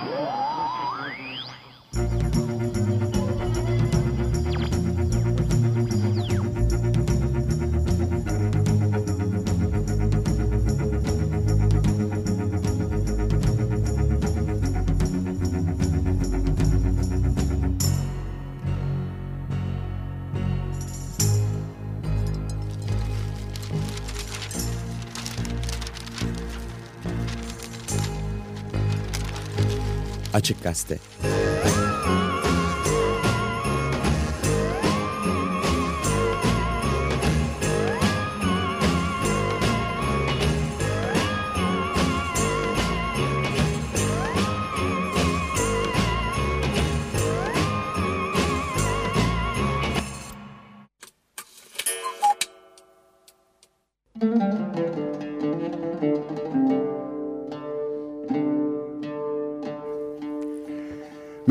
Oh! Açık Gazete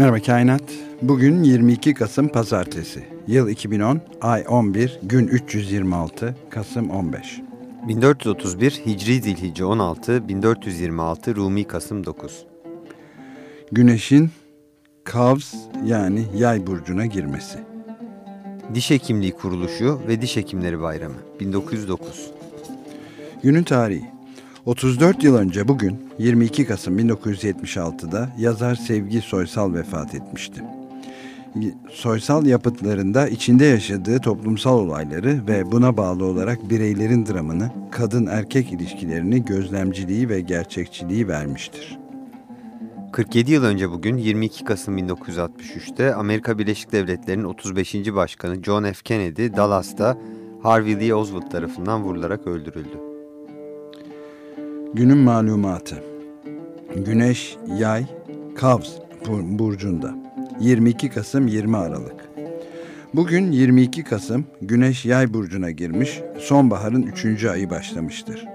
Merhaba Kainat. Bugün 22 Kasım Pazartesi. Yıl 2010, ay 11, gün 326, Kasım 15. 1431 Hicri Zilhice 16, 1426 Rumi Kasım 9. Güneşin Kavs yani yay burcuna girmesi. Diş Hekimliği Kuruluşu ve Diş Hekimleri Bayramı 1909. Günün tarihi 34 yıl önce bugün 22 Kasım 1976'da yazar Sevgi Soysal vefat etmişti. Soysal yapıtlarında içinde yaşadığı toplumsal olayları ve buna bağlı olarak bireylerin dramını, kadın-erkek ilişkilerini, gözlemciliği ve gerçekçiliği vermiştir. 47 yıl önce bugün 22 Kasım 1963'te Amerika Birleşik Devletleri'nin 35. Başkanı John F. Kennedy Dallas'ta Harvey Lee Oswald tarafından vurularak öldürüldü. Günün malumatı. Güneş, Yay, Kavs burcunda. 22 Kasım 20 Aralık. Bugün 22 Kasım Güneş Yay burcuna girmiş, sonbaharın 3. ayı başlamıştır.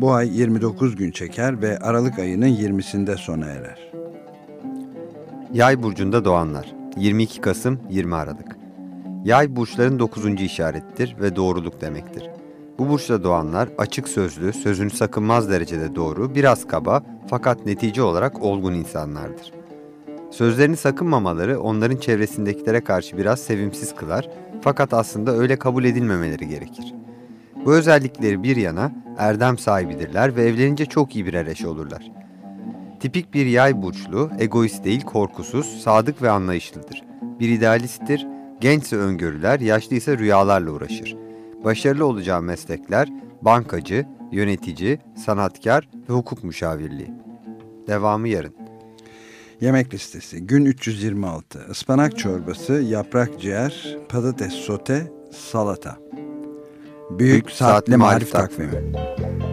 Bu ay 29 gün çeker ve Aralık ayının 20'sinde sona erer. Yay burcunda doğanlar. 22 Kasım 20 Aralık. Yay burçların 9. işarettir ve doğruluk demektir. Bu burçta doğanlar açık sözlü, sözünü sakınmaz derecede doğru, biraz kaba fakat netice olarak olgun insanlardır. Sözlerini sakınmamaları onların çevresindekilere karşı biraz sevimsiz kılar fakat aslında öyle kabul edilmemeleri gerekir. Bu özellikleri bir yana erdem sahibidirler ve evlenince çok iyi birer eş olurlar. Tipik bir yay burçlu, egoist değil korkusuz, sadık ve anlayışlıdır. Bir idealisttir, gençse öngörüler, yaşlıysa rüyalarla uğraşır. Başarılı olacağı meslekler bankacı, yönetici, sanatkar ve hukuk müşavirliği. Devamı yarın. Yemek listesi gün 326 ıspanak çorbası, yaprak ciğer, patates sote, salata. Büyük, Büyük Saatli, saatli Marif Takvimi. takvimi.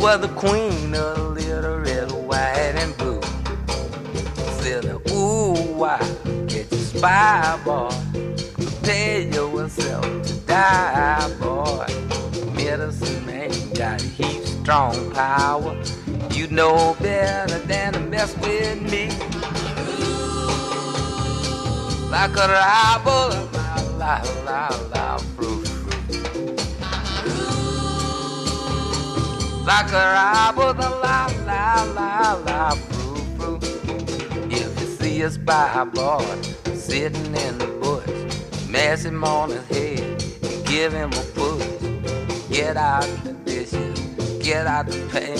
Was the queen of the little red, white, and blue. Said, ooh, why get your spy, boy? Prepare yourself to die, boy. Medicine man got heap strong power. You know better than to mess with me. Like a rival, la la la la, fruit. like a the la la la la, frou frou. If you see a spy boy sitting in the bush, mess him on his head and give him a push. Get out the dishes, get out the pan.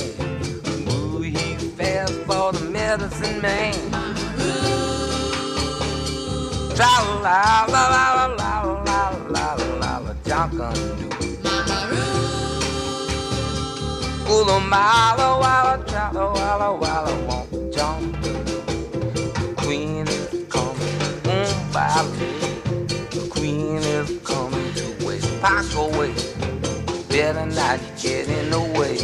Ooh, he fast for the medicine man. Tra la la la la la la la la la, I travel, while I, while I won't jump. Queen is coming, boom, by The queen is coming to West Pack away. Better not get in the way.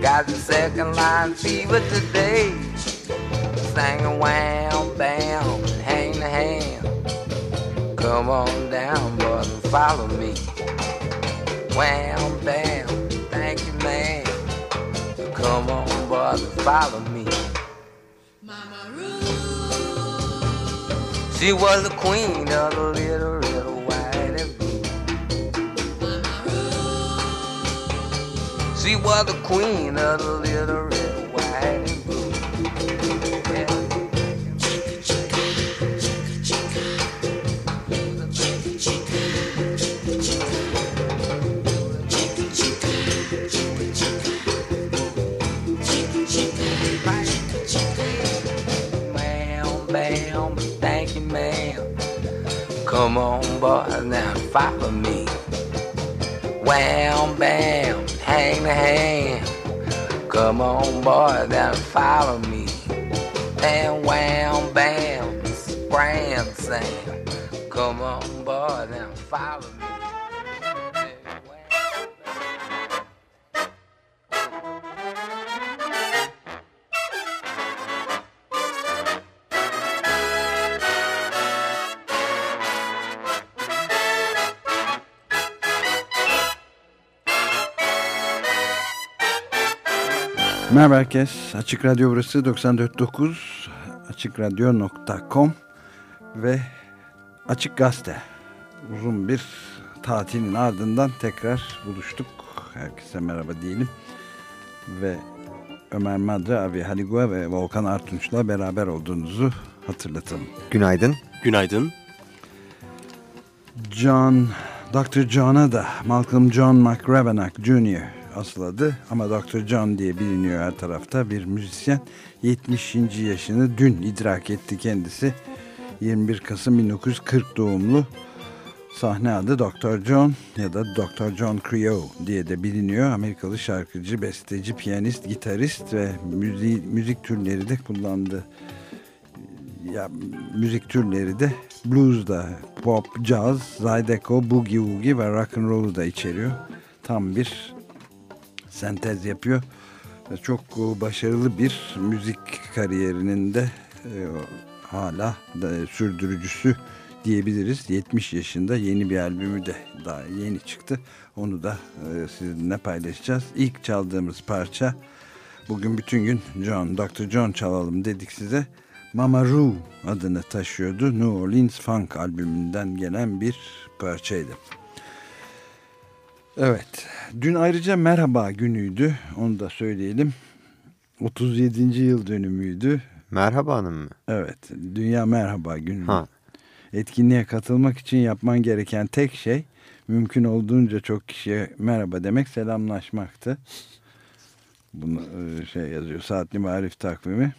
Got the second line fever today. Sing a wham, bam. Come on down, and follow me. Wham, bam, thank you, man. Come on, and follow me. She was the queen of the little, little white and blue. She was the queen of the little, little white and blue. Boys, now follow me. Wham, bam, hang the hand. Come on, boys, now follow me. And wham, bam, scram, Sam. Come on, boys, now follow me. Merhaba herkes. Açık Radyo burası 94.9 açıkradyo.com ve Açık Gazete. Uzun bir tatilin ardından tekrar buluştuk. Herkese merhaba diyelim. Ve Ömer Madre, Avi Haligua ve Volkan Artunç'la beraber olduğunuzu hatırlatalım. Günaydın. Günaydın. John, Dr. John'a da Malcolm John McRavenack Jr. asıl adı ama Dr. John diye biliniyor her tarafta bir müzisyen. 70. yaşını dün idrak etti kendisi. 21 Kasım 1940 doğumlu. Sahne adı Dr. John ya da Dr. John Creo diye de biliniyor. Amerikalı şarkıcı, besteci, piyanist, gitarist ve müzik, müzik türleri de kullandı ya müzik türleri de blues da pop, jazz, zydeco, boogie woogie ve rock and roll'u da içeriyor. Tam bir sentez yapıyor. Ve Çok e, başarılı bir müzik kariyerinin de e, hala da sürdürücüsü diyebiliriz. 70 yaşında yeni bir albümü de daha yeni çıktı. Onu da e, sizinle paylaşacağız. İlk çaldığımız parça bugün bütün gün John, Dr. John çalalım dedik size. Mama Ru adını taşıyordu. New Orleans Funk albümünden gelen bir parçaydı. Evet. Dün ayrıca merhaba günüydü. Onu da söyleyelim. 37. yıl dönümüydü. Merhaba hanım mı? Evet. Dünya Merhaba Günü. Ha. Etkinliğe katılmak için yapman gereken tek şey mümkün olduğunca çok kişiye merhaba demek selamlaşmaktı. Bunu e, şey yazıyor Saatli Marif takvimi.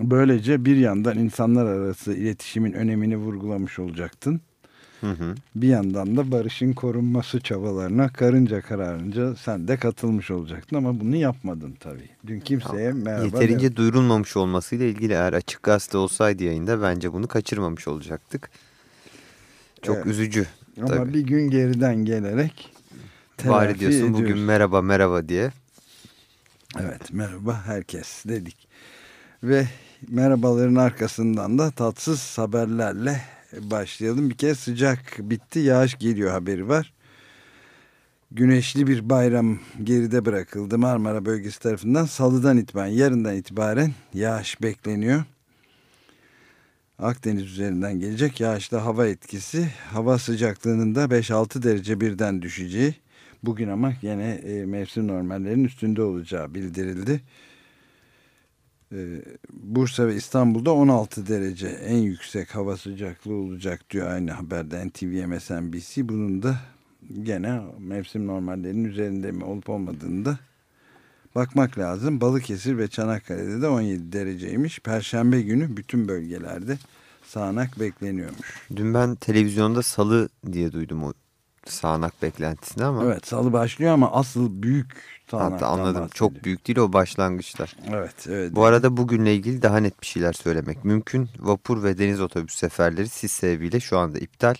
Böylece bir yandan insanlar arası iletişimin önemini vurgulamış olacaktın. Hı hı. Bir yandan da barışın korunması çabalarına karınca kararınca sen de katılmış olacaktın ama bunu yapmadın tabii. Dün kimseye merhaba Yeterince duyurulmamış olmasıyla ilgili eğer açık gazete olsaydı yayında bence bunu kaçırmamış olacaktık. Çok Evet. üzücü. ama tabii. bir gün geriden gelerek Bari telafi diyorsun bugün ediyorsun. merhaba merhaba diye. Evet merhaba herkes dedik. Ve merhabaların arkasından da tatsız haberlerle başlayalım. Bir kere sıcak bitti yağış geliyor haberi var. Güneşli bir bayram geride bırakıldı Marmara bölgesi tarafından. Salıdan itibaren yarından itibaren yağış bekleniyor. Akdeniz üzerinden gelecek yağışlı hava etkisi hava sıcaklığının da 5-6 derece birden düşeceği. Bugün ama yine e, mevsim normallerinin üstünde olacağı bildirildi. E, Bursa ve İstanbul'da 16 derece en yüksek hava sıcaklığı olacak diyor aynı haberde NTV MSNBC. Bunun da gene mevsim normallerinin üzerinde mi olup olmadığını da bakmak lazım. Balıkesir ve Çanakkale'de de 17 dereceymiş. Perşembe günü bütün bölgelerde sağanak bekleniyormuş. Dün ben televizyonda salı diye duydum o sağanak beklentisini ama Evet salı başlıyor ama asıl büyük hatta anladım. Çok büyük değil o başlangıçlar. Evet, evet. Bu arada bugünle ilgili daha net bir şeyler söylemek mümkün. Vapur ve deniz otobüs seferleri sis sebebiyle şu anda iptal.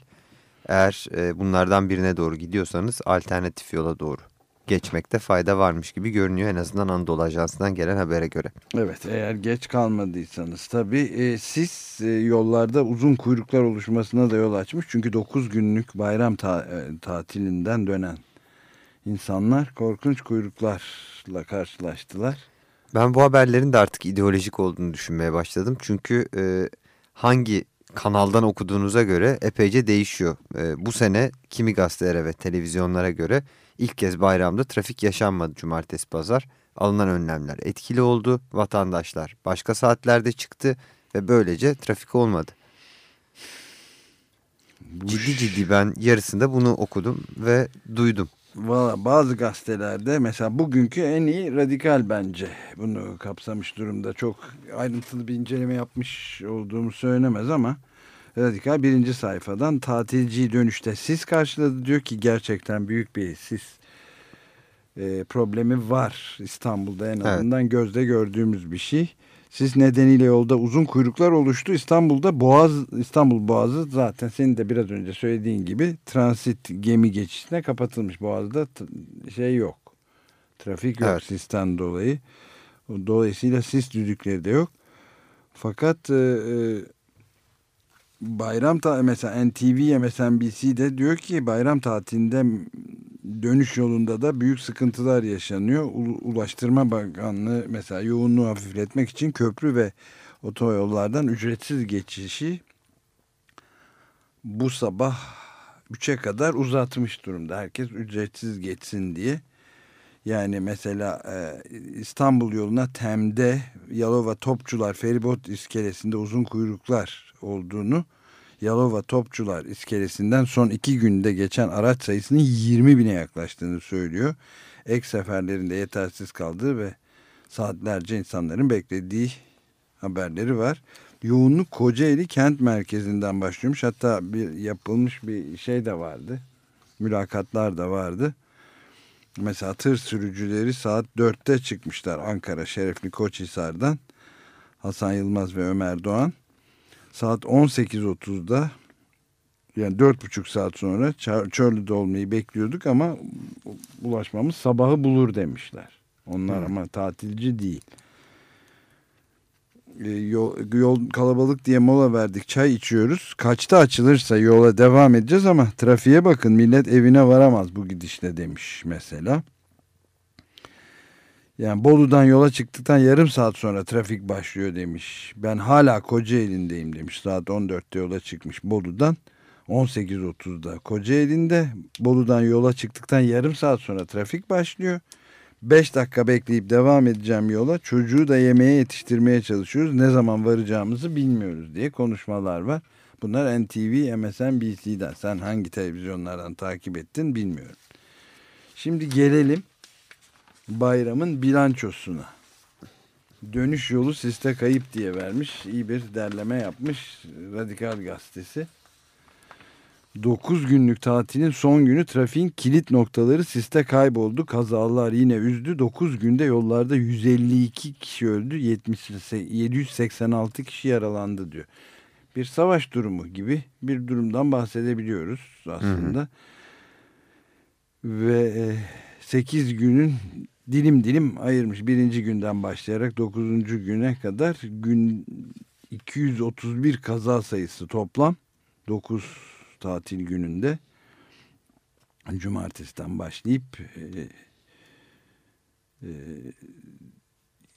Eğer e, bunlardan birine doğru gidiyorsanız alternatif yola doğru geçmekte fayda varmış gibi görünüyor en azından Anadolu Ajansı'ndan gelen habere göre. Evet eğer geç kalmadıysanız tabii e, siz e, yollarda uzun kuyruklar oluşmasına da yol açmış. Çünkü 9 günlük bayram ta e, tatilinden dönen insanlar korkunç kuyruklarla karşılaştılar. Ben bu haberlerin de artık ideolojik olduğunu düşünmeye başladım. Çünkü e, hangi kanaldan okuduğunuza göre epeyce değişiyor. E, bu sene kimi gazetelere ve televizyonlara göre ilk kez bayramda trafik yaşanmadı cumartesi pazar. Alınan önlemler etkili oldu. Vatandaşlar başka saatlerde çıktı ve böylece trafik olmadı. Ciddi ciddi ben yarısında bunu okudum ve duydum. Valla bazı gazetelerde mesela bugünkü en iyi radikal bence bunu kapsamış durumda. Çok ayrıntılı bir inceleme yapmış olduğumu söylemez ama radikal birinci sayfadan tatilci dönüşte sis karşıladı diyor ki gerçekten büyük bir sis e, problemi var İstanbul'da en azından evet. gözle gördüğümüz bir şey. Sis nedeniyle yolda uzun kuyruklar oluştu. İstanbul'da Boğaz İstanbul Boğazı zaten senin de biraz önce söylediğin gibi transit gemi geçişine kapatılmış. Boğaz'da şey yok. Trafik yok evet. sisten dolayı. Dolayısıyla sis düdükleri de yok. Fakat e, e bayram mesela NTV, MSNBC de diyor ki bayram tatilinde dönüş yolunda da büyük sıkıntılar yaşanıyor. Ulaştırma Bakanlığı mesela yoğunluğu hafifletmek için köprü ve otoyollardan ücretsiz geçişi bu sabah 3'e kadar uzatmış durumda. Herkes ücretsiz geçsin diye. Yani mesela e, İstanbul yoluna Tem'de Yalova Topçular Feribot iskelesinde uzun kuyruklar olduğunu Yalova Topçular iskelesinden son iki günde geçen araç sayısının 20 bine yaklaştığını söylüyor. Ek seferlerinde yetersiz kaldığı ve saatlerce insanların beklediği haberleri var. Yoğunluk Kocaeli kent merkezinden başlıyormuş. Hatta bir yapılmış bir şey de vardı. Mülakatlar da vardı. Mesela tır sürücüleri saat 4'te çıkmışlar Ankara Şerefli Koçhisar'dan. Hasan Yılmaz ve Ömer Doğan saat 18.30'da yani 4,5 saat sonra Çorlu'da olmayı bekliyorduk ama ulaşmamız sabahı bulur demişler. Onlar hmm. ama tatilci değil. E, yol, yol kalabalık diye mola verdik çay içiyoruz. Kaçta açılırsa yola devam edeceğiz ama trafiğe bakın millet evine varamaz bu gidişle demiş mesela. Yani Bolu'dan yola çıktıktan yarım saat sonra trafik başlıyor demiş. Ben hala Kocaeli'ndeyim demiş. Saat 14'te yola çıkmış Bolu'dan. 18.30'da Kocaeli'nde Bolu'dan yola çıktıktan yarım saat sonra trafik başlıyor. 5 dakika bekleyip devam edeceğim yola. Çocuğu da yemeğe yetiştirmeye çalışıyoruz. Ne zaman varacağımızı bilmiyoruz diye konuşmalar var. Bunlar NTV, MSNBC'den. Sen hangi televizyonlardan takip ettin bilmiyorum. Şimdi gelelim bayramın bilançosuna. Dönüş yolu siste kayıp diye vermiş. İyi bir derleme yapmış Radikal Gazetesi. 9 günlük tatilin son günü trafiğin kilit noktaları siste kayboldu. Kazalar yine üzdü. 9 günde yollarda 152 kişi öldü. 70, 786 kişi yaralandı diyor. Bir savaş durumu gibi bir durumdan bahsedebiliyoruz aslında. Hı hı. Ve 8 günün dilim dilim ayırmış. Birinci günden başlayarak dokuzuncu güne kadar gün 231 kaza sayısı toplam 9 tatil gününde cumartesiden başlayıp e, e,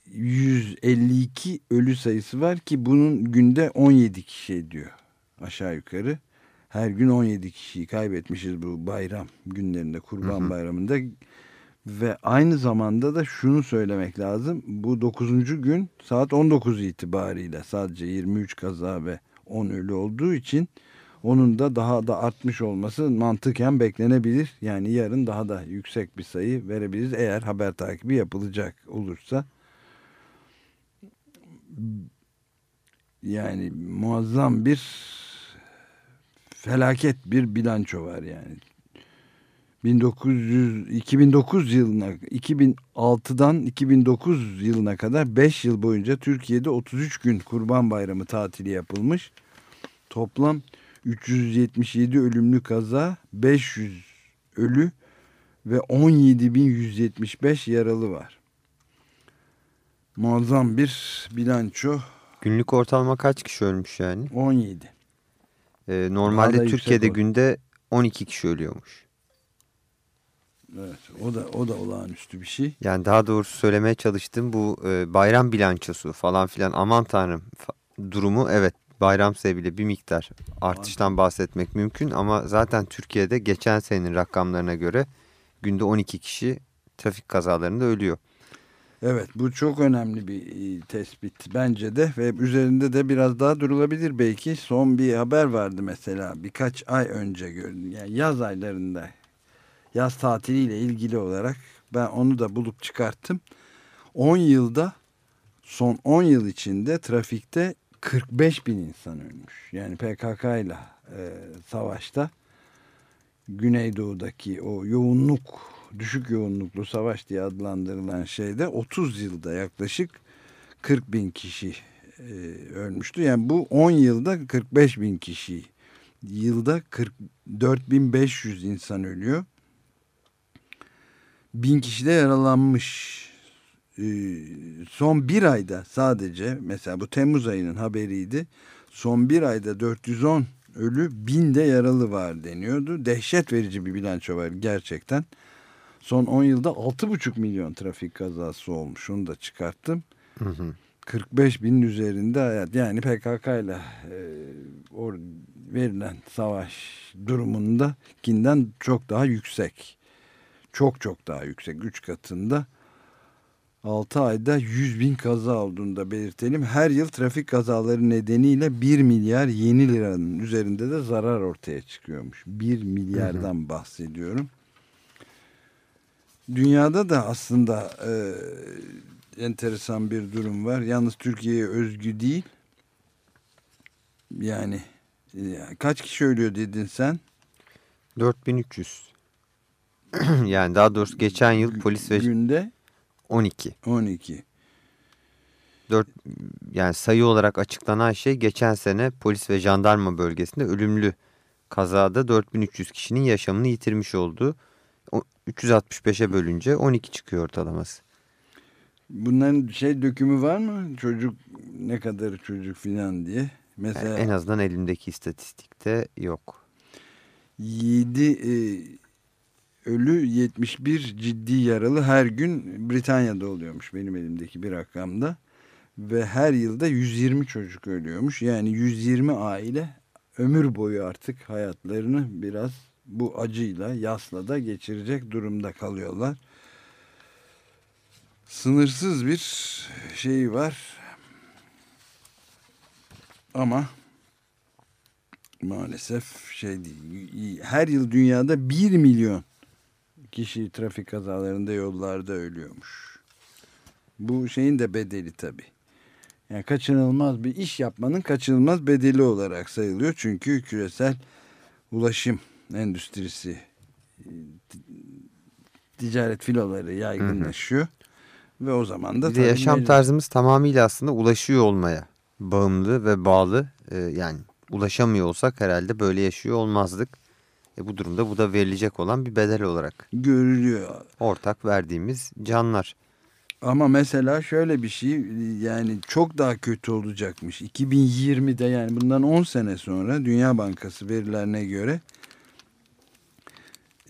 152 ölü sayısı var ki bunun günde 17 kişi diyor aşağı yukarı. Her gün 17 kişiyi kaybetmişiz bu bayram günlerinde, kurban hı hı. bayramında. Ve aynı zamanda da şunu söylemek lazım. Bu 9. gün saat 19 itibariyle sadece 23 kaza ve 10 ölü olduğu için onun da daha da artmış olması mantıken beklenebilir. Yani yarın daha da yüksek bir sayı verebiliriz eğer haber takibi yapılacak olursa. Yani muazzam bir felaket bir bilanço var yani 1900 2009 yılına 2006'dan 2009 yılına kadar 5 yıl boyunca Türkiye'de 33 gün Kurban Bayramı tatili yapılmış. Toplam 377 ölümlü kaza, 500 ölü ve 17.175 yaralı var. Muazzam bir bilanço Günlük ortalama kaç kişi ölmüş yani? 17. Ee, normalde Türkiye'de günde 12 kişi ölüyormuş. Evet, o da o da olağanüstü bir şey. Yani daha doğrusu söylemeye çalıştığım bu e, bayram bilançosu falan filan aman tanrım durumu evet bayram sebebiyle bir miktar artıştan bahsetmek mümkün ama zaten Türkiye'de geçen senenin rakamlarına göre günde 12 kişi trafik kazalarında ölüyor. Evet bu çok önemli bir e, tespit bence de ve üzerinde de biraz daha durulabilir belki. Son bir haber vardı mesela birkaç ay önce gördüm. Yani yaz aylarında yaz tatiliyle ilgili olarak ben onu da bulup çıkarttım. 10 yılda son 10 yıl içinde trafikte 45 bin insan ölmüş. Yani PKK ile e, savaşta Güneydoğu'daki o yoğunluk düşük yoğunluklu savaş diye adlandırılan şeyde 30 yılda yaklaşık 40 bin kişi e, ölmüştü. Yani bu 10 yılda 45 bin kişi yılda 44 bin 500 insan ölüyor. Bin kişi de yaralanmış. Ee, son bir ayda sadece mesela bu Temmuz ayının haberiydi. Son bir ayda 410 ölü bin de yaralı var deniyordu. Dehşet verici bir bilanço var gerçekten. Son 10 yılda 6,5 milyon trafik kazası olmuş. Onu da çıkarttım. 45 binin üzerinde hayat. Yani PKK ile e, or, verilen savaş durumunda kinden çok daha yüksek. Çok çok daha yüksek. 3 katında. 6 ayda 100 bin kaza olduğunu da belirtelim. Her yıl trafik kazaları nedeniyle 1 milyar yeni liranın üzerinde de zarar ortaya çıkıyormuş. 1 milyardan bahsediyorum. Dünyada da aslında e, enteresan bir durum var. Yalnız Türkiye'ye özgü değil. Yani e, kaç kişi ölüyor dedin sen? 4300. yani daha doğrusu geçen yıl polis ve Günde 12. 12. 4 yani sayı olarak açıklanan şey geçen sene polis ve jandarma bölgesinde ölümlü kazada 4300 kişinin yaşamını yitirmiş olduğu 365'e bölünce 12 çıkıyor ortalaması. Bunların şey dökümü var mı? Çocuk ne kadar çocuk filan diye. Mesela Yani en azından elimdeki istatistikte yok. 7 e, ölü 71 ciddi yaralı her gün Britanya'da oluyormuş benim elimdeki bir rakamda. Ve her yılda 120 çocuk ölüyormuş. Yani 120 aile ömür boyu artık hayatlarını biraz bu acıyla, yasla da geçirecek durumda kalıyorlar. Sınırsız bir şey var. Ama maalesef şey değil. Her yıl dünyada 1 milyon kişi trafik kazalarında yollarda ölüyormuş. Bu şeyin de bedeli tabii. Yani kaçınılmaz bir iş yapmanın kaçınılmaz bedeli olarak sayılıyor. Çünkü küresel ulaşım endüstrisi e, ticaret filoları yaygınlaşıyor. Ve o zaman da Bir de yaşam tabii tarzımız tamamıyla aslında ulaşıyor olmaya bağımlı ve bağlı. Ee, yani ulaşamıyor olsak herhalde böyle yaşıyor olmazdık. E bu durumda bu da verilecek olan bir bedel olarak görülüyor. ortak verdiğimiz canlar. Ama mesela şöyle bir şey yani çok daha kötü olacakmış. 2020'de yani bundan 10 sene sonra Dünya Bankası verilerine göre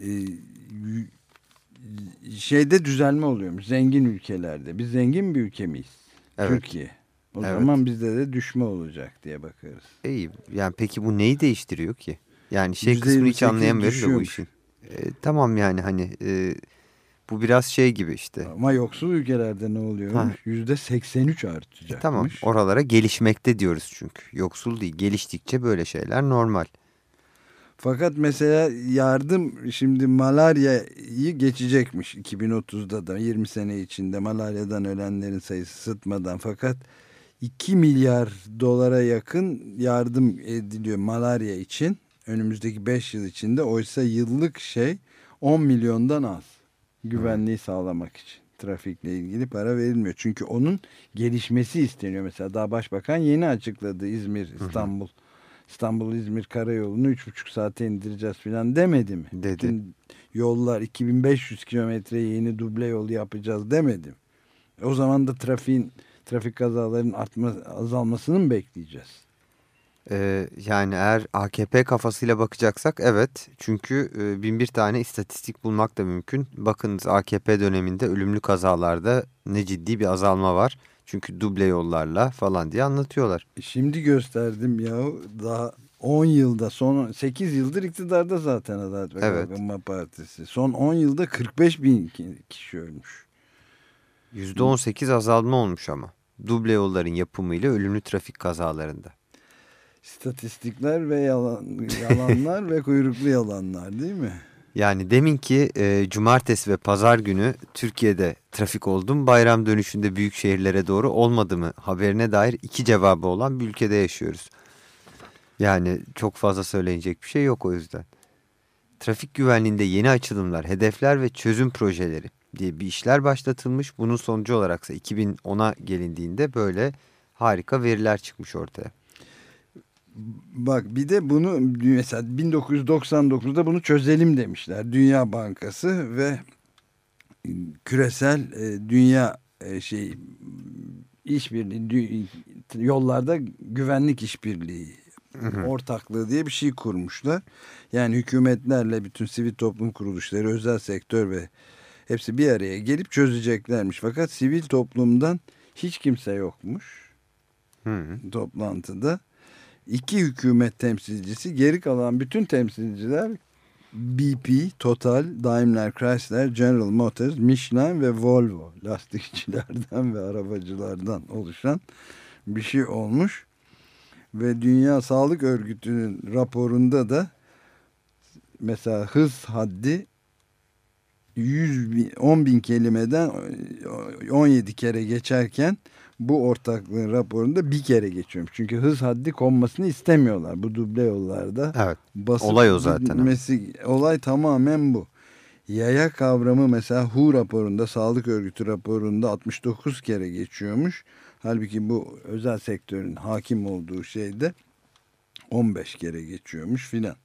e, şeyde düzelme oluyormuş zengin ülkelerde. Biz zengin bir ülke miyiz? Evet. Türkiye. O Evet. zaman bizde de düşme olacak diye bakarız. İyi yani peki bu neyi değiştiriyor ki? Yani şey %28 kısmını hiç anlayamıyoruz da bu işin. E, tamam yani hani e, bu biraz şey gibi işte. Ama yoksul ülkelerde ne oluyormuş? Ha. Yüzde 83 artacakmış. E, Tamam oralara gelişmekte diyoruz çünkü. Yoksul değil geliştikçe böyle şeyler normal. Fakat mesela yardım şimdi malaryayı geçecekmiş 2030'da da 20 sene içinde malaryadan ölenlerin sayısı sıtmadan fakat 2 milyar dolara yakın yardım ediliyor malarya için önümüzdeki 5 yıl içinde oysa yıllık şey 10 milyondan az güvenliği sağlamak için trafikle ilgili para verilmiyor. Çünkü onun gelişmesi isteniyor. Mesela daha başbakan yeni açıkladı İzmir İstanbul İstanbul İzmir karayolunu 3,5 saate indireceğiz falan demedi mi? Dedi. Bütün yollar 2500 kilometre yeni duble yol yapacağız demedim. O zaman da trafiğin trafik kazalarının artma, azalmasını mı bekleyeceğiz? Ee, yani eğer AKP kafasıyla bakacaksak evet. Çünkü e, bin bir tane istatistik bulmak da mümkün. Bakınız AKP döneminde ölümlü kazalarda ne ciddi bir azalma var. Çünkü duble yollarla falan diye anlatıyorlar. Şimdi gösterdim ya daha 10 yılda son 8 yıldır iktidarda zaten Adalet ve Evet. Kalkınma Partisi. Son 10 yılda 45 bin ki- kişi ölmüş. %18 azalma olmuş ama. Duble yolların yapımıyla ölümlü trafik kazalarında. İstatistikler ve yalan, yalanlar ve kuyruklu yalanlar değil mi? Yani demin ki e, cumartesi ve pazar günü Türkiye'de trafik oldum. Bayram dönüşünde büyük şehirlere doğru olmadı mı haberine dair iki cevabı olan bir ülkede yaşıyoruz. Yani çok fazla söylenecek bir şey yok o yüzden. Trafik güvenliğinde yeni açılımlar, hedefler ve çözüm projeleri diye bir işler başlatılmış. Bunun sonucu olaraksa 2010'a gelindiğinde böyle harika veriler çıkmış ortaya. Bak bir de bunu mesela 1999'da bunu çözelim demişler. Dünya Bankası ve küresel e, dünya e, şey işbirliği dü- yollarda güvenlik işbirliği ortaklığı diye bir şey kurmuşlar. Yani hükümetlerle bütün sivil toplum kuruluşları, özel sektör ve hepsi bir araya gelip çözeceklermiş. Fakat sivil toplumdan hiç kimse yokmuş Hı. toplantıda. İki hükümet temsilcisi, geri kalan bütün temsilciler BP, Total, Daimler Chrysler, General Motors, Michelin ve Volvo lastikçilerden ve arabacılardan oluşan bir şey olmuş. Ve Dünya Sağlık Örgütü'nün raporunda da mesela hız haddi 100 bin, 10 bin kelimeden 17 kere geçerken bu ortaklığın raporunda bir kere geçiyormuş. Çünkü hız haddi konmasını istemiyorlar bu duble yollarda. Evet. Basıp Olay o zaten. gitmesi- olay tamamen bu. Yaya kavramı mesela WHO raporunda, Sağlık Örgütü raporunda 69 kere geçiyormuş. Halbuki bu özel sektörün hakim olduğu şeyde 15 kere geçiyormuş filan.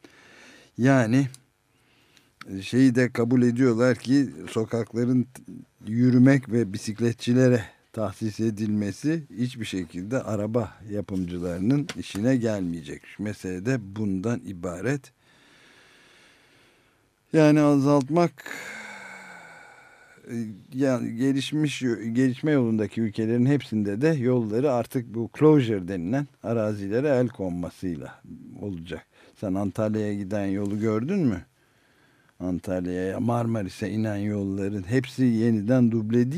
Yani şeyi de kabul ediyorlar ki sokakların yürümek ve bisikletçilere tahsis edilmesi hiçbir şekilde araba yapımcılarının işine gelmeyecek. Mesele de bundan ibaret. Yani azaltmak e, yani gelişmiş gelişme yolundaki ülkelerin hepsinde de yolları artık bu closure denilen arazilere el konmasıyla olacak. Sen Antalya'ya giden yolu gördün mü? Antalya'ya Marmaris'e inen yolların hepsi yeniden duble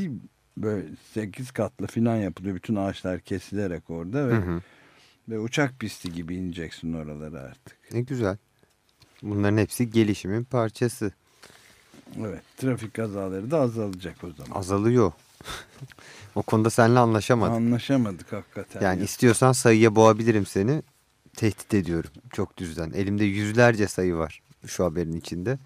böyle 8 katlı filan yapılıyor. Bütün ağaçlar kesilerek orada ve, Hı hı. ve uçak pisti gibi ineceksin oralara artık. Ne güzel. Bunların hepsi gelişimin parçası. Evet trafik kazaları da azalacak o zaman. Azalıyor. o konuda seninle anlaşamadık. Anlaşamadık hakikaten. Yani ya. istiyorsan sayıya boğabilirim seni. Tehdit ediyorum. Çok düzden. Elimde yüzlerce sayı var şu haberin içinde.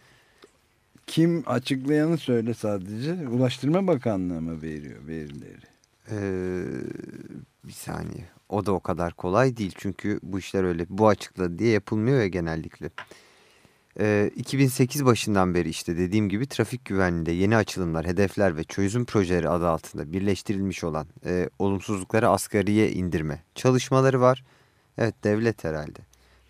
Kim açıklayanı söyle sadece. Ulaştırma Bakanlığı mı veriyor verileri? Ee, bir saniye. O da o kadar kolay değil. Çünkü bu işler öyle bu açıkladı diye yapılmıyor ya genellikle. Ee, 2008 başından beri işte dediğim gibi trafik güvenliğinde yeni açılımlar, hedefler ve çözüm projeleri adı altında birleştirilmiş olan e, olumsuzlukları asgariye indirme çalışmaları var. Evet devlet herhalde.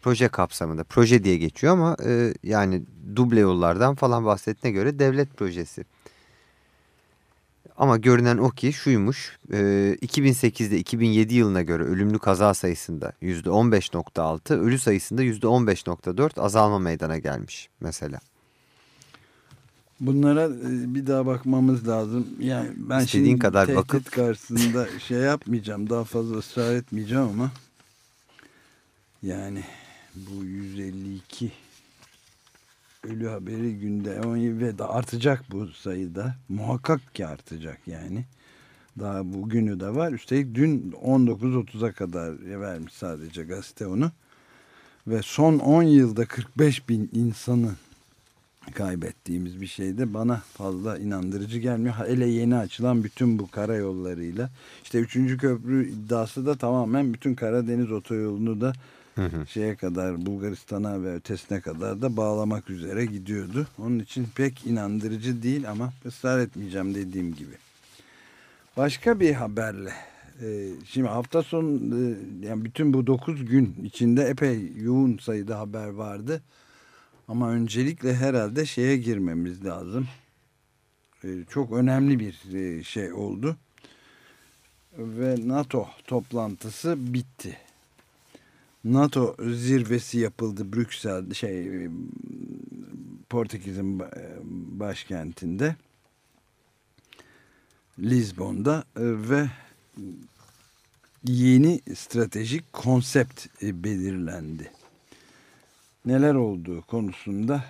Proje kapsamında proje diye geçiyor ama e, yani duble yollardan falan bahsettiğine göre devlet projesi. Ama görünen o ki şuymuş, e, 2008'de 2007 yılına göre ölümlü kaza sayısında %15.6, ölü sayısında %15.4 azalma meydana gelmiş mesela. Bunlara e, bir daha bakmamız lazım. Yani ben İstediğin şimdi kadar tehdit bakıp- karşısında şey yapmayacağım. Daha fazla ısrar etmeyeceğim ama yani bu 152 ölü haberi günde 17 ve de artacak bu sayıda. Muhakkak ki artacak yani. Daha bugünü de var. Üstelik dün 19.30'a kadar vermiş sadece gazete onu. Ve son 10 yılda 45 bin insanı kaybettiğimiz bir şey de bana fazla inandırıcı gelmiyor. Hele yeni açılan bütün bu karayollarıyla. işte 3. köprü iddiası da tamamen bütün Karadeniz otoyolunu da şeye kadar Bulgaristan'a ve ötesine kadar da bağlamak üzere gidiyordu. Onun için pek inandırıcı değil ama ısrar etmeyeceğim dediğim gibi. Başka bir haberle e, şimdi hafta sonu e, yani bütün bu 9 gün içinde epey yoğun sayıda haber vardı. Ama öncelikle herhalde şeye girmemiz lazım. E, çok önemli bir şey oldu. Ve NATO toplantısı bitti. NATO zirvesi yapıldı Brüksel şey Portekiz'in başkentinde. Lizbon'da ve yeni stratejik konsept belirlendi. Neler olduğu konusunda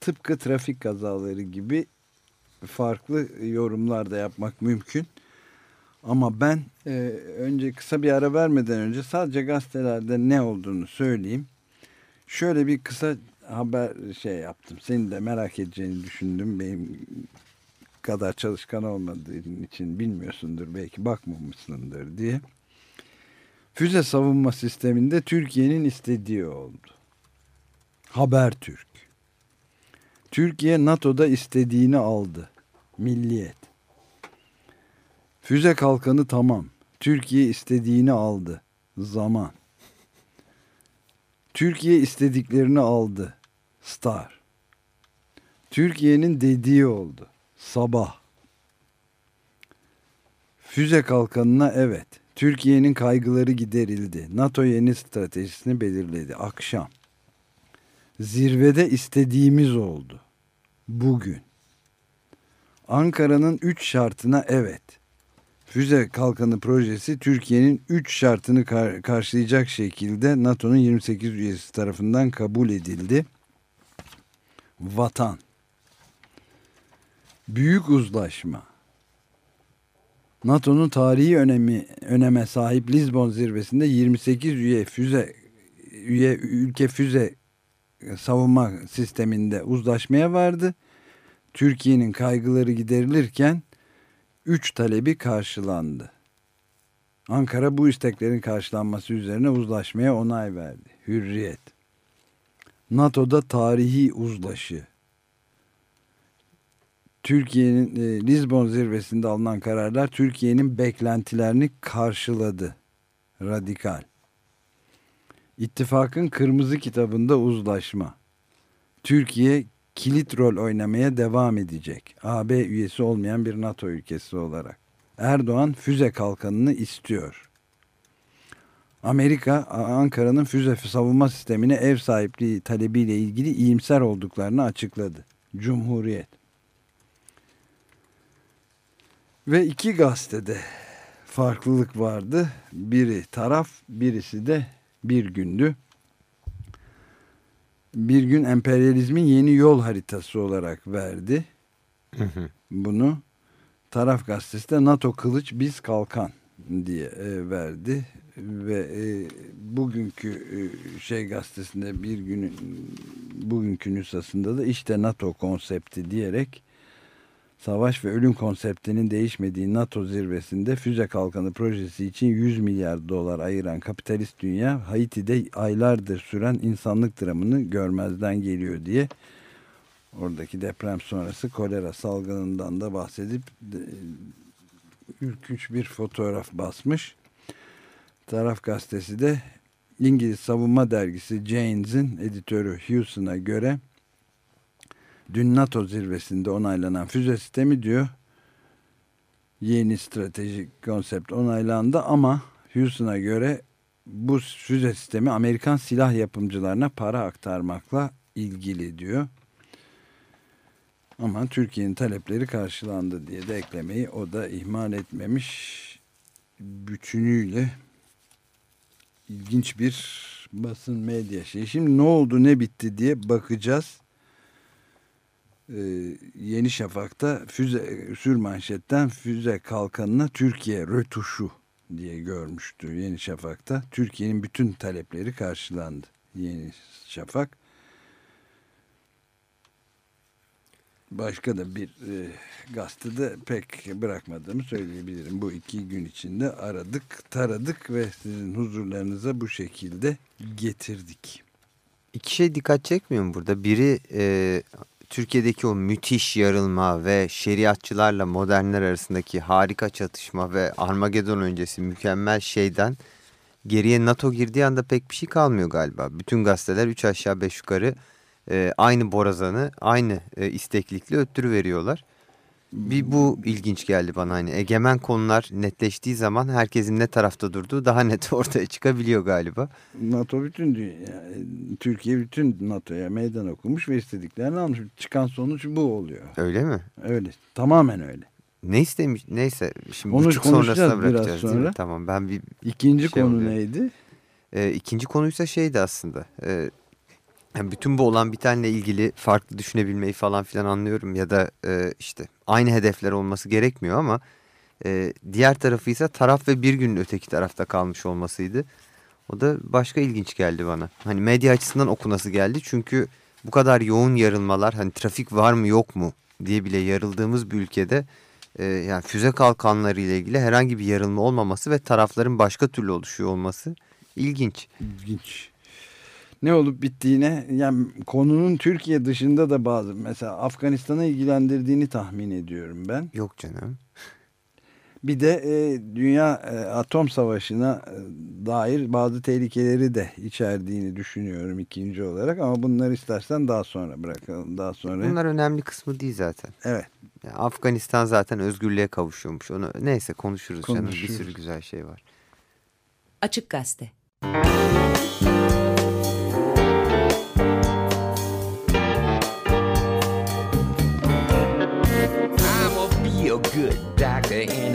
tıpkı trafik kazaları gibi farklı yorumlar da yapmak mümkün. Ama ben e, önce kısa bir ara vermeden önce sadece gazetelerde ne olduğunu söyleyeyim. Şöyle bir kısa haber şey yaptım. Seni de merak edeceğini düşündüm. Benim kadar çalışkan olmadığın için bilmiyorsundur belki bakmamışsındır diye. Füze savunma sisteminde Türkiye'nin istediği oldu. Habertürk. Türkiye NATO'da istediğini aldı. Milliyet. Füze kalkanı tamam. Türkiye istediğini aldı. Zaman. Türkiye istediklerini aldı. Star. Türkiye'nin dediği oldu. Sabah. Füze kalkanına evet. Türkiye'nin kaygıları giderildi. NATO yeni stratejisini belirledi. Akşam. Zirvede istediğimiz oldu. Bugün. Ankara'nın üç şartına evet. Füze Kalkanı projesi Türkiye'nin 3 şartını kar karşılayacak şekilde NATO'nun 28 üyesi tarafından kabul edildi. Vatan. Büyük uzlaşma. NATO'nun tarihi önemi öneme sahip Lizbon zirvesinde 28 üye füze üye ülke füze savunma sisteminde uzlaşmaya vardı. Türkiye'nin kaygıları giderilirken 3 talebi karşılandı. Ankara bu isteklerin karşılanması üzerine uzlaşmaya onay verdi. Hürriyet. NATO'da tarihi uzlaşı. Türkiye'nin e, Lizbon zirvesinde alınan kararlar Türkiye'nin beklentilerini karşıladı. Radikal. İttifakın kırmızı kitabında uzlaşma. Türkiye kilit rol oynamaya devam edecek. AB üyesi olmayan bir NATO ülkesi olarak. Erdoğan füze kalkanını istiyor. Amerika Ankara'nın füze savunma sistemine ev sahipliği talebiyle ilgili iyimser olduklarını açıkladı. Cumhuriyet. Ve iki gazetede farklılık vardı. Biri taraf, birisi de bir gündü bir gün emperyalizmin yeni yol haritası olarak verdi. Bunu taraf gazetesi de NATO kılıç biz kalkan diye e, verdi ve e, bugünkü e, şey gazetesinde bir günün bugünkü nüshasında da işte NATO konsepti diyerek savaş ve ölüm konseptinin değişmediği NATO zirvesinde füze kalkanı projesi için 100 milyar dolar ayıran kapitalist dünya Haiti'de aylardır süren insanlık dramını görmezden geliyor diye oradaki deprem sonrası kolera salgınından da bahsedip de, ürkünç bir fotoğraf basmış. Taraf gazetesi de İngiliz savunma dergisi Janes'in editörü Hewson'a göre dün NATO zirvesinde onaylanan füze sistemi diyor yeni stratejik konsept onaylandı ama Houston'a göre bu füze sistemi Amerikan silah yapımcılarına para aktarmakla ilgili diyor. Ama Türkiye'nin talepleri karşılandı diye de eklemeyi o da ihmal etmemiş bütünüyle ilginç bir basın medya şeyi. Şimdi ne oldu ne bitti diye bakacağız. Ee, Yeni Şafak'ta füze sürmanşetten füze kalkanına Türkiye rötuşu diye görmüştü Yeni Şafak'ta. Türkiye'nin bütün talepleri karşılandı. Yeni Şafak. başka da bir e, gazetede pek bırakmadığımı söyleyebilirim. Bu iki gün içinde aradık, taradık ve sizin huzurlarınıza bu şekilde getirdik. İki şey dikkat çekmiyor mu burada? Biri e, Türkiye'deki o müthiş yarılma ve şeriatçılarla modernler arasındaki harika çatışma ve Armagedon öncesi mükemmel şeyden geriye NATO girdiği anda pek bir şey kalmıyor galiba. Bütün gazeteler 3 aşağı 5 yukarı e, aynı borazanı aynı e, isteklikle öttürü veriyorlar. Bir bu ilginç geldi bana hani egemen konular netleştiği zaman herkesin ne tarafta durduğu daha net ortaya çıkabiliyor galiba. NATO bütün dünya, Türkiye bütün NATO'ya meydan okumuş ve istediklerini almış. Çıkan sonuç bu oluyor. Öyle mi? Öyle. Tamamen öyle. Ne istemiş? Neyse şimdi Onu buçuk sonrasına biraz bırakacağız mi? sonra. Tamam ben bir İkinci Şey konu oluyor. neydi? e, ikinci konuysa şeydi aslında. E, yani bütün bu olan bitenle ilgili farklı düşünebilmeyi falan filan anlıyorum ya da e, işte aynı hedefler olması gerekmiyor ama e, diğer tarafı ise taraf ve bir gün öteki tarafta kalmış olmasıydı. O da başka ilginç geldi bana. Hani medya açısından okunası geldi çünkü bu kadar yoğun yarılmalar hani trafik var mı yok mu diye bile yarıldığımız bir ülkede e, yani füze kalkanları ile ilgili herhangi bir yarılma olmaması ve tarafların başka türlü oluşuyor olması ilginç. İlginç. Ne olup bittiğine yani konunun Türkiye dışında da bazı mesela Afganistan'ı ilgilendirdiğini tahmin ediyorum ben. Yok canım. Bir de e, dünya e, atom savaşına e, dair bazı tehlikeleri de içerdiğini düşünüyorum ikinci olarak ama bunları istersen daha sonra bırakalım. Daha sonra. Bunlar önemli kısmı değil zaten. Evet. Yani Afganistan zaten özgürlüğe kavuşuyormuş. Onu neyse konuşuruz, canım. Bir Konuşuruz. sürü güzel şey var. Açık Gazete say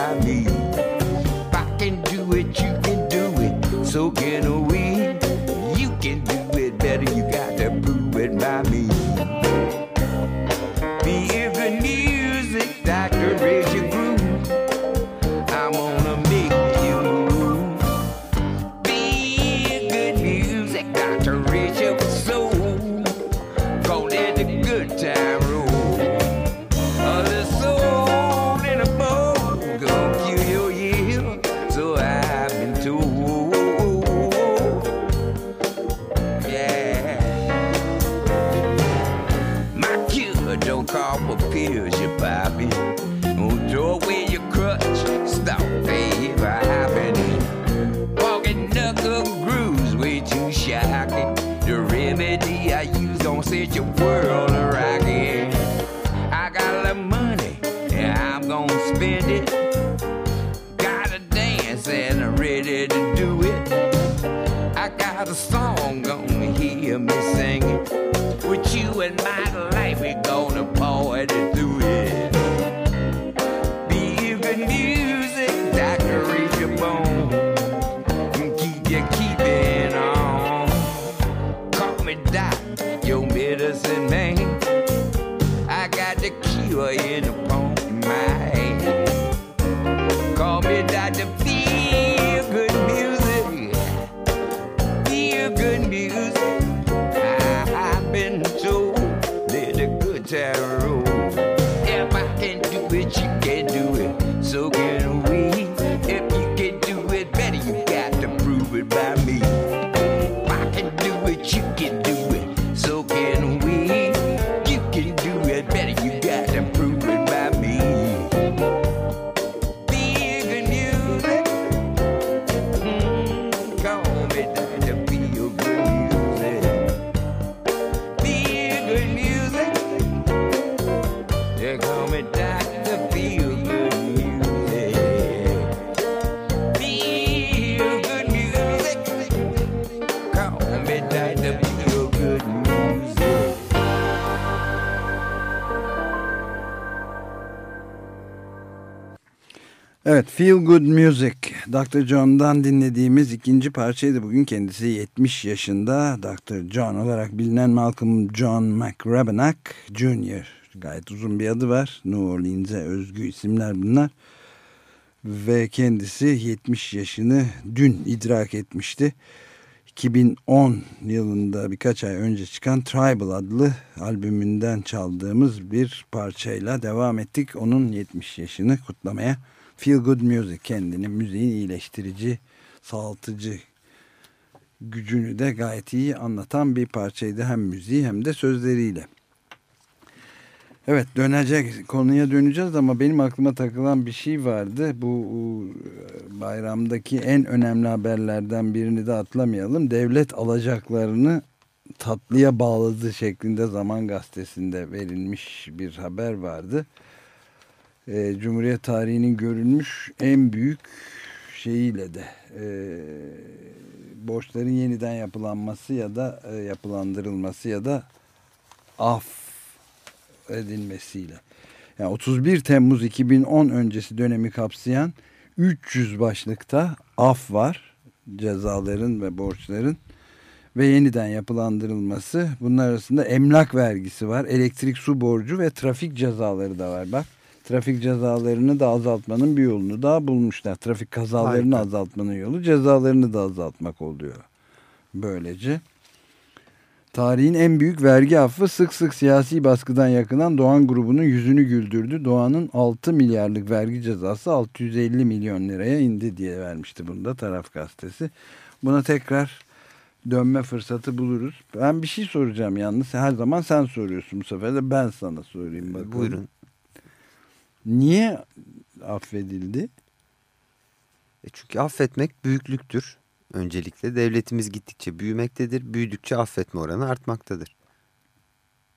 pra. Feel Good Music Dr. John'dan dinlediğimiz ikinci parçaydı. Bugün kendisi 70 yaşında Dr. John olarak bilinen Malcolm John McRabenack Jr. Gayet uzun bir adı var. New Orleans'e özgü isimler bunlar. Ve kendisi 70 yaşını dün idrak etmişti. 2010 yılında birkaç ay önce çıkan Tribal adlı albümünden çaldığımız bir parçayla devam ettik. Onun 70 yaşını kutlamaya Feel Good Music kendini müziğin iyileştirici, sağaltıcı gücünü de gayet iyi anlatan bir parçaydı. Hem müziği hem de sözleriyle. Evet dönecek konuya döneceğiz ama benim aklıma takılan bir şey vardı. Bu bayramdaki en önemli haberlerden birini de atlamayalım. Devlet alacaklarını tatlıya bağladı şeklinde Zaman Gazetesi'nde verilmiş bir haber vardı. E, Cumhuriyet tarihinin görülmüş en büyük şeyiyle de e, borçların yeniden yapılanması ya da e, yapılandırılması ya da af edilmesiyle. Yani 31 Temmuz 2010 öncesi dönemi kapsayan 300 başlıkta af var. Cezaların ve borçların ve yeniden yapılandırılması. Bunlar arasında emlak vergisi var. Elektrik su borcu ve trafik cezaları da var. Bak trafik cezalarını da azaltmanın bir yolunu daha bulmuşlar. Trafik kazalarını Harika. azaltmanın yolu cezalarını da azaltmak oluyor. Böylece tarihin en büyük vergi affı sık sık siyasi baskıdan yakınan Doğan grubunun yüzünü güldürdü. Doğan'ın 6 milyarlık vergi cezası 650 milyon liraya indi diye vermişti bunda taraf gazetesi. Buna tekrar dönme fırsatı buluruz. Ben bir şey soracağım yalnız. Her zaman sen soruyorsun bu sefer de ben sana sorayım. Bakalım. Buyurun. Niye affedildi? E çünkü affetmek büyüklüktür. Öncelikle devletimiz gittikçe büyümektedir. Büyüdükçe affetme oranı artmaktadır.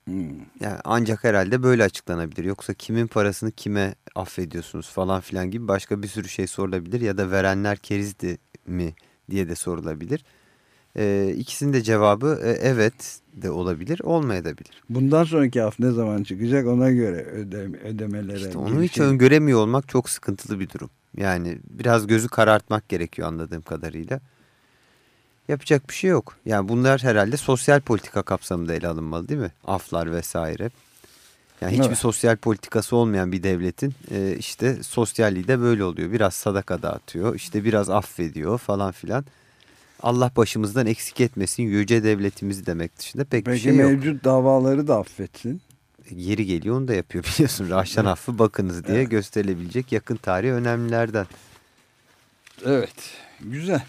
Hmm. Yani ancak herhalde böyle açıklanabilir. Yoksa kimin parasını kime affediyorsunuz falan filan gibi başka bir sürü şey sorulabilir. Ya da verenler kerizdi mi diye de sorulabilir. E, ikisinin de cevabı e, evet de olabilir, olmayabilir. Bundan sonraki af ne zaman çıkacak ona göre ödeme, ödemelere. İşte onu hiç şey... öngöremiyor olmak çok sıkıntılı bir durum. Yani biraz gözü karartmak gerekiyor anladığım kadarıyla. Yapacak bir şey yok. Yani bunlar herhalde sosyal politika kapsamında ele alınmalı değil mi? Aflar vesaire. Yani hiçbir evet. sosyal politikası olmayan bir devletin e, işte sosyalliği de böyle oluyor. Biraz sadaka dağıtıyor, işte biraz affediyor falan filan. Allah başımızdan eksik etmesin yüce devletimizi demek dışında pek Peki bir şey yok. Mevcut davaları da affetsin. Yeri geliyor onu da yapıyor biliyorsun. Rahşan affı bakınız diye evet. gösterilebilecek yakın tarih önemlilerden. Evet güzel.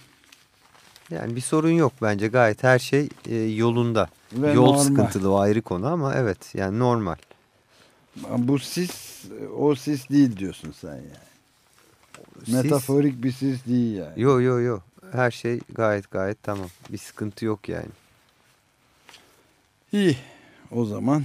Yani bir sorun yok bence gayet her şey e, yolunda. Ve Yol normal. sıkıntılı o ayrı konu ama evet yani normal. Bu sis o sis değil diyorsun sen yani. Sis, Metaforik bir sis değil yani. Yo yo yo her şey gayet gayet tamam. Bir sıkıntı yok yani. İyi. O zaman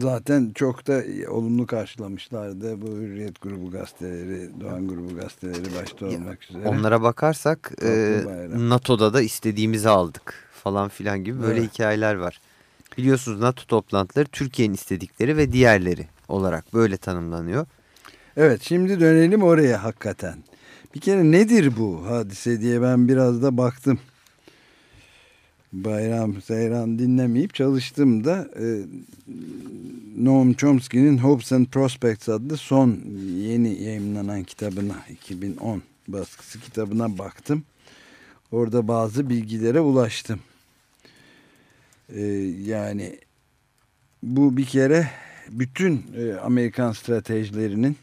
zaten çok da olumlu karşılamışlardı bu Hürriyet grubu gazeteleri, Doğan grubu gazeteleri başta olmak üzere. Onlara bakarsak e, NATO'da da istediğimizi aldık falan filan gibi böyle evet. hikayeler var. Biliyorsunuz NATO toplantıları Türkiye'nin istedikleri ve diğerleri olarak böyle tanımlanıyor. Evet şimdi dönelim oraya hakikaten. Bir kere nedir bu hadise diye ben biraz da baktım. Bayram Seyran dinlemeyip çalıştım da e, Noam Chomsky'nin Hopes and Prospects adlı son yeni yayınlanan kitabına 2010 baskısı kitabına baktım. Orada bazı bilgilere ulaştım. E, yani bu bir kere bütün e, Amerikan stratejilerinin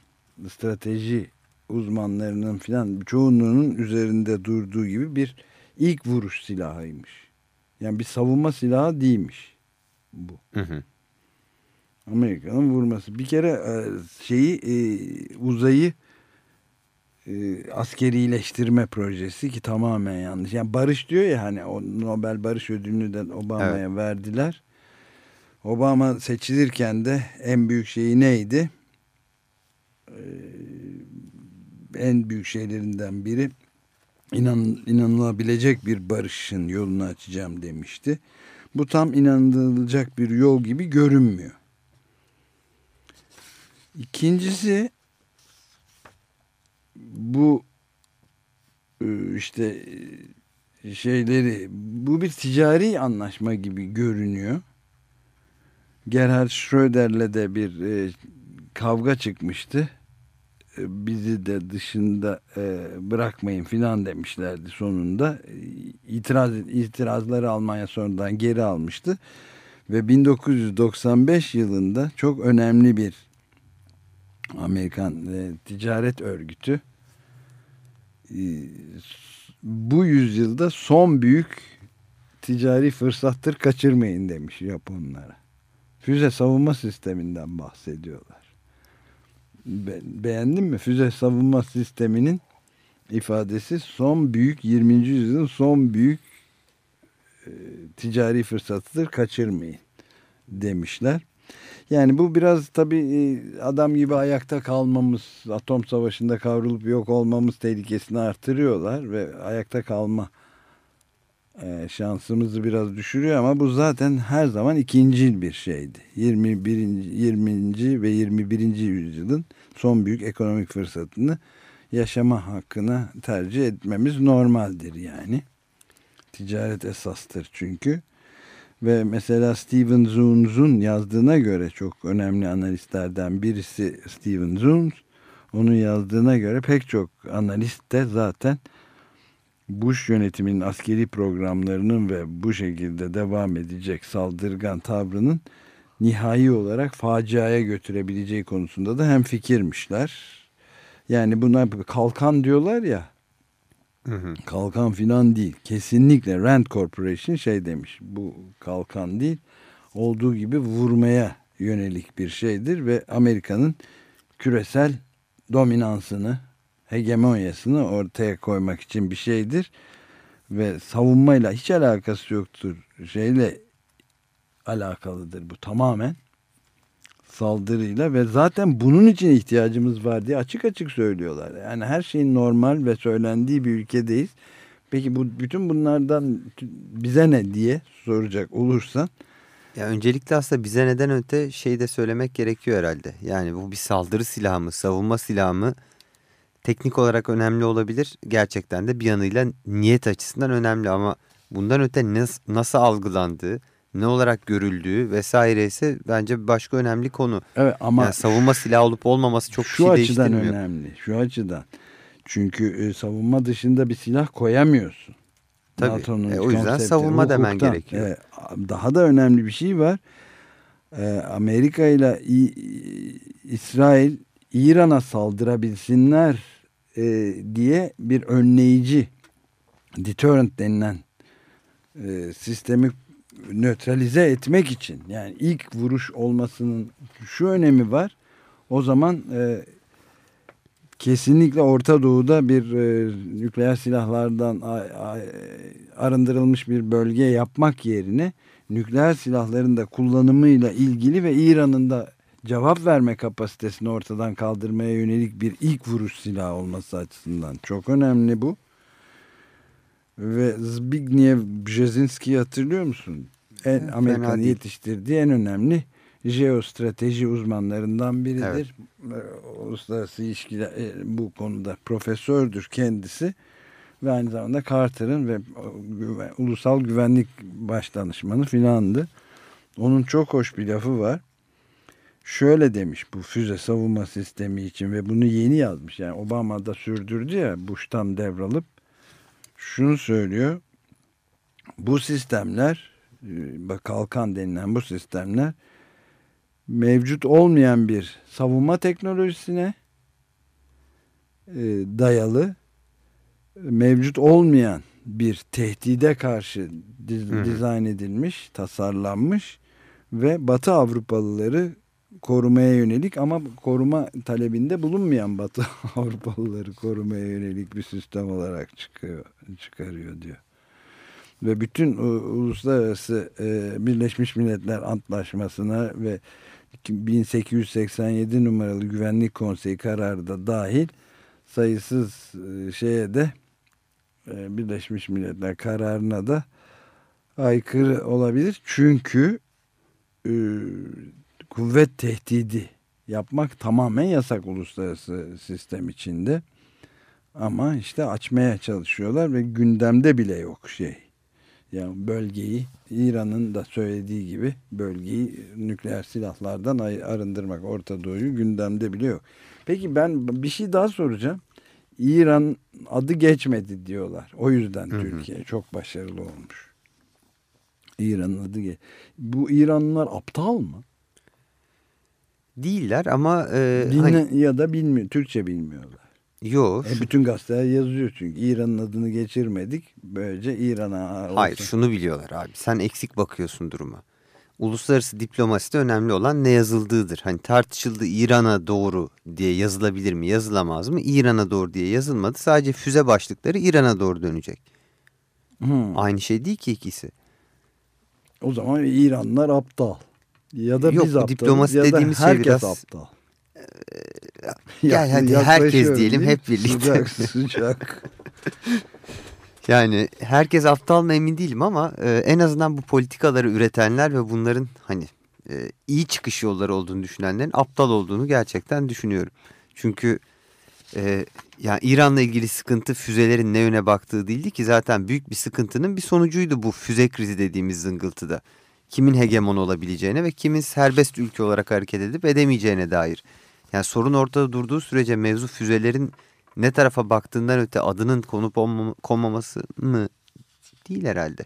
strateji uzmanlarının filan çoğunluğunun üzerinde durduğu gibi bir ilk vuruş silahıymış. Yani bir savunma silahı değilmiş bu. Hı hı. Amerika'nın vurması. Bir kere e, şeyi e, uzayı e, askerileştirme projesi ki tamamen yanlış. Yani barış diyor ya hani o Nobel Barış Ödülünü de Obama'ya evet. verdiler. Obama seçilirken de en büyük şeyi neydi? En büyük şeylerinden biri inan, inanılabilecek bir barışın yolunu açacağım demişti. Bu tam inanılacak bir yol gibi görünmüyor. İkincisi bu e, işte e, şeyleri bu bir ticari anlaşma gibi görünüyor. Gerhard Schröder'le de bir e, kavga çıkmıştı. E, bizi de dışında e, bırakmayın filan demişlerdi sonunda. E, itiraz itirazları Almanya sonradan geri almıştı ve 1995 yılında çok önemli bir Amerikan ticaret örgütü bu yüzyılda son büyük ticari fırsattır kaçırmayın demiş Japonlara. Füze savunma sisteminden bahsediyorlar. Be beğendin mi? Füze savunma sisteminin ifadesi son büyük 20. yüzyılın son büyük e, ticari fırsatıdır kaçırmayın demişler. Yani bu biraz tabii e, adam gibi ayakta kalmamız, atom savaşında kavrulup yok olmamız tehlikesini artırıyorlar ve ayakta kalma e, şansımızı biraz düşürüyor ama bu zaten her zaman ikincil bir şeydi. 21. 20. ve 21. yüzyılın son büyük ekonomik fırsatını yaşama hakkına tercih etmemiz normaldir yani. Ticaret esastır çünkü. Ve mesela Steven Zuhn'un yazdığına göre çok önemli analistlerden birisi Steven Zuhn. Onun yazdığına göre pek çok analist de zaten Bush yönetiminin askeri programlarının ve bu şekilde devam edecek saldırgan tavrının nihai olarak faciaya götürebileceği konusunda da hem fikirmişler. Yani buna kalkan diyorlar ya Hı hı. Kalkan filan değil. Kesinlikle Rand Corporation şey demiş. Bu kalkan değil. Olduğu gibi vurmaya yönelik bir şeydir ve Amerika'nın küresel dominansını, hegemonyasını ortaya koymak için bir şeydir. Ve savunmayla hiç alakası yoktur. Şeyle alakalıdır bu tamamen saldırıyla ve zaten bunun için ihtiyacımız var diye açık açık söylüyorlar. Yani her şeyin normal ve söylendiği bir ülkedeyiz. Peki bu bütün bunlardan bize ne diye soracak olursan Ya öncelikle aslında bize neden öte şey de söylemek gerekiyor herhalde. Yani bu bir saldırı silahı mı, savunma silahı mı? Teknik olarak önemli olabilir. Gerçekten de bir yanıyla niyet açısından önemli ama bundan öte nas- nasıl algılandığı, ne olarak görüldüğü vesaire ise bence başka önemli konu. evet ama yani savunma silahı olup olmaması çok şu şey açıdan önemli. Şu açıdan. Çünkü e, savunma dışında bir silah koyamıyorsun. Tabii. E, o yüzden savunma demen hukuktan. gerekiyor. E, daha da önemli bir şey var. E, Amerika ile İsrail İran'a saldırabilsinler e, diye bir önleyici deterrent denilen e, sistemi nötralize etmek için yani ilk vuruş olmasının şu önemi var. O zaman e, kesinlikle Orta Doğu'da bir e, nükleer silahlardan a- a- arındırılmış bir bölge yapmak yerine nükleer silahların da kullanımıyla ilgili ve İran'ın da cevap verme kapasitesini ortadan kaldırmaya yönelik bir ilk vuruş silahı olması açısından çok önemli bu. Ve Zbigniew Brzezinski'yi hatırlıyor musun? En, Evet, Amerika'nın yetiştirdiği en önemli jeostrateji uzmanlarından biridir. Ee, Uluslararası ilişkiler e, bu konuda profesördür kendisi. Ve aynı zamanda Carter'ın ve güven- ulusal güvenlik başdanışmanı filandı. Onun çok hoş bir lafı var. Şöyle demiş bu füze savunma sistemi için ve bunu yeni yazmış. Yani Obama da sürdürdü ya Bush'tan devralıp şunu söylüyor. Bu sistemler e, bak kalkan denilen bu sistemler mevcut olmayan bir savunma teknolojisine e, dayalı mevcut olmayan bir tehdide karşı diz- dizayn edilmiş, tasarlanmış ve Batı Avrupalıları korumaya yönelik ama koruma talebinde bulunmayan Batı Avrupalıları korumaya yönelik bir sistem olarak çıkıyor, çıkarıyor diyor. Ve bütün uluslararası e, Birleşmiş Milletler Antlaşması'na ve 1887 numaralı Güvenlik Konseyi kararı da dahil sayısız e, şeye de e, Birleşmiş Milletler kararına da aykırı olabilir. Çünkü e, kuvvet tehdidi yapmak tamamen yasak uluslararası sistem içinde. Ama işte açmaya çalışıyorlar ve gündemde bile yok şey. Yani bölgeyi İran'ın da söylediği gibi bölgeyi nükleer silahlardan arındırmak Orta Doğu'yu gündemde bile yok. Peki ben bir şey daha soracağım. İran adı geçmedi diyorlar. O yüzden Türkiye çok başarılı olmuş. İran'ın adı geç. Bu İranlılar aptal mı? Değiller ama e, Dinle, hani, ya da bilmiyor. Türkçe bilmiyorlar. yo, E bütün gazeteler yazıyor çünkü İran'ın adını geçirmedik. Böylece İran'a hayır şunu biliyorlar abi. Sen eksik bakıyorsun duruma. Uluslararası diplomaside önemli olan ne yazıldığıdır. Hani tartışıldı İran'a doğru diye yazılabilir mi, yazılamaz mı? İran'a doğru diye yazılmadı. Sadece füze başlıkları İran'a doğru dönecek. Hmm. Aynı şey değil ki ikisi. O zaman İranlılar aptal. Ya da Yok, biz aptalız diplomasi ya da dediğimiz şey herkes biraz- aptal. Gel hadi yaklaşıyoruz herkes diyelim, değil hep birlikte. Sıcak sıcak. Yani herkes aptal mı emin değilim ama e, en azından bu politikaları üretenler ve bunların hani e, iyi çıkış yolları olduğunu düşünenlerin aptal olduğunu gerçekten düşünüyorum. Çünkü e, yani İran'la ilgili sıkıntı füzelerin ne yöne baktığı değildi ki zaten büyük bir sıkıntının bir sonucuydu bu füze krizi dediğimiz zıngıltıda. Kimin hegemon olabileceğine ve kimin serbest ülke olarak hareket edip edemeyeceğine dair. Yani sorun ortada durduğu sürece mevzu füzelerin ne tarafa baktığından öte adının konup konmaması mı değil herhalde.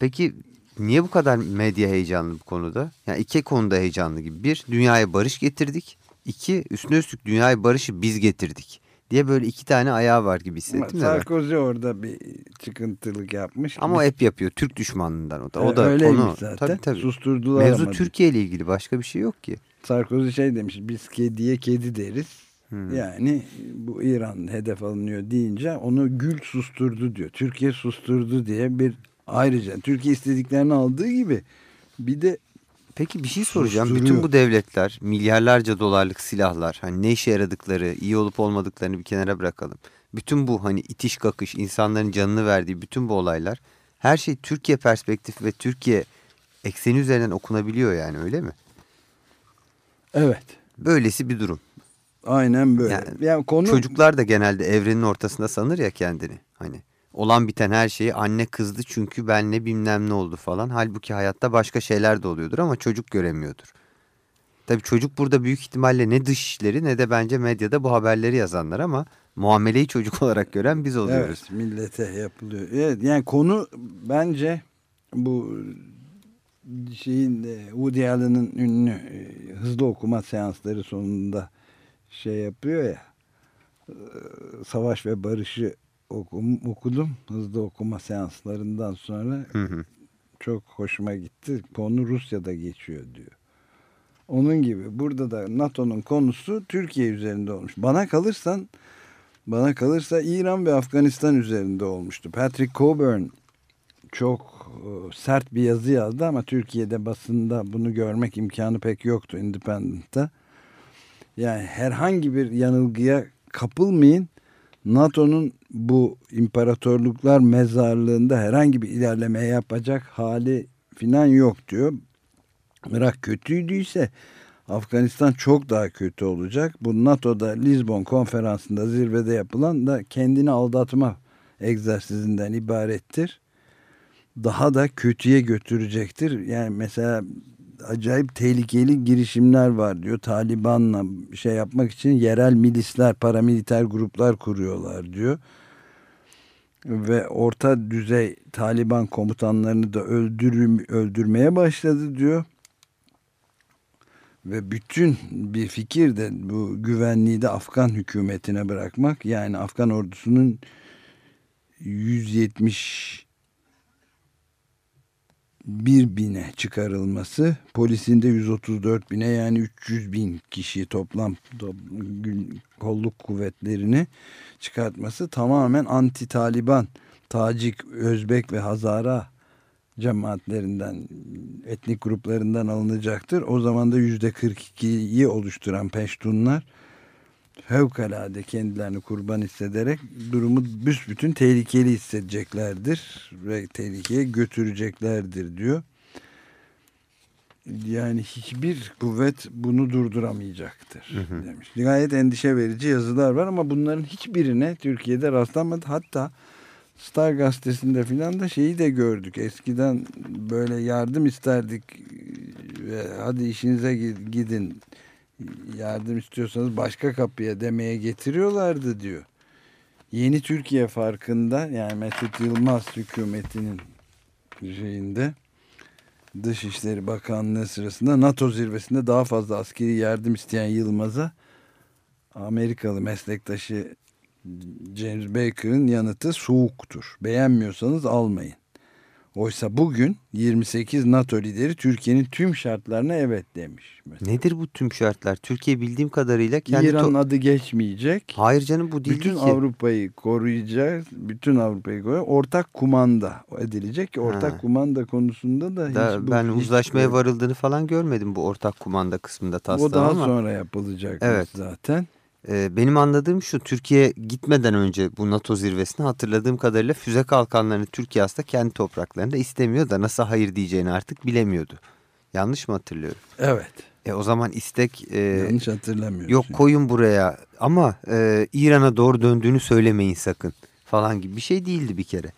Peki niye bu kadar medya heyecanlı bu konuda? Yani iki konuda heyecanlı gibi. Bir, dünyaya barış getirdik. İki, üstüne üstlük dünyaya barışı biz getirdik. Diye böyle iki tane ayağı var gibi Ama hissettim de ben. Sarkozy orada bir çıkıntılık yapmış. Ama o hep yapıyor. Türk düşmanlığından o da. O da öyleymiş konu. zaten. Tabii, tabii. Susturdular Mevzu ama. Türkiye ile ilgili başka bir şey yok ki. Sarkozy şey demiş biz kediye kedi deriz. Hmm. Yani bu İran hedef alınıyor deyince onu gül susturdu diyor. Türkiye susturdu diye bir ayrıca Türkiye istediklerini aldığı gibi bir de Peki bir şey soracağım. Bütün bu devletler milyarlarca dolarlık silahlar hani ne işe yaradıkları, iyi olup olmadıklarını bir kenara bırakalım. Bütün bu hani itiş kakış, insanların canını verdiği bütün bu olaylar her şey Türkiye perspektifi ve Türkiye ekseni üzerinden okunabiliyor yani öyle mi? evet Böylesi bir durum. aynen böyle. Yani Yani, konu Çocuklar da genelde evrenin ortasında sanır ya kendini. Hani olan biten her şeyi anne kızdı çünkü benle bilmem ne oldu falan. Halbuki hayatta başka şeyler de oluyordur ama çocuk göremiyordur. Tabii çocuk burada büyük ihtimalle ne dış ne de bence medyada bu haberleri yazanlar ama muameleyi çocuk olarak gören biz oluyoruz. Evet millete yapılıyor. Evet, yani konu bence bu şeyin e, Woody Allen'ın ünlü e, hızlı okuma seansları sonunda şey yapıyor ya e, Savaş ve Barış'ı okum, okudum hızlı okuma seanslarından sonra Hı hı. çok hoşuma gitti. Konu Rusya'da geçiyor diyor. Onun gibi burada da NATO'nun konusu Türkiye üzerinde olmuş. Bana kalırsan bana kalırsa İran ve Afganistan üzerinde olmuştu. Patrick Coburn çok e, sert bir yazı yazdı ama Türkiye'de basında bunu görmek imkanı pek yoktu Independent'ta. Yani herhangi bir yanılgıya kapılmayın. NATO'nun bu imparatorluklar mezarlığında herhangi bir ilerleme yapacak hali filan yok diyor. Irak kötüydüyse Afganistan çok daha kötü olacak. Bu NATO'da Lisbon konferansında zirvede yapılan da kendini aldatma egzersizinden ibarettir. Daha da kötüye götürecektir. Yani mesela acayip tehlikeli girişimler var diyor. Taliban'la şey yapmak için yerel milisler, paramiliter gruplar kuruyorlar diyor. Ve orta düzey Taliban komutanlarını da öldürüm, öldürmeye başladı diyor. Ve bütün bir fikir de bu güvenliği de Afgan hükümetine bırakmak. Yani Afgan ordusunun 170 bir bine çıkarılması, polisin de 134 bine yani 300 bin kişi toplam kolluk kuvvetlerini çıkartması tamamen anti Taliban, Tacik, Özbek ve Hazara cemaatlerinden, etnik gruplarından alınacaktır. O zaman da yüzde 42'yi oluşturan Peştunlar fevkalade kendilerini kurban hissederek durumu büsbütün tehlikeli hissedeceklerdir ve tehlikeye götüreceklerdir diyor. yani hiçbir kuvvet bunu durduramayacaktır demiş. Gayet endişe verici yazılar var ama bunların hiçbirine Türkiye'de rastlanmadı. Hatta Star gazetesinde filan da şeyi de gördük. Eskiden böyle yardım isterdik ve hadi işinize gidin yardım istiyorsanız başka kapıya demeye getiriyorlardı diyor. Yeni Türkiye farkında yani Mesut Yılmaz hükümetinin şeyinde Dışişleri Bakanlığı sırasında NATO zirvesinde daha fazla askeri yardım isteyen Yılmaz'a Amerikalı meslektaşı James Baker'ın yanıtı soğuktur. Beğenmiyorsanız almayın. Oysa bugün 28 NATO lideri Türkiye'nin tüm şartlarına evet demiş. Mesela. Nedir bu tüm şartlar? Türkiye bildiğim kadarıyla kendi... İran'ın adı geçmeyecek. Hayır canım bu değil bütün ki. Avrupa'yı koruyacak. Bütün Avrupa'yı koruyacak. Ortak kumanda edilecek ki ortak ha. kumanda konusunda da, da hiç Ben bu, uzlaşmaya hiç varıldığını falan görmedim bu ortak kumanda kısmında taslağı O daha ama. sonra yapılacak evet. zaten. Ee, benim anladığım şu Türkiye gitmeden önce bu NATO zirvesine hatırladığım kadarıyla füze kalkanlarını Türkiye aslında kendi topraklarında istemiyor da nasıl hayır diyeceğini artık bilemiyordu. Yanlış mı hatırlıyorum? Evet. E, o zaman istek... E, Yanlış hatırlamıyorum. Yok koyun buraya ama e, İran'a doğru döndüğünü söylemeyin sakın falan gibi bir şey değildi bir kere.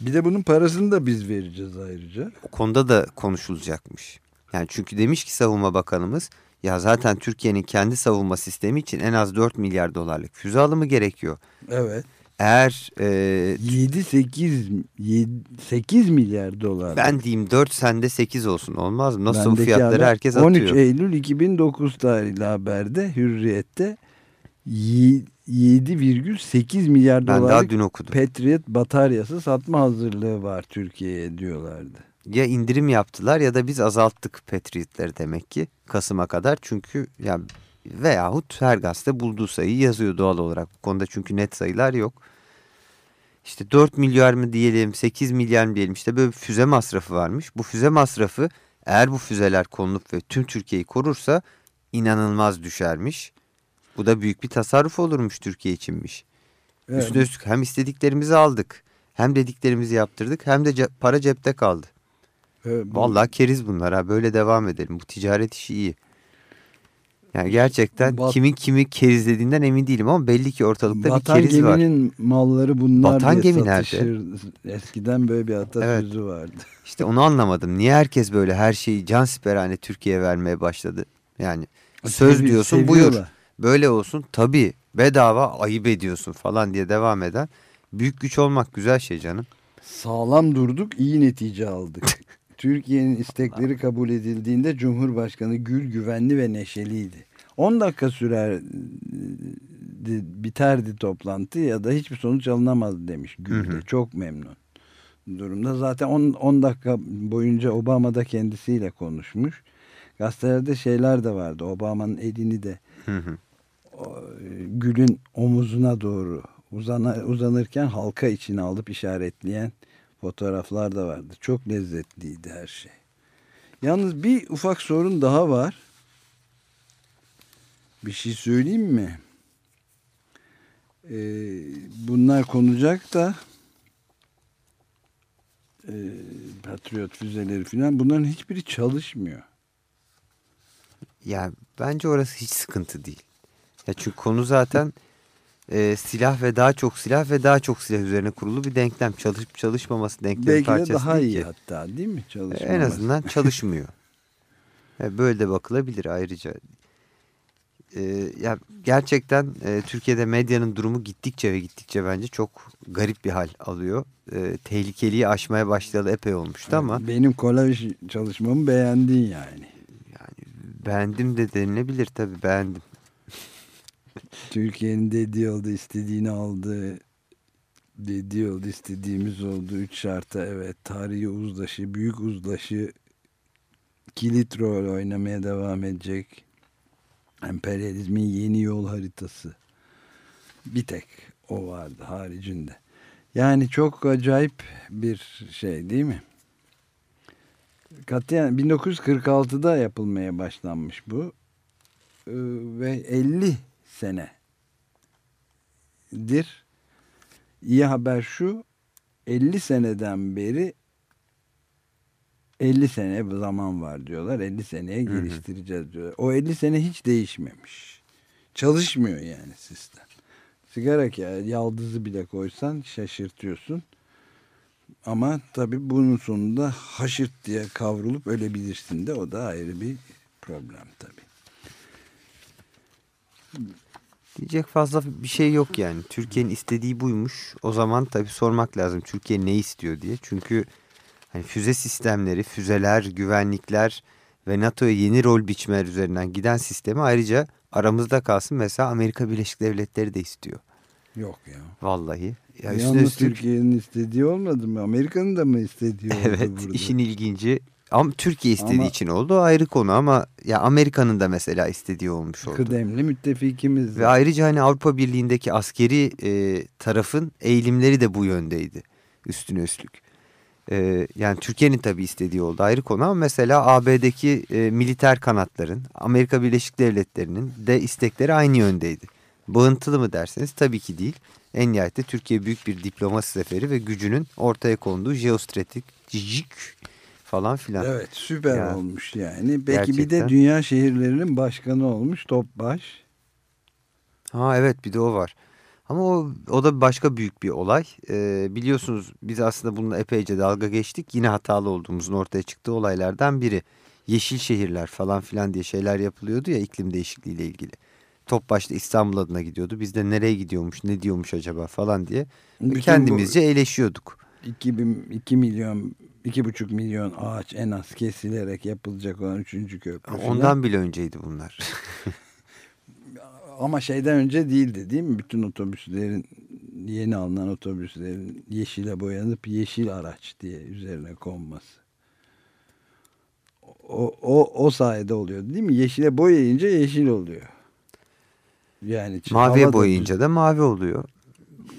Bir de bunun parasını da biz vereceğiz ayrıca. O konuda da konuşulacakmış. Yani çünkü demiş ki savunma bakanımız ya zaten Türkiye'nin kendi savunma sistemi için en az 4 milyar dolarlık füze alımı gerekiyor. Evet. Eğer e, 7-8 8 milyar dolar. Ben diyeyim 4 sende 8 olsun olmaz mı? Nasıl bu fiyatları herkes 13 atıyor. 13 Eylül 2009 tarihli haberde Hürriyet'te 7,8 milyar ben dolarlık. Patriot bataryası satma hazırlığı var Türkiye'ye diyorlardı. Ya indirim yaptılar ya da biz azalttık Patriot'ları demek ki Kasım'a kadar. Çünkü ya veyahut her gazete bulduğu sayıyı yazıyor doğal olarak. Bu konuda çünkü net sayılar yok. İşte 4 milyar mı diyelim 8 milyar mı diyelim işte böyle bir füze masrafı varmış. Bu füze masrafı eğer bu füzeler konulup ve tüm Türkiye'yi korursa inanılmaz düşermiş. Bu da büyük bir tasarruf olurmuş Türkiye içinmiş. Evet. Üstüne üstlük hem istediklerimizi aldık hem dediklerimizi yaptırdık hem de para cepte kaldı. Bu... Vallahi keriz bunlar ha böyle devam edelim bu ticaret işi iyi. Yani gerçekten Bat, kimin kimi kerizlediğinden emin değilim ama belli ki ortalıkta bir keriz var. Batan geminin malları bunlar Batan diye gemi satışır. Nerede? Eskiden böyle bir atasözü evet. vardı. İşte onu anlamadım. Niye herkes böyle her şeyi can siperhane Türkiye'ye vermeye başladı? Yani söz Sevi, diyorsun seviyorlar. buyur. Böyle olsun tabii bedava ayıp ediyorsun falan diye devam eden. Büyük güç olmak güzel şey canım. Sağlam durduk iyi netice aldık. Türkiye'nin istekleri kabul edildiğinde Cumhurbaşkanı Gül güvenli ve neşeliydi. 10 dakika sürer biterdi toplantı ya da hiçbir sonuç alınamaz demiş Gül de. Çok memnun durumda. Zaten 10 dakika boyunca Obama da kendisiyle konuşmuş. Gazetelerde şeyler de vardı. Obama'nın elini de hı hı. Gül'ün omuzuna doğru uzana, uzanırken halka içine alıp işaretleyen fotoğraflar da vardı. Çok lezzetliydi her şey. Yalnız bir ufak sorun daha var. Bir şey söyleyeyim mi? Ee, bunlar konacak da e, Patriot füzeleri falan bunların hiçbiri çalışmıyor. Ya bence orası hiç sıkıntı değil. Ya çünkü konu zaten e, silah ve daha çok silah ve daha çok silah üzerine kurulu bir denklem. Çalışıp çalışmaması denklemin Belki parçası de daha iyi ki. hatta değil mi? Çalışmaması. En azından çalışmıyor. yani böyle de bakılabilir ayrıca. E, ya gerçekten e, Türkiye'de medyanın durumu gittikçe ve gittikçe bence çok garip bir hal alıyor. E, tehlikeliyi aşmaya başlayalı epey olmuştu ama. Benim kolaj çalışmamı beğendin yani. Yani beğendim de denilebilir tabii beğendim. Türkiye'nin dediği oldu istediğini aldı. Dediği oldu istediğimiz oldu. Üç şarta evet tarihi uzlaşı, büyük uzlaşı kilit rol oynamaya devam edecek. Emperyalizmin yeni yol haritası. Bir tek o vardı haricinde. Yani çok acayip bir şey değil mi? Katiyen 1946'da yapılmaya başlanmış bu. Ee, ve 50 senedir. İyi haber şu 50 seneden beri 50 sene bu zaman var diyorlar. 50 seneye geliştireceğiz diyorlar. O 50 sene hiç değişmemiş. Çalışmıyor yani sistem. Sigara ya yaldızı bile koysan şaşırtıyorsun. Ama tabii bunun sonunda haşırt diye kavrulup ölebilirsin de o da ayrı bir problem tabii. Diyecek fazla bir şey yok yani. Türkiye'nin istediği buymuş. O zaman tabii sormak lazım Türkiye ne istiyor diye. Çünkü hani füze sistemleri, füzeler, güvenlikler ve NATO'ya yeni rol biçmeler üzerinden giden sistemi ayrıca aramızda kalsın mesela Amerika Birleşik Devletleri de istiyor. Yok ya. Vallahi. Ya üstüne Yalnız üstlük- Türkiye'nin istediği olmadı mı? Amerika'nın da mı istediği oldu Evet burada? işin ilginci ama Türkiye istediği Ama- için oldu ayrı konu ama ya Amerika'nın da mesela istediği olmuş oldu. Kıdemli müttefikimiz. Ve ayrıca hani Avrupa Birliği'ndeki askeri e, tarafın eğilimleri de bu yöndeydi üstüne üstlük. E, yani Türkiye'nin tabii istediği oldu ayrı konu ama mesela AB'deki e, militer kanatların Amerika Birleşik Devletleri'nin de istekleri aynı yöndeydi. Bağıntılı mı derseniz tabii ki değil. En nihayetinde Türkiye büyük bir diplomasi seferi ve gücünün ortaya konduğu jeostratejik falan filan. Evet süper Ya. olmuş yani. Peki bir de Gerçekten. dünya şehirlerinin başkanı olmuş Topbaş. Ha evet bir de o var. Ama o, o da başka büyük bir olay. Ee, biliyorsunuz biz aslında bununla epeyce dalga geçtik. Yine hatalı olduğumuzun ortaya çıktığı olaylardan biri. Yeşil şehirler falan filan diye şeyler yapılıyordu ya iklim değişikliğiyle ilgili. Top başta İstanbul adına gidiyordu. Biz de nereye gidiyormuş ne diyormuş acaba falan diye Bütün kendimizce eleşiyorduk. 2000, 2 milyon, 2,5 milyon ağaç en az kesilerek yapılacak olan 3. köprü. falan. Ondan bile önceydi bunlar. Ama şeyden önce değildi değil mi? Bütün otobüslerin yeni alınan otobüslerin yeşile boyanıp yeşil araç diye üzerine konması. O, o, o sayede oluyor değil mi? Yeşile boyayınca yeşil oluyor. Yani Maviye boyayınca da mavi oluyor.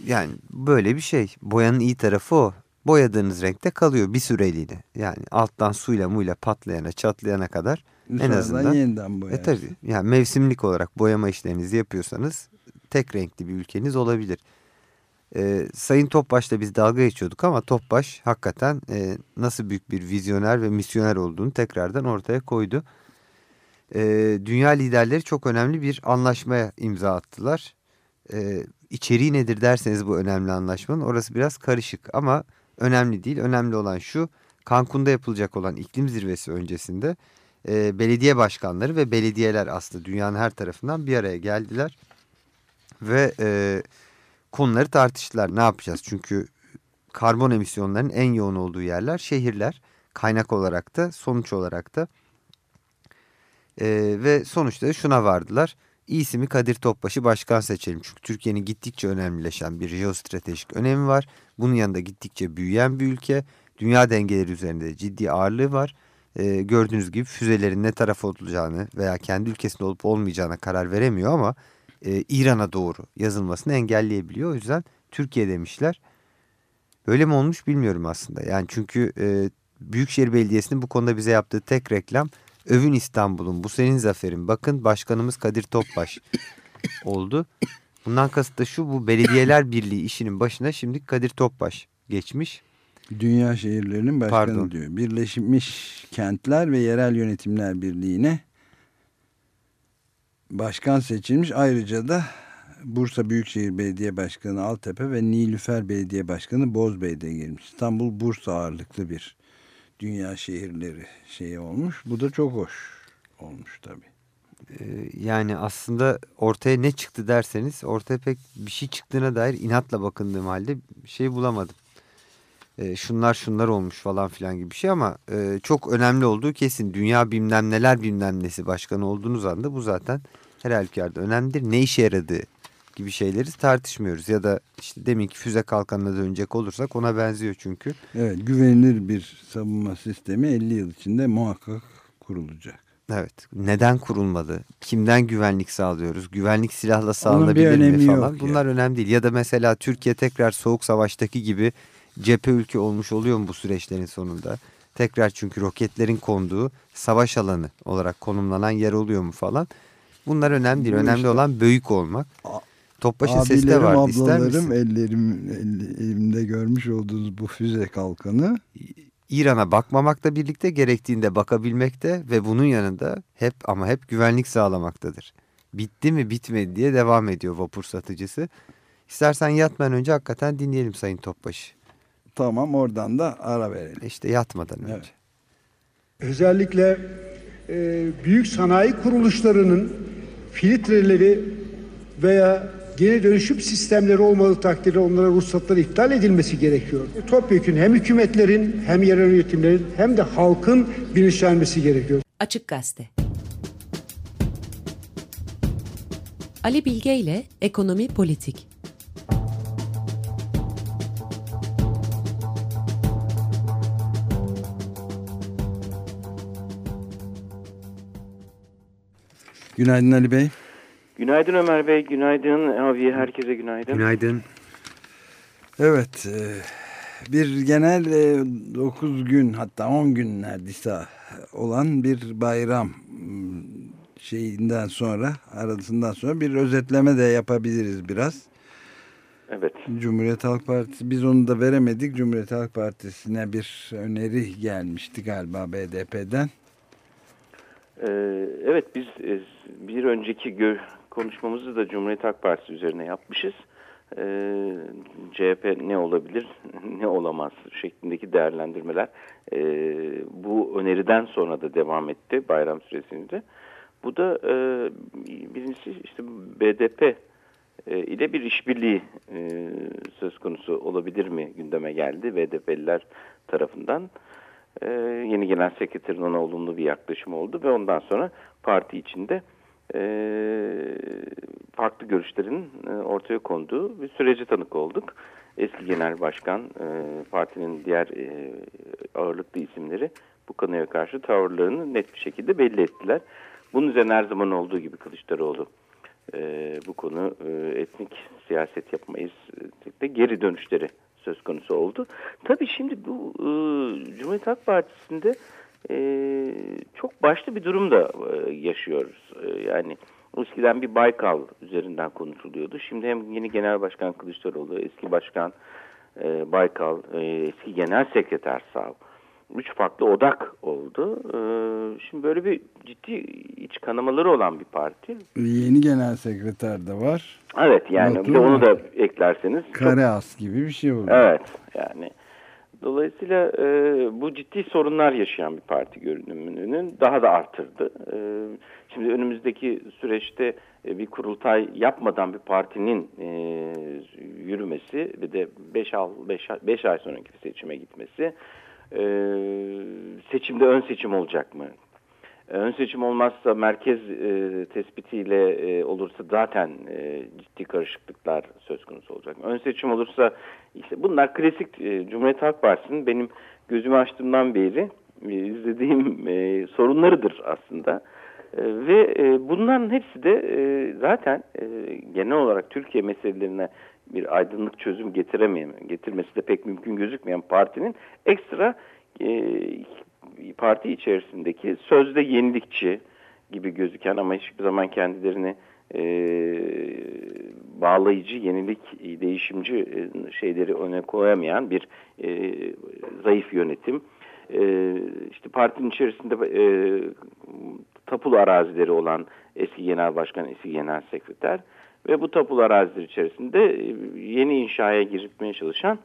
Yani böyle bir şey. Boyanın iyi tarafı o. Boyadığınız renkte kalıyor bir süreliğine. Yani alttan suyla muyla patlayana çatlayana kadar düz- en azından. yeniden boyarsın. E tabi yani mevsimlik olarak boyama işlerinizi yapıyorsanız tek renkli bir ülkeniz olabilir. Ee, Sayın Topbaş'la biz dalga geçiyorduk ama Topbaş hakikaten e, nasıl büyük bir vizyoner ve misyoner olduğunu tekrardan ortaya koydu. Ee, dünya liderleri çok önemli bir anlaşmaya imza attılar. Ee, içeriği nedir derseniz bu önemli anlaşmanın orası biraz karışık ama önemli değil. Önemli olan şu Cancun'da yapılacak olan iklim zirvesi öncesinde e, belediye başkanları ve belediyeler aslında dünyanın her tarafından bir araya geldiler. Ve e, konuları tartıştılar ne yapacağız çünkü karbon emisyonlarının en yoğun olduğu yerler şehirler kaynak olarak da sonuç olarak da E, ve sonuçta şuna vardılar. İyisi mi Kadir Topbaş'ı başkan seçelim. Çünkü Türkiye'nin gittikçe önemlileşen bir jeostratejik önemi var. Bunun yanında gittikçe büyüyen bir ülke. Dünya dengeleri üzerinde de ciddi ağırlığı var. Ee, gördüğünüz gibi füzelerin ne tarafa olacağını veya kendi ülkesinde olup olmayacağına karar veremiyor ama e, İran'a doğru yazılmasını engelleyebiliyor. O yüzden Türkiye demişler. Böyle mi olmuş bilmiyorum aslında. Yani çünkü e, Büyükşehir Belediyesi'nin bu konuda bize yaptığı tek reklam Övün İstanbul'un bu senin zaferin. Bakın başkanımız Kadir Topbaş oldu. Bundan kasıt da şu bu belediyeler birliği işinin başına şimdi Kadir Topbaş geçmiş. Dünya Şehirlerinin Başkanı Pardon. diyor. Birleşmiş Kentler ve Yerel Yönetimler Birliği'ne başkan seçilmiş. Ayrıca da Bursa Büyükşehir Belediye Başkanı Altepe ve Nilüfer Belediye Başkanı Bozbey de girmiş. İstanbul Bursa ağırlıklı bir dünya şehirleri şeyi olmuş. Bu da çok hoş olmuş tabii. Ee, yani aslında ortaya ne çıktı derseniz ortaya pek bir şey çıktığına dair inatla bakındığım halde bir şey bulamadım. Ee, şunlar şunlar olmuş falan filan gibi bir şey ama e, çok önemli olduğu kesin. Dünya bilmem neler bilmem nesi başkanı olduğunuz anda bu zaten her halükarda önemlidir. Ne işe yaradığı gibi şeyleri tartışmıyoruz. Ya da işte deminki füze kalkanına dönecek olursak ona benziyor çünkü. Evet güvenilir bir savunma sistemi 50 yıl içinde muhakkak kurulacak. Evet. Neden kurulmadı? Kimden güvenlik sağlıyoruz? Güvenlik silahla sağlanabilir mi falan? Bunlar önemli değil. Ya da mesela Türkiye tekrar soğuk savaştaki gibi cephe ülke olmuş oluyor mu bu süreçlerin sonunda? Tekrar çünkü roketlerin konduğu savaş alanı olarak konumlanan yer oluyor mu falan? Bunlar önemli değil. Bu önemli işte- olan büyük olmak. Topbaş'ın sesi de vardı. Ablalarım ellerim, el- elimde görmüş olduğunuz bu füze kalkanı İran'a bakmamakla birlikte gerektiğinde bakabilmekte ve bunun yanında hep ama hep güvenlik sağlamaktadır. Bitti mi bitmedi diye devam ediyor vapur satıcısı. İstersen yatmadan önce hakikaten dinleyelim Sayın Topbaşı. Tamam oradan da ara verelim. İşte yatmadan önce. Evet. Özellikle e, büyük sanayi kuruluşlarının filtreleri veya geri dönüşüm sistemleri olmadığı takdirde onlara ruhsatları iptal edilmesi gerekiyor. Topyekun hem hükümetlerin hem yerel yönetimlerin hem de halkın bilinçlenmesi gerekiyor. Açık Gazete. Ali Bilge ile Ekonomi Politik. Günaydın Ali Bey. Günaydın Ömer Bey, günaydın abi, herkese günaydın. Günaydın. Evet, e, bir genel 9 gün hatta 10 gün neredeyse olan bir bayram m, şeyinden sonra, arasından sonra bir özetleme de yapabiliriz biraz. Evet, Cumhuriyet Halk Partisi, biz onu da veremedik. Cumhuriyet Halk Partisi'ne bir öneri gelmişti galiba BDP'den. ee, evet biz e, bir önceki konuşmamızı da Cumhuriyet Halk Partisi üzerine yapmışız. Ee, CHP ne olabilir, ne olamaz şeklindeki değerlendirmeler e, bu öneriden sonra da devam etti bayram süresinde. Bu da e, birincisi işte BDP e, ile bir işbirliği e, söz konusu olabilir mi gündeme geldi BDP'liler tarafından. E, yeni gelen sekreterin ona olumlu bir yaklaşım oldu ve ondan sonra parti içinde e, farklı görüşlerin e, ortaya konduğu bir sürece tanık olduk. Eski genel başkan, e, partinin diğer e, ağırlıklı isimleri bu konuya karşı tavırlarını net bir şekilde belli ettiler. Bunun üzerine her zaman olduğu gibi Kılıçdaroğlu e, bu konu etnik siyaset yapmayız de geri dönüşleri söz konusu oldu. Tabii şimdi bu e, Cumhuriyet Halk Partisi'nde e, çok başlı bir durum da e, yaşıyoruz. E, yani eskiden bir Baykal üzerinden konuşuluyordu. Şimdi hem yeni Genel Başkan Kılıçdaroğlu, eski Başkan e, Baykal, e, eski Genel Sekreter Sav üç farklı odak oldu. Ee, şimdi böyle bir ciddi iç kanamaları olan bir parti. Yeni genel sekreter de var. Evet yani Notu bir de onu da eklerseniz. çok- Kareas gibi bir şey oldu. Evet yani. Dolayısıyla e, bu ciddi sorunlar yaşayan bir parti görünümünün daha da artırdı. E, şimdi önümüzdeki süreçte e, bir kurultay yapmadan bir partinin e, yürümesi ve de 5 beş, beş ay sonraki seçime gitmesi e, seçimde ön seçim olacak mı? Ön seçim olmazsa merkez e, tespitiyle e, olursa zaten e, ciddi karışıklıklar söz konusu olacak. Ön seçim olursa işte bunlar klasik e, Cumhuriyet Halk Partisi'nin benim gözümü açtığımdan beri e, izlediğim e, sorunlarıdır aslında. E, ve e, bunların hepsi de e, zaten e, genel olarak Türkiye meselelerine bir aydınlık çözüm getiremeyen, getirmesi de pek mümkün gözükmeyen partinin ekstra e, parti içerisindeki sözde yenilikçi gibi gözüken ama hiçbir zaman kendilerini e, bağlayıcı, yenilik, değişimci e, şeyleri öne koyamayan bir e, zayıf yönetim. E, işte partinin içerisinde e, tapulu arazileri olan eski genel başkan, eski genel sekreter ve bu tapulu araziler içerisinde e, yeni inşaya girmeye çalışan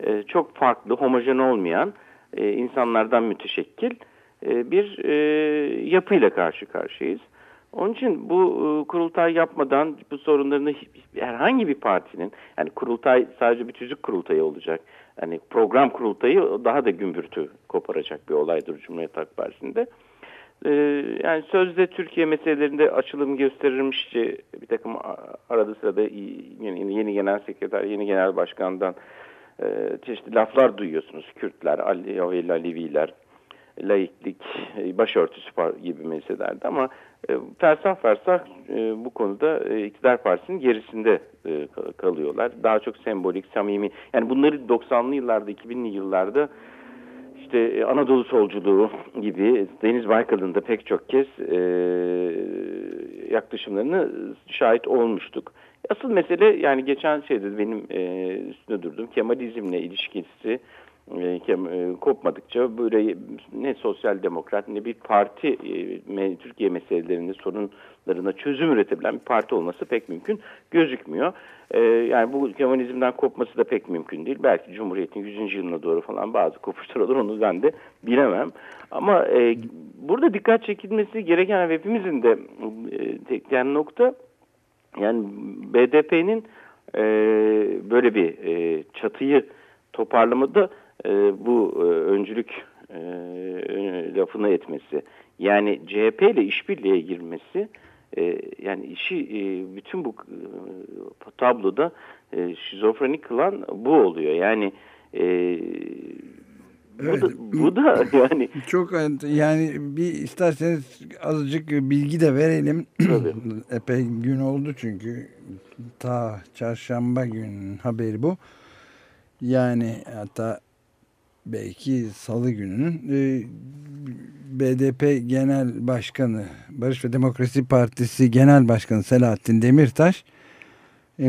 e, çok farklı, homojen olmayan e, insanlardan müteşekkil e, bir e, yapıyla karşı karşıyayız. Onun için bu e, kurultay yapmadan bu sorunlarını herhangi bir partinin yani kurultay sadece bir tüzük kurultayı olacak. Yani program kurultayı daha da gümbürtü koparacak bir olaydır Cumhuriyet Halk Partisi'nde. E, yani sözde Türkiye meselelerinde açılım gösterilmişçe bir takım arada sırada yeni, yeni genel sekreter, yeni genel başkandan e, çeşitli laflar duyuyorsunuz. Kürtler, Ali, Aleviler, laiklik, e, başörtüsü gibi meselelerde ama e, fersah fersah e, bu konuda e, iktidar partisinin gerisinde e, kalıyorlar. Daha çok sembolik, samimi. Yani bunları 90'lı yıllarda, 2000'li yıllarda işte Anadolu solculuğu gibi Deniz Baykal'ın da pek çok kez yaklaşımlarını şahit olmuştuk. Asıl mesele yani geçen şeyde benim e, üstüne durdum Kemalizmle ilişkisi e, e, kopmadıkça böyle ne sosyal demokrat ne bir parti e, Türkiye meselelerinde sorunlarına çözüm üretebilen bir parti olması pek mümkün gözükmüyor. Yani bu Kemalizmden kopması da pek mümkün değil. Belki Cumhuriyet'in 100. yılına doğru falan bazı kopuşlar olur onu ben de bilemem. Ama burada dikkat çekilmesi gereken hepimizin de tekleyen nokta yani BDP'nin böyle bir çatıyı toparlamada e, bu e, öncülük e, lafına etmesi yani CHP ile işbirliğe girmesi e, yani işi e, bütün bu e, tabloda e, şizofrenik kılan bu oluyor. Yani e, Evet. Bu da, bu da yani çok yani bir isterseniz azıcık bilgi de verelim. Epey gün oldu çünkü ta çarşamba gün haberi bu. Yani hatta belki salı gününün e, BDP Genel Başkanı Barış ve Demokrasi Partisi Genel Başkanı Selahattin Demirtaş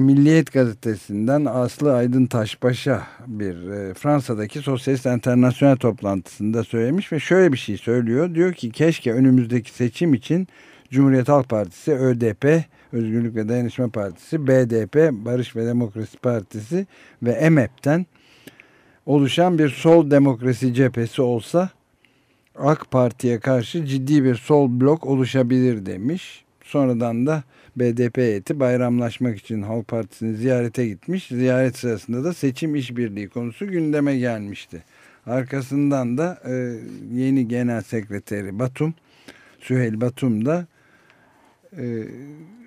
Milliyet Gazetesi'nden Aslı Aydın Taşbaş'a bir e, Fransa'daki Sosyalist Enternasyonel toplantısında söylemiş ve şöyle bir şey söylüyor. Diyor ki keşke önümüzdeki seçim için Cumhuriyet Halk Partisi, ÖDP, Özgürlük ve Dayanışma Partisi, BDP, Barış ve Demokrasi Partisi ve EMEP'ten oluşan bir sol demokrasi cephesi olsa AK Parti'ye karşı ciddi bir sol blok oluşabilir demiş. Sonradan da BDP heyeti bayramlaşmak için Halk Partisi'ni ziyarete gitmiş. Ziyaret sırasında da seçim işbirliği konusu gündeme gelmişti. Arkasından da e, yeni genel sekreteri Batum, Süheyl Batum da e,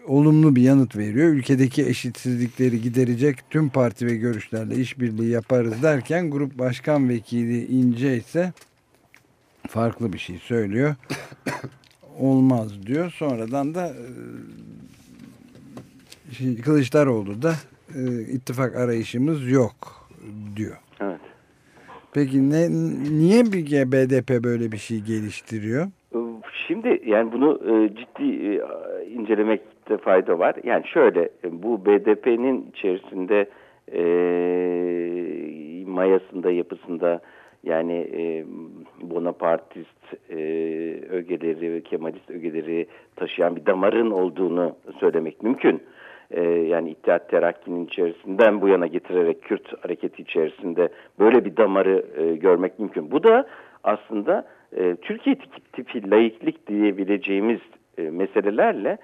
olumlu bir yanıt veriyor. Ülkedeki eşitsizlikleri giderecek tüm parti ve görüşlerle işbirliği yaparız derken grup başkan vekili İnce ise farklı bir şey söylüyor. Olmaz diyor. Sonradan da e, Kılıçdaroğlu da e, ittifak arayışımız yok diyor. Evet. Peki ne niye bir BDP böyle bir şey geliştiriyor? Şimdi yani bunu e, ciddi e, incelemekte fayda var. Yani şöyle e, bu BDP'nin içerisinde e, mayasında yapısında yani e, Bonapartist e, ögeleri ve Kemalist ögeleri taşıyan bir damarın olduğunu söylemek mümkün. E, yani İttihat Terakki'nin içerisinden bu yana getirerek Kürt hareketi içerisinde böyle bir damarı e, görmek mümkün. Bu da aslında e, Türkiye tipi layıklık diyebileceğimiz e, meselelerle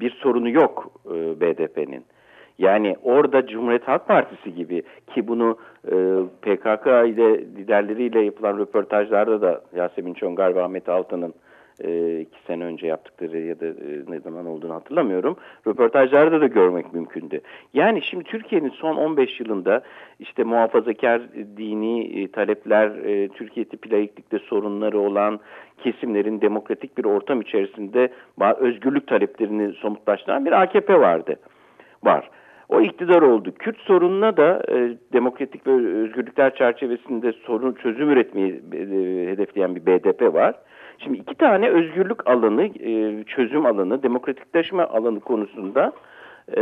bir sorunu yok BDP'nin. Yani orada Cumhuriyet Halk Partisi gibi ki bunu e, PKK ile liderleriyle yapılan röportajlarda da Yasemin Çongar ve Ahmet Altan'ın e, iki sene önce yaptıkları ya da e, ne zaman olduğunu hatırlamıyorum. Röportajlarda da görmek mümkündü. Yani şimdi Türkiye'nin son 15 yılında işte muhafazakar dini e, talepler, e, Türkiye tipi layıklıkta sorunları olan kesimlerin demokratik bir ortam içerisinde özgürlük taleplerini somutlaştıran bir AKP vardı. Var. O iktidar oldu. Kürt sorununa da e, demokratik ve özgürlükler çerçevesinde sorun çözüm üretmeyi e, hedefleyen bir BDP var. Şimdi iki tane özgürlük alanı, e, çözüm alanı, demokratikleşme alanı konusunda e,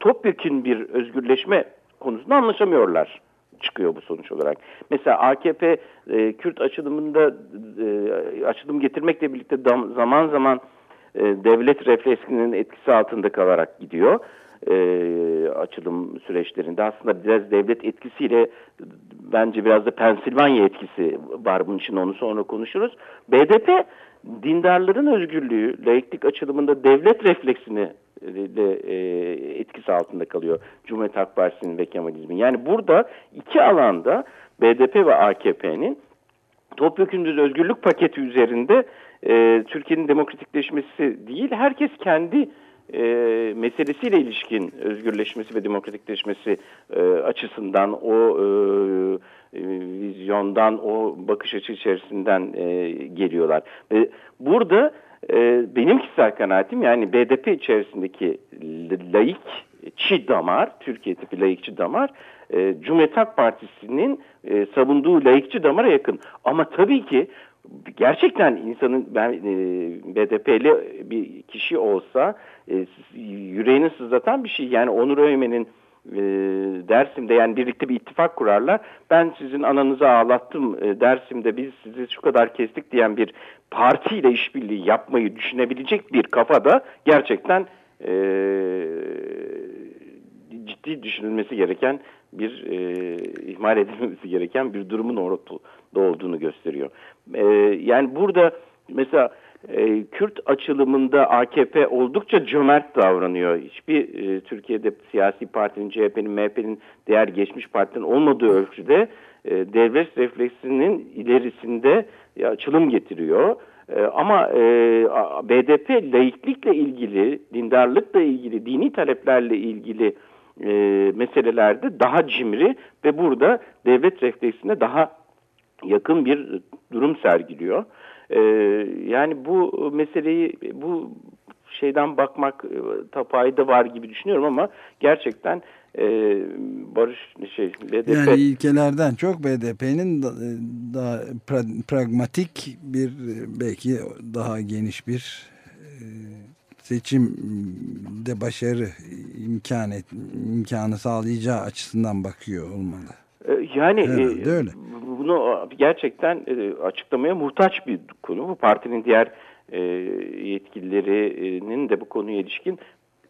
topyekun bir özgürleşme konusunda anlaşamıyorlar çıkıyor bu sonuç olarak. Mesela AKP e, Kürt açılımında e, açılım getirmekle birlikte zaman zaman devlet refleksinin etkisi altında kalarak gidiyor e, açılım süreçlerinde. Aslında biraz devlet etkisiyle bence biraz da Pensilvanya etkisi var bunun için onu sonra konuşuruz. BDP dindarların özgürlüğü, laiklik açılımında devlet refleksini de e, etkisi altında kalıyor Cumhuriyet Halk Partisi'nin ve Kemalizmin. Yani burada iki alanda BDP ve AKP'nin topyekun özgürlük paketi üzerinde e, Türkiye'nin demokratikleşmesi değil, herkes kendi e, meselesiyle ilişkin özgürleşmesi ve demokratikleşmesi e, açısından o e, e, vizyondan o bakış açı içerisinden e, geliyorlar. Ve burada e, benim kişisel kanaatim yani BDP içerisindeki layıkçı damar, Türkiye tipi layıkçı damar e, Cumhuriyet Halk Partisi'nin e, savunduğu layıkçı damara yakın. Ama tabii ki gerçekten insanın ben e, BDP'li bir kişi olsa e, yüreğini sızlatan bir şey. Yani Onur Öymen'in e, Dersim'de yani birlikte bir ittifak kurarlar. Ben sizin ananızı ağlattım e, Dersim'de biz sizi şu kadar kestik diyen bir partiyle işbirliği yapmayı düşünebilecek bir kafada gerçekten e, ciddi düşünülmesi gereken bir e, ihmal edilmemesi gereken bir durumun ortada olduğunu gösteriyor. E, yani burada mesela e, Kürt açılımında AKP oldukça cömert davranıyor. Hiçbir e, Türkiye'de siyasi partinin, CHP'nin, MHP'nin diğer geçmiş partilerin olmadığı ölçüde e, devlet refleksinin ilerisinde e, açılım getiriyor. E, ama e, BDP laiklikle ilgili, dindarlıkla ilgili, dini taleplerle ilgili e, meselelerde daha cimri ve burada devlet refleksine daha yakın bir durum sergiliyor. E, yani bu meseleyi bu şeyden bakmak e, fayda var gibi düşünüyorum ama gerçekten e, barış şey BDP yani ilkelerden çok BDP'nin da, daha pra, pragmatik bir belki daha geniş bir e, seçimde başarı imkan et, imkanı sağlayacağı açısından bakıyor olmalı. E, yani Herhalde e, öyle. bunu açıklamaya e, açıklamaya muhtaç bir konu. Bu partinin diğer e, yetkililerinin de bu konuya ilişkin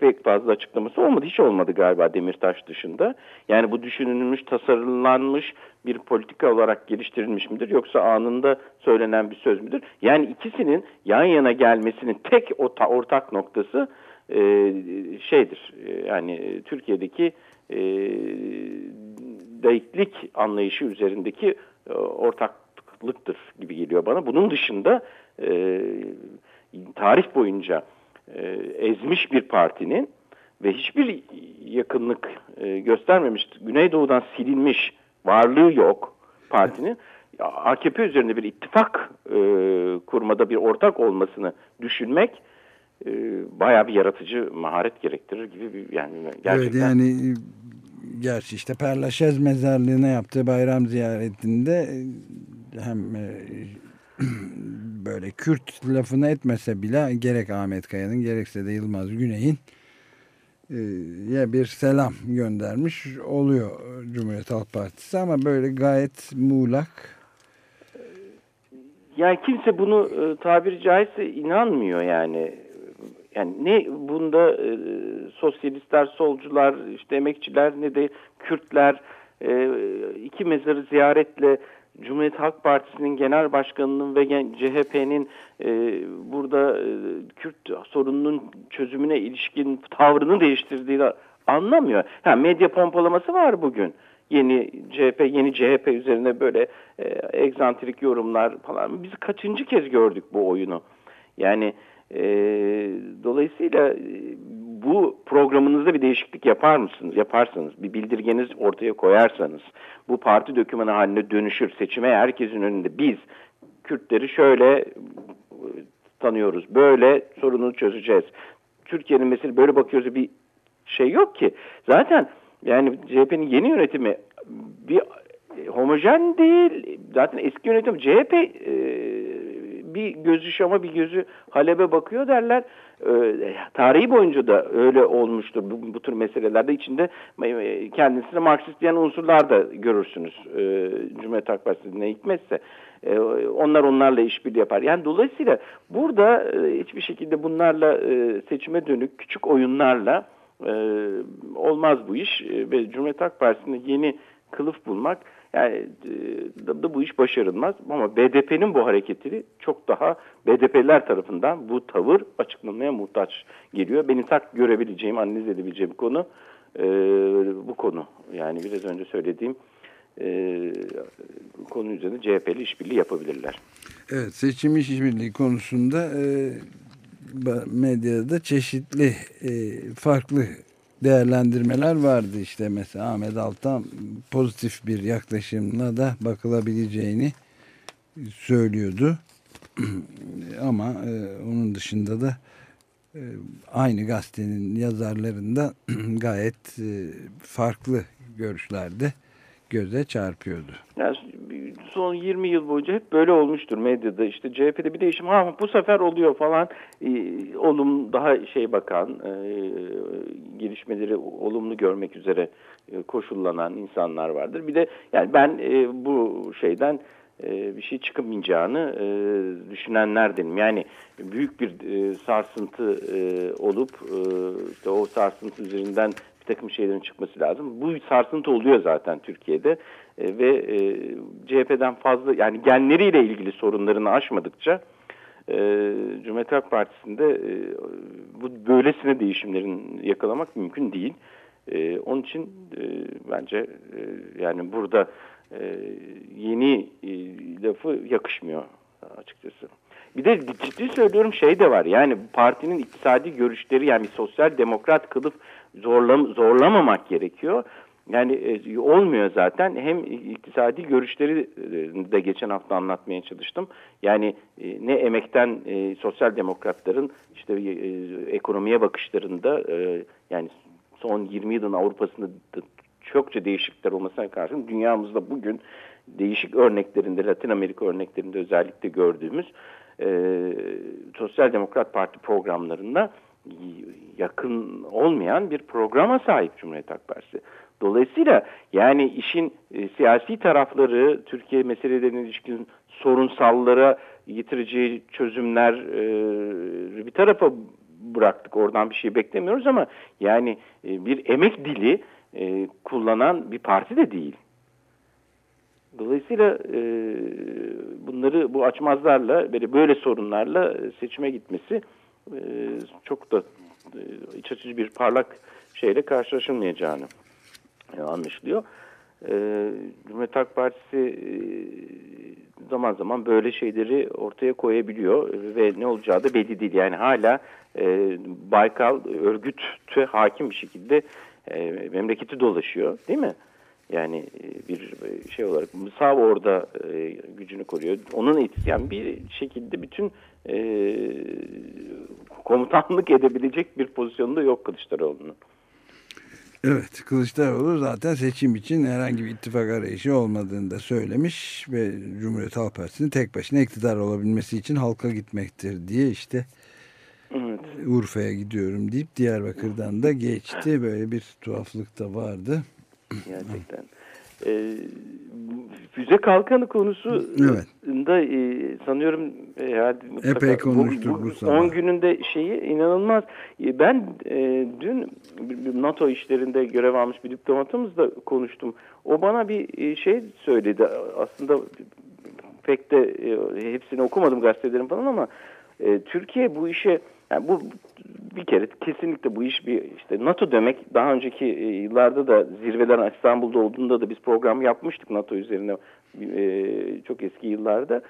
pek fazla açıklaması olmadı. Hiç olmadı galiba Demirtaş dışında. Yani bu düşünülmüş, tasarlanmış bir politika olarak geliştirilmiş midir? Yoksa anında söylenen bir söz müdür? Yani ikisinin yan yana gelmesinin tek ortak noktası e, şeydir. E, yani Türkiye'deki e, laiklik anlayışı üzerindeki e, ortaklıktır gibi geliyor bana. Bunun dışında e, tarih boyunca e, ezmiş bir partinin ve hiçbir yakınlık e, göstermemiş, Güneydoğu'dan silinmiş, varlığı yok partinin. AKP üzerinde bir ittifak e, kurmada bir ortak olmasını düşünmek e, bayağı bir yaratıcı maharet gerektirir gibi bir yani gerçekten. Evet yani gerçi işte Perlaşez mezarlığına yaptığı bayram ziyaretinde e, hem e, böyle Kürt lafını etmese bile gerek Ahmet Kaya'nın gerekse de Yılmaz Güney'in e, ya bir selam göndermiş oluyor Cumhuriyet Halk Partisi ama böyle gayet muğlak. Yani kimse bunu e, tabiri caizse inanmıyor yani. Yani ne bunda e, sosyalistler, solcular, işte emekçiler ne de Kürtler iki mezarı ziyaretle Cumhuriyet Halk Partisi'nin genel başkanının ve CHP'nin e, burada e, Kürt sorununun çözümüne ilişkin tavrını değiştirdiğini anlamıyor. Yani medya pompalaması var bugün. Yeni CHP, yeni CHP üzerine böyle e, egzantrik yorumlar falan. Biz kaçıncı kez gördük bu oyunu? Yani e, dolayısıyla e, bu programınızda bir değişiklik yapar mısınız? Yaparsanız, bir bildirgeniz ortaya koyarsanız, bu parti dokümanı haline dönüşür. Seçime herkesin önünde biz Kürtleri şöyle e, tanıyoruz, böyle sorunu çözeceğiz. Türkiye'nin mesela böyle bakıyoruz bir şey yok ki. Zaten yani CHP'nin yeni yönetimi bir homojen değil. Zaten eski yönetim CHP e, bir gözü Şam'a bir gözü Halep'e bakıyor derler. E, tarihi boyunca da öyle olmuştur bu, bu tür meselelerde. içinde e, kendisine Marksist diyen unsurlar da görürsünüz. E, Cumhuriyet Halk Partisi ne hikmetse. E, onlar onlarla işbirliği yapar. Yani dolayısıyla burada e, hiçbir şekilde bunlarla seçime dönük küçük oyunlarla olmaz bu iş. Ve Cumhuriyet Halk Partisi'nde yeni kılıf bulmak yani e, bu iş başarılmaz ama BDP'nin bu hareketleri çok daha BDP'ler tarafından bu tavır açıklanmaya muhtaç geliyor. Benim tak görebileceğim, analiz edebileceğim konu e, bu konu. Yani biraz önce söylediğim e, konu üzerinde CHP'li işbirliği yapabilirler. Evet seçim işbirliği konusunda e, medyada çeşitli farklı değerlendirmeler vardı işte mesela Ahmet Altan pozitif bir yaklaşımla da bakılabileceğini söylüyordu ama e, onun dışında da e, aynı gazetenin yazarlarında gayet e, farklı görüşlerde göze çarpıyordu. Yani son 20 yıl boyunca hep böyle olmuştur medyada. İşte CHP'de bir değişim ha bu sefer oluyor falan. E, olum daha şey bakan, e, gelişmeleri olumlu görmek üzere e, koşullanan insanlar vardır. Bir de yani ben e, bu şeyden e, bir şey çıkamayacağını e, düşünenlerdenim. Yani büyük bir e, sarsıntı e, olup e, işte o sarsıntı üzerinden bir takım şeylerin çıkması lazım. Bu sarsıntı oluyor zaten Türkiye'de e, ve e, CHP'den fazla yani genleriyle ilgili sorunlarını aşmadıkça e, Cumhuriyet Halk Partisi'nde bu böylesine değişimlerin yakalamak mümkün değil. E, onun için bence yani burada yeni lafı yakışmıyor açıkçası. Bir de ciddi söylüyorum şey de var yani partinin iktisadi görüşleri yani sosyal demokrat kılıf zorlam zorlamamak gerekiyor. Yani e, olmuyor zaten. Hem iktisadi görüşleri e, de geçen hafta anlatmaya çalıştım. Yani e, ne emekten e, sosyal demokratların işte e, ekonomiye bakışlarında e, yani son 20 yılın Avrupa'sında çokça değişiklikler olmasına karşın dünyamızda bugün değişik örneklerinde Latin Amerika örneklerinde özellikle gördüğümüz e, Sosyal Demokrat Parti programlarında yakın olmayan bir programa sahip Cumhuriyet Halk Partisi. Dolayısıyla yani işin e, siyasi tarafları, Türkiye meselelerine ilişkin sorunsallara getireceği çözümler e, bir tarafa bıraktık. Oradan bir şey beklemiyoruz ama yani e, bir emek dili e, kullanan bir parti de değil. Dolayısıyla e, bunları bu açmazlarla böyle böyle sorunlarla seçime gitmesi e, çok da e, iç açıcı bir parlak şeyle karşılaşılmayacağını e, anlaşılıyor. E, Cumhuriyet Halk Partisi e, zaman zaman böyle şeyleri ortaya koyabiliyor ve ne olacağı da belli değil. Yani hala e, Baykal örgütü hakim bir şekilde e, memleketi dolaşıyor değil mi? Yani bir şey olarak sağ orada gücünü koruyor. Onun etkisi yani bir şekilde bütün komutanlık edebilecek bir pozisyonda yok Kılıçdaroğlu'nun. Evet Kılıçdaroğlu zaten seçim için herhangi bir ittifak arayışı olmadığını da söylemiş ve Cumhuriyet Halk Partisi'nin tek başına iktidar olabilmesi için halka gitmektir diye işte evet. Urfa'ya gidiyorum deyip Diyarbakır'dan da geçti. Böyle bir tuhaflık da vardı. Gerçekten. Ee, füze kalkanı konusu evet. e, sanıyorum e, herhalde epey konuştuk bu, bu, bu sabah. 10 gününde şeyi inanılmaz. E, ben e, dün NATO işlerinde görev almış bir diplomatımızla konuştum. O bana bir e, şey söyledi. Aslında pek de e, hepsini okumadım gazetelerin falan ama e, Türkiye bu işe yani bu bir kere kesinlikle bu iş bir işte NATO demek. Daha önceki e, yıllarda da zirveler İstanbul'da olduğunda da biz program yapmıştık NATO üzerine e, çok eski yıllarda.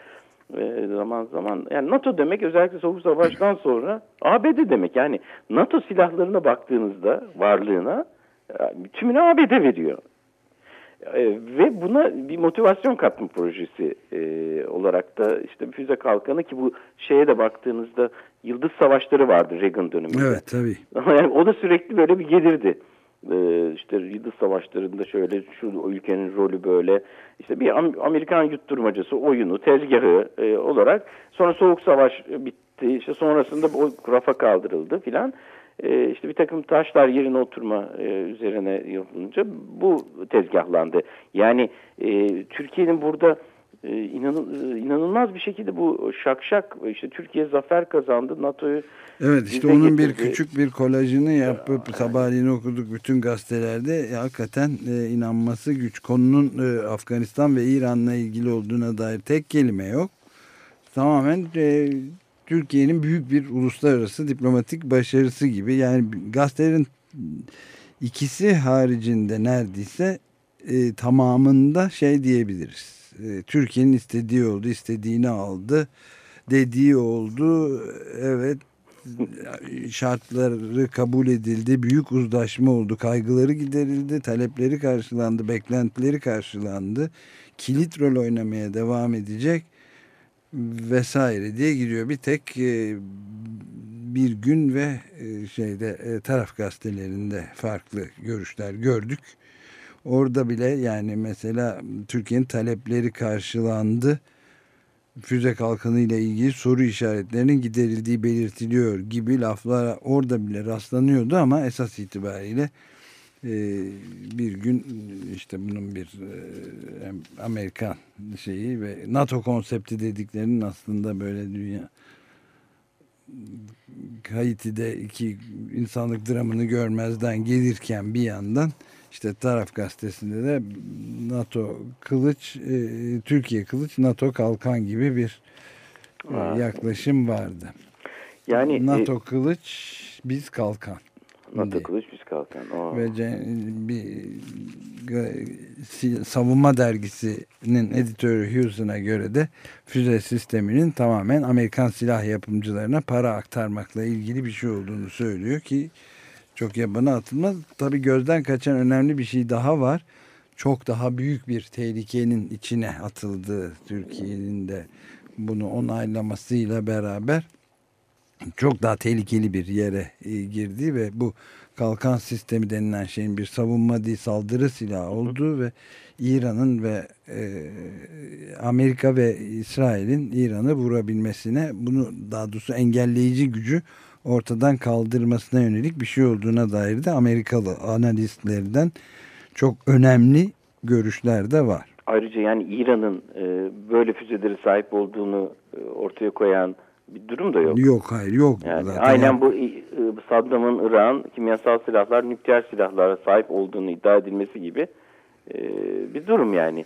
E, zaman zaman yani NATO demek özellikle Soğuk Savaş'tan sonra ABD demek. Yani NATO silahlarına baktığınızda varlığına e, tümünü ABD veriyor. E, ve buna bir motivasyon katma projesi e, olarak da işte füze kalkanı ki bu şeye de baktığınızda Yıldız Savaşları vardı Reagan döneminde. Evet tabii. yani o da sürekli böyle bir gelirdi. Ee, işte Yıldız Savaşları'nda şöyle şu ülkenin rolü böyle işte bir Amerikan yutturmacası oyunu tezgahı e, olarak sonra Soğuk Savaş bitti işte sonrasında o rafa kaldırıldı filan e, işte bir takım taşlar yerine oturma e, üzerine yapılınca bu tezgahlandı. Yani e, Türkiye'nin burada e, inanın, e, inanılmaz bir şekilde bu şakşak işte Türkiye zafer kazandı NATO'yu Evet işte onun getirdi. bir küçük bir kolajını yapıp ya, sabahleyin okuduk bütün gazetelerde e, hakikaten e, inanması güç. Konunun e, Afganistan ve İran'la ilgili olduğuna dair tek kelime yok. Tamamen e, Türkiye'nin büyük bir uluslararası diplomatik başarısı gibi. Yani gazetelerin ikisi haricinde neredeyse e, tamamında şey diyebiliriz. E, Türkiye'nin istediği oldu, istediğini aldı, dediği oldu. Evet şartları kabul edildi, büyük uzlaşma oldu, kaygıları giderildi, talepleri karşılandı, beklentileri karşılandı. Kilit rol oynamaya devam edecek vesaire diye gidiyor. Bir tek e, bir gün ve e, şeyde taraf gazetelerinde farklı görüşler gördük. Orada bile yani mesela Türkiye'nin talepleri karşılandı. Füze kalkanı ile ilgili soru işaretlerinin giderildiği belirtiliyor gibi laflara orada bile rastlanıyordu ama esas itibariyle e, bir gün işte bunun bir e, Amerikan şeyi ve NATO konsepti dediklerinin aslında böyle dünya Haiti'de iki insanlık dramını görmezden gelirken bir yandan işte taraf gazetesinde de NATO kılıç, e, Türkiye kılıç, NATO kalkan gibi bir e, yaklaşım vardı. Yani NATO e, kılıç, biz kalkan. NATO diye. kılıç, biz kalkan. Oo. Ve bir savunma dergisinin editörü Hughes'una göre de füze sisteminin tamamen Amerikan silah yapımcılarına para aktarmakla ilgili bir şey olduğunu söylüyor ki çok yabana atılmaz. Tabi gözden kaçan önemli bir şey daha var. Çok daha büyük bir tehlikenin içine atıldığı Türkiye'nin de bunu onaylamasıyla beraber çok daha tehlikeli bir yere e, girdi ve bu kalkan sistemi denilen şeyin bir savunma değil saldırı silahı olduğu ve İran'ın ve e, Amerika ve İsrail'in İran'ı vurabilmesine bunu daha doğrusu engelleyici gücü ortadan kaldırmasına yönelik bir şey olduğuna dair de Amerikalı analistlerden çok önemli görüşler de var. Ayrıca yani İran'ın e, böyle füzeleri sahip olduğunu e, ortaya koyan bir durum da yok. Yok hayır yok. Yani zaten. Aynen bu e, Saddam'ın Irak'ın kimyasal silahlar, nükleer silahlara sahip olduğunu iddia edilmesi gibi bir durum yani.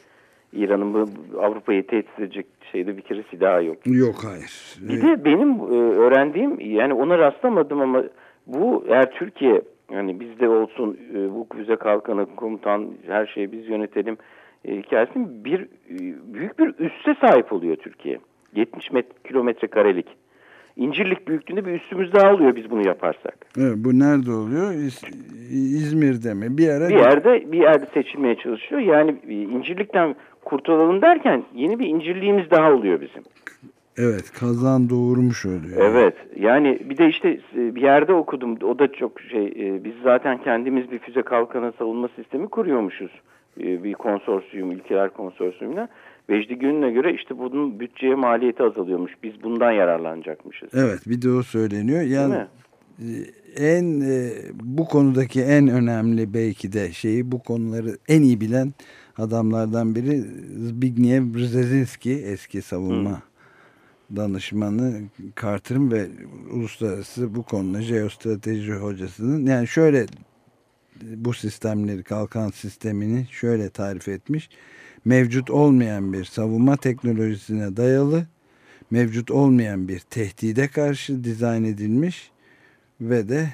İran'ın bu Avrupa'yı tehdit edecek şeyde bir kere silahı yok. Yok hayır. Bir de benim e, öğrendiğim yani ona rastlamadım ama bu eğer Türkiye yani bizde olsun e, bu füze kalkanı komutan her şeyi biz yönetelim e, hikayesinin bir büyük bir üsse sahip oluyor Türkiye. 70 kilometre karelik. İncirlik büyüklüğünde bir üstümüz daha oluyor biz bunu yaparsak. Evet, bu nerede oluyor? İz, İzmir'de mi? Bir yere bir yerde bir yerde seçilmeye çalışıyor. Yani incirlikten kurtulalım derken yeni bir incirliğimiz daha oluyor bizim. Evet kazan doğurmuş oluyor. Evet yani bir de işte e, bir yerde okudum o da çok şey e, biz zaten kendimiz bir füze kalkanı savunma sistemi kuruyormuşuz. E, bir konsorsiyum ülkeler konsorsiyumuna. Vecdi Gün'üne göre işte bunun bütçeye maliyeti azalıyormuş. Biz bundan yararlanacakmışız. Evet bir de o söyleniyor. Yani en bu konudaki en önemli belki de şeyi bu konuları en iyi bilen adamlardan biri Zbigniew Brzezinski eski savunma Hı. danışmanı Carter'ın ve uluslararası bu konuda jeostrateji hocasının yani şöyle bu sistemleri kalkan sistemini şöyle tarif etmiş mevcut olmayan bir savunma teknolojisine dayalı mevcut olmayan bir tehdide karşı dizayn edilmiş ve de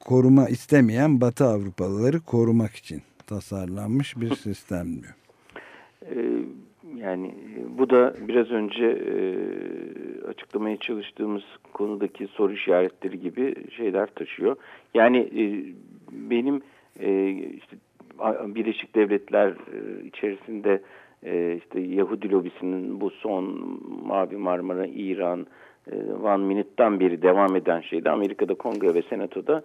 koruma istemeyen Batı Avrupalıları korumak için tasarlanmış bir sistem diyor. Ee, yani bu da biraz önce e, açıklamaya çalıştığımız konudaki soru işaretleri gibi şeyler taşıyor. Yani e, benim e, işte Birleşik Devletler içerisinde işte Yahudi lobisinin bu son Mavi Marmara, İran, One Minute'dan beri devam eden şeyde Amerika'da Kongre ve Senato'da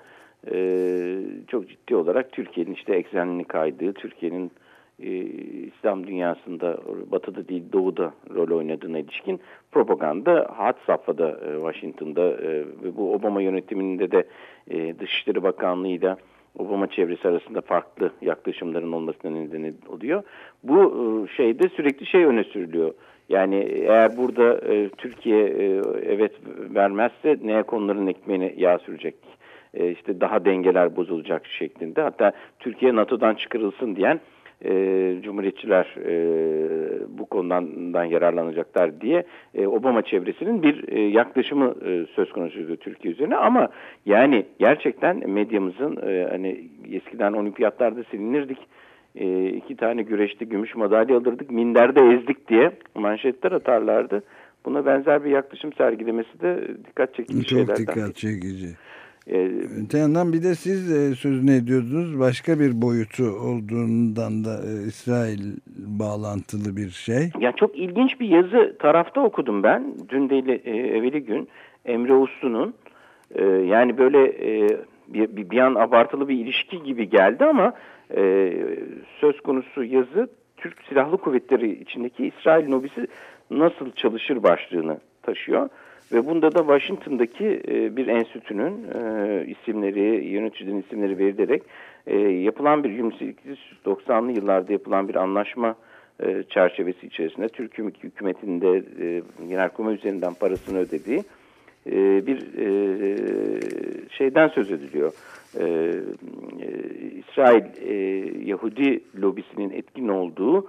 e, çok ciddi olarak Türkiye'nin işte eksenini kaydığı, Türkiye'nin e, İslam dünyasında batıda değil doğuda rol oynadığına ilişkin propaganda hat safhada e, Washington'da e, ve bu Obama yönetiminde de e, Dışişleri Bakanlığı ile Obama çevresi arasında farklı yaklaşımların olmasına nedeni oluyor. Bu e, şeyde sürekli şey öne sürülüyor. Yani eğer burada e, Türkiye e, evet vermezse neye konuların ekmeğine yağ sürecek e, işte daha dengeler bozulacak şeklinde. Hatta Türkiye NATO'dan çıkarılsın diyen e, Cumhuriyetçiler e, bu konudan yararlanacaklar diye e, Obama çevresinin bir e, yaklaşımı e, söz konusuydu Türkiye üzerine ama yani gerçekten medyamızın e, hani eskiden olimpiyatlarda silinirdik e, iki tane güreşte gümüş madalya alırdık minderde ezdik diye manşetler atarlardı. Buna benzer bir yaklaşım sergilemesi de dikkat çekici Çok şeylerden. Çok dikkat çekici. Ee, Öte yandan bir de siz e, sözünü ediyordunuz başka bir boyutu olduğundan da e, İsrail bağlantılı bir şey. Ya çok ilginç bir yazı tarafta okudum ben. Dün değil e, evveli gün Emre Uslu'nun yani böyle bir, bir, an abartılı bir ilişki gibi geldi ama söz konusu yazı Türk Silahlı Kuvvetleri içindeki İsrail lobisi nasıl çalışır başlığını taşıyor. Ve bunda da Washington'daki e, bir enstitünün e, isimleri, yöneticilerin isimleri verilerek e, yapılan bir 1890'lı yıllarda yapılan bir anlaşma çerçevesi içerisinde Türk hükümetinde Genelkurmay üzerinden parasını ödediği bir şeyden söz ediliyor. İsrail Yahudi lobisinin etkin olduğu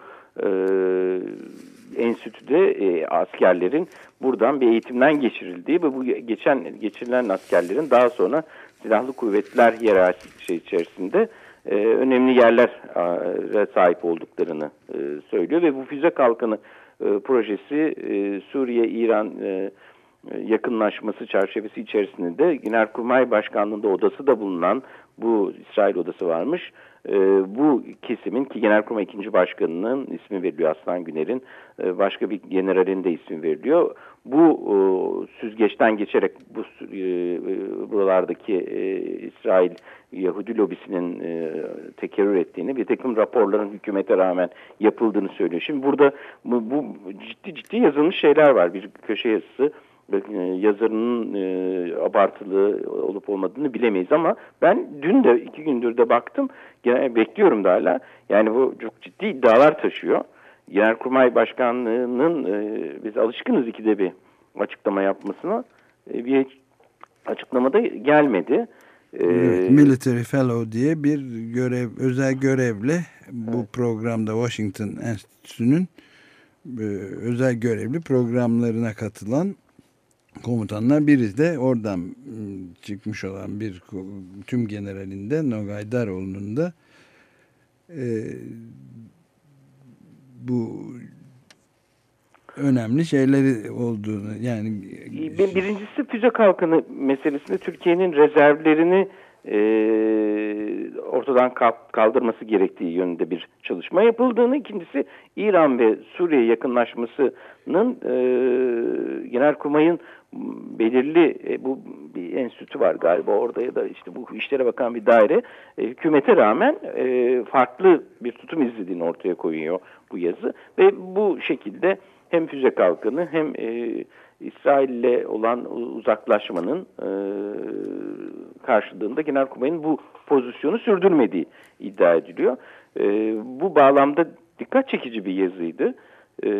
enstitüde e, askerlerin buradan bir eğitimden geçirildiği ve bu geçen geçirilen askerlerin daha sonra silahlı kuvvetler hiyerarşisi içerisinde e, önemli yerlere sahip olduklarını e, söylüyor ve bu füze kalkanı e, projesi e, Suriye, İran e, yakınlaşması çerçevesi içerisinde de Genelkurmay Başkanlığı'nda odası da bulunan bu İsrail odası varmış. E, bu kesimin ki Genelkurmay 2. Başkanı'nın ismi veriliyor Aslan Güner'in e, başka bir generalin de ismi veriliyor. Bu e, süzgeçten geçerek bu e, buralardaki e, İsrail Yahudi lobisinin e, tekerrür ettiğini bir takım raporların hükümete rağmen yapıldığını söylüyor. Şimdi burada bu, bu ciddi ciddi yazılmış şeyler var. Bir köşe yazısı e, yazarının e, abartılı olup olmadığını bilemeyiz ama ben dün de iki gündür de baktım gene bekliyorum da hala yani bu çok ciddi iddialar taşıyor. Genelkurmay Başkanlığı'nın e, biz alışkınız ikide bir açıklama yapmasına e, bir açıklamada gelmedi. E, Military Fellow diye bir görev özel görevle bu evet. programda Washington Enstitüsü'nün e, özel görevli programlarına katılan komutanlar. Biri de oradan ıı, çıkmış olan bir tüm generalinde Nogay Daroğlu'nun da e, bu önemli şeyleri olduğunu yani birincisi füze kalkanı meselesinde Türkiye'nin rezervlerini e, ortadan kaldırması gerektiği yönünde bir çalışma yapıldığını, ikincisi İran ve Suriye yakınlaşmasının e, Genelkurmay'ın belirli e, bu bir enstitü var galiba orada ya da işte bu işlere bakan bir daire e, hükümete rağmen e, farklı bir tutum izlediğini ortaya koyuyor bu yazı ve bu şekilde hem füze kalkanı hem e, İsrail ile olan uzaklaşmanın e, karşılığında Genelkurmay'ın bu pozisyonu sürdürmediği iddia ediliyor. E, bu bağlamda dikkat çekici bir yazıydı. E,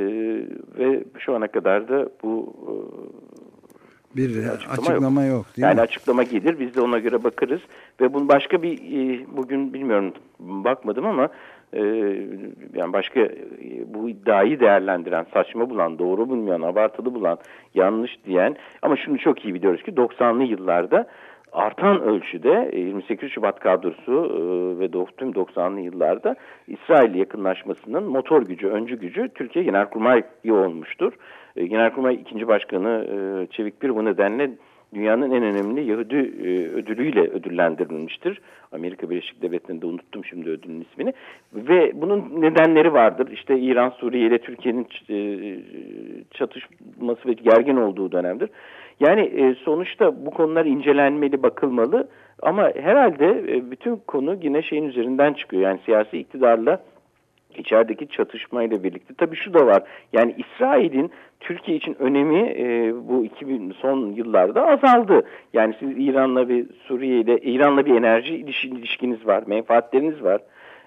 ve şu ana kadar da bu e, bir açıklama, açıklama yok. yok değil yani mi? açıklama gelir biz de ona göre bakarız ve bunun başka bir e, bugün bilmiyorum bakmadım ama e, yani başka e, bu iddiayı değerlendiren, saçma bulan, doğru bulmayan, abartılı bulan, yanlış diyen ama şunu çok iyi biliyoruz ki 90'lı yıllarda artan ölçüde 28 Şubat kadrosu ve tüm 90'lı yıllarda İsrail yakınlaşmasının motor gücü, öncü gücü Türkiye Genelkurmay'ı olmuştur. Genelkurmay 2. Başkanı Çevik Bir bu nedenle dünyanın en önemli Yahudi e, ödülüyle ödüllendirilmiştir. Amerika Birleşik Devletleri'nde unuttum şimdi ödülün ismini. Ve bunun nedenleri vardır. İşte İran, Suriye ile Türkiye'nin e, çatışması ve gergin olduğu dönemdir. Yani e, sonuçta bu konular incelenmeli, bakılmalı. Ama herhalde e, bütün konu yine şeyin üzerinden çıkıyor. Yani siyasi iktidarla içerideki çatışmayla birlikte tabii şu da var. Yani İsrail'in Türkiye için önemi e, bu 2000 son yıllarda azaldı. Yani siz İran'la ve Suriye ile İran'la bir enerji ilişkiniz var, menfaatleriniz var.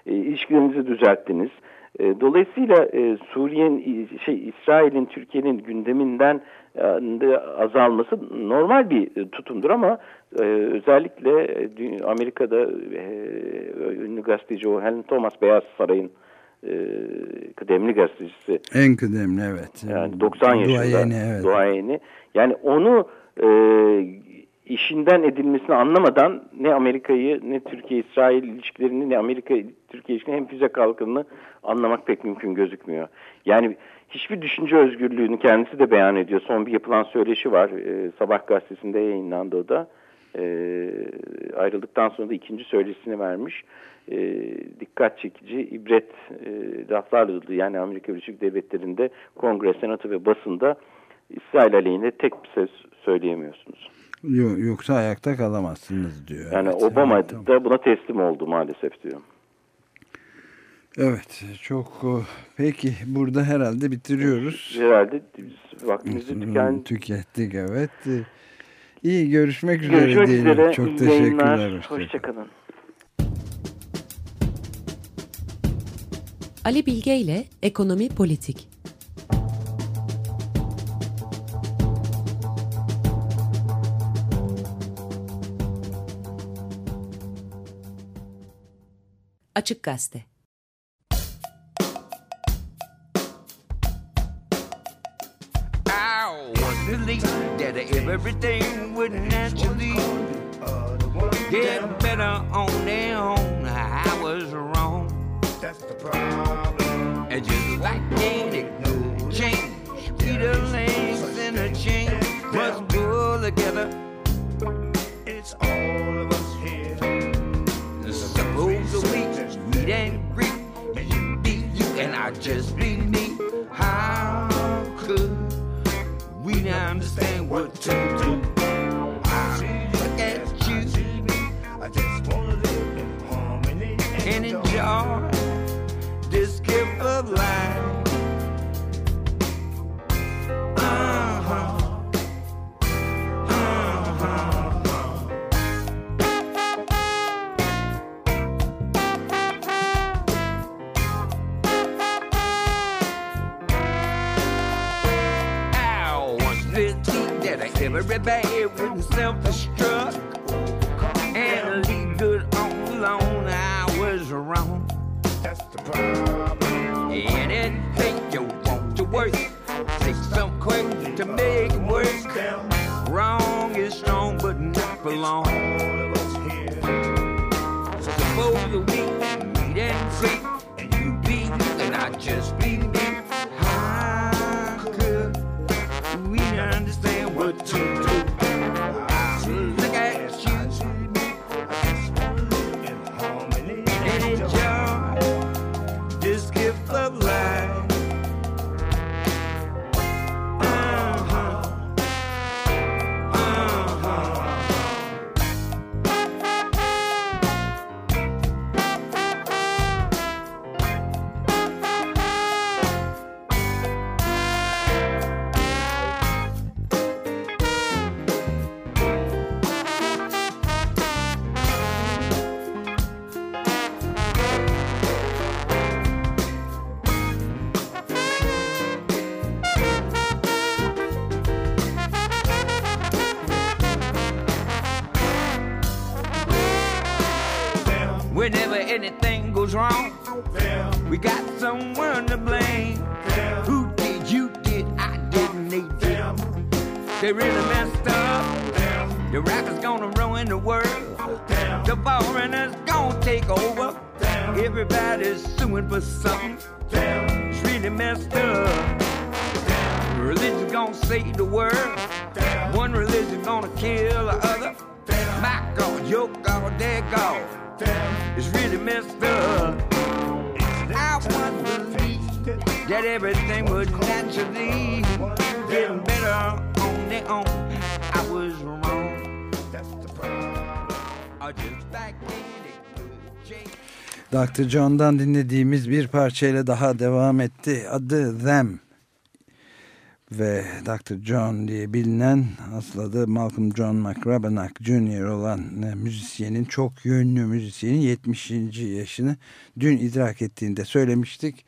E, ilişkilerinizi düzelttiniz. E, dolayısıyla e, Suriye'nin şey İsrail'in Türkiye'nin gündeminden e, azalması normal bir e, tutumdur ama e, özellikle e, Amerika'da e, ünlü gazeteci o Helen Thomas Beyaz Saray'ın e, kıdemli gazetecisi. En kıdemli evet. Yani 90 yaşında. Duayeni, evet. Duayeni. Yani onu e, işinden edilmesini anlamadan ne Amerika'yı ne Türkiye-İsrail ilişkilerini ne Amerika-Türkiye ilişkilerini hem füze kalkanını anlamak pek mümkün gözükmüyor. Yani hiçbir düşünce özgürlüğünü kendisi de beyan ediyor. Son bir yapılan söyleşi var. E, Sabah gazetesinde yayınlandı o da. E, ayrıldıktan sonra da ikinci söyleşisini vermiş e, dikkat çekici ibret e, laflarla dolu. Yani Amerika Birleşik Devletleri'nde kongre, senato ve basında İsrail aleyhine tek bir söz söyleyemiyorsunuz. Yo- Yoksa ayakta kalamazsınız diyor. Yani Evet, Obama evet, tamam. da buna teslim oldu maalesef diyor. Evet çok o- peki burada herhalde bitiriyoruz. Herhalde vaktimizi tüken... Tükettik evet. İyi görüşmek üzere Görüşmek diyelim. üzere. Çok İyi teşekkürler. yayınlar. Hoşçakalın. Hoşçakalın. Ali Bilge ile Ekonomi Politik. Açık Gazete just be wrong, we got someone Dr. John'dan dinlediğimiz bir parçayla daha devam etti. Adı Them ve Dr. John diye bilinen asıl adı Malcolm John McRabenack Jr. olan e, müzisyenin çok yönlü müzisyenin 70. yaşını dün idrak ettiğinde söylemiştik.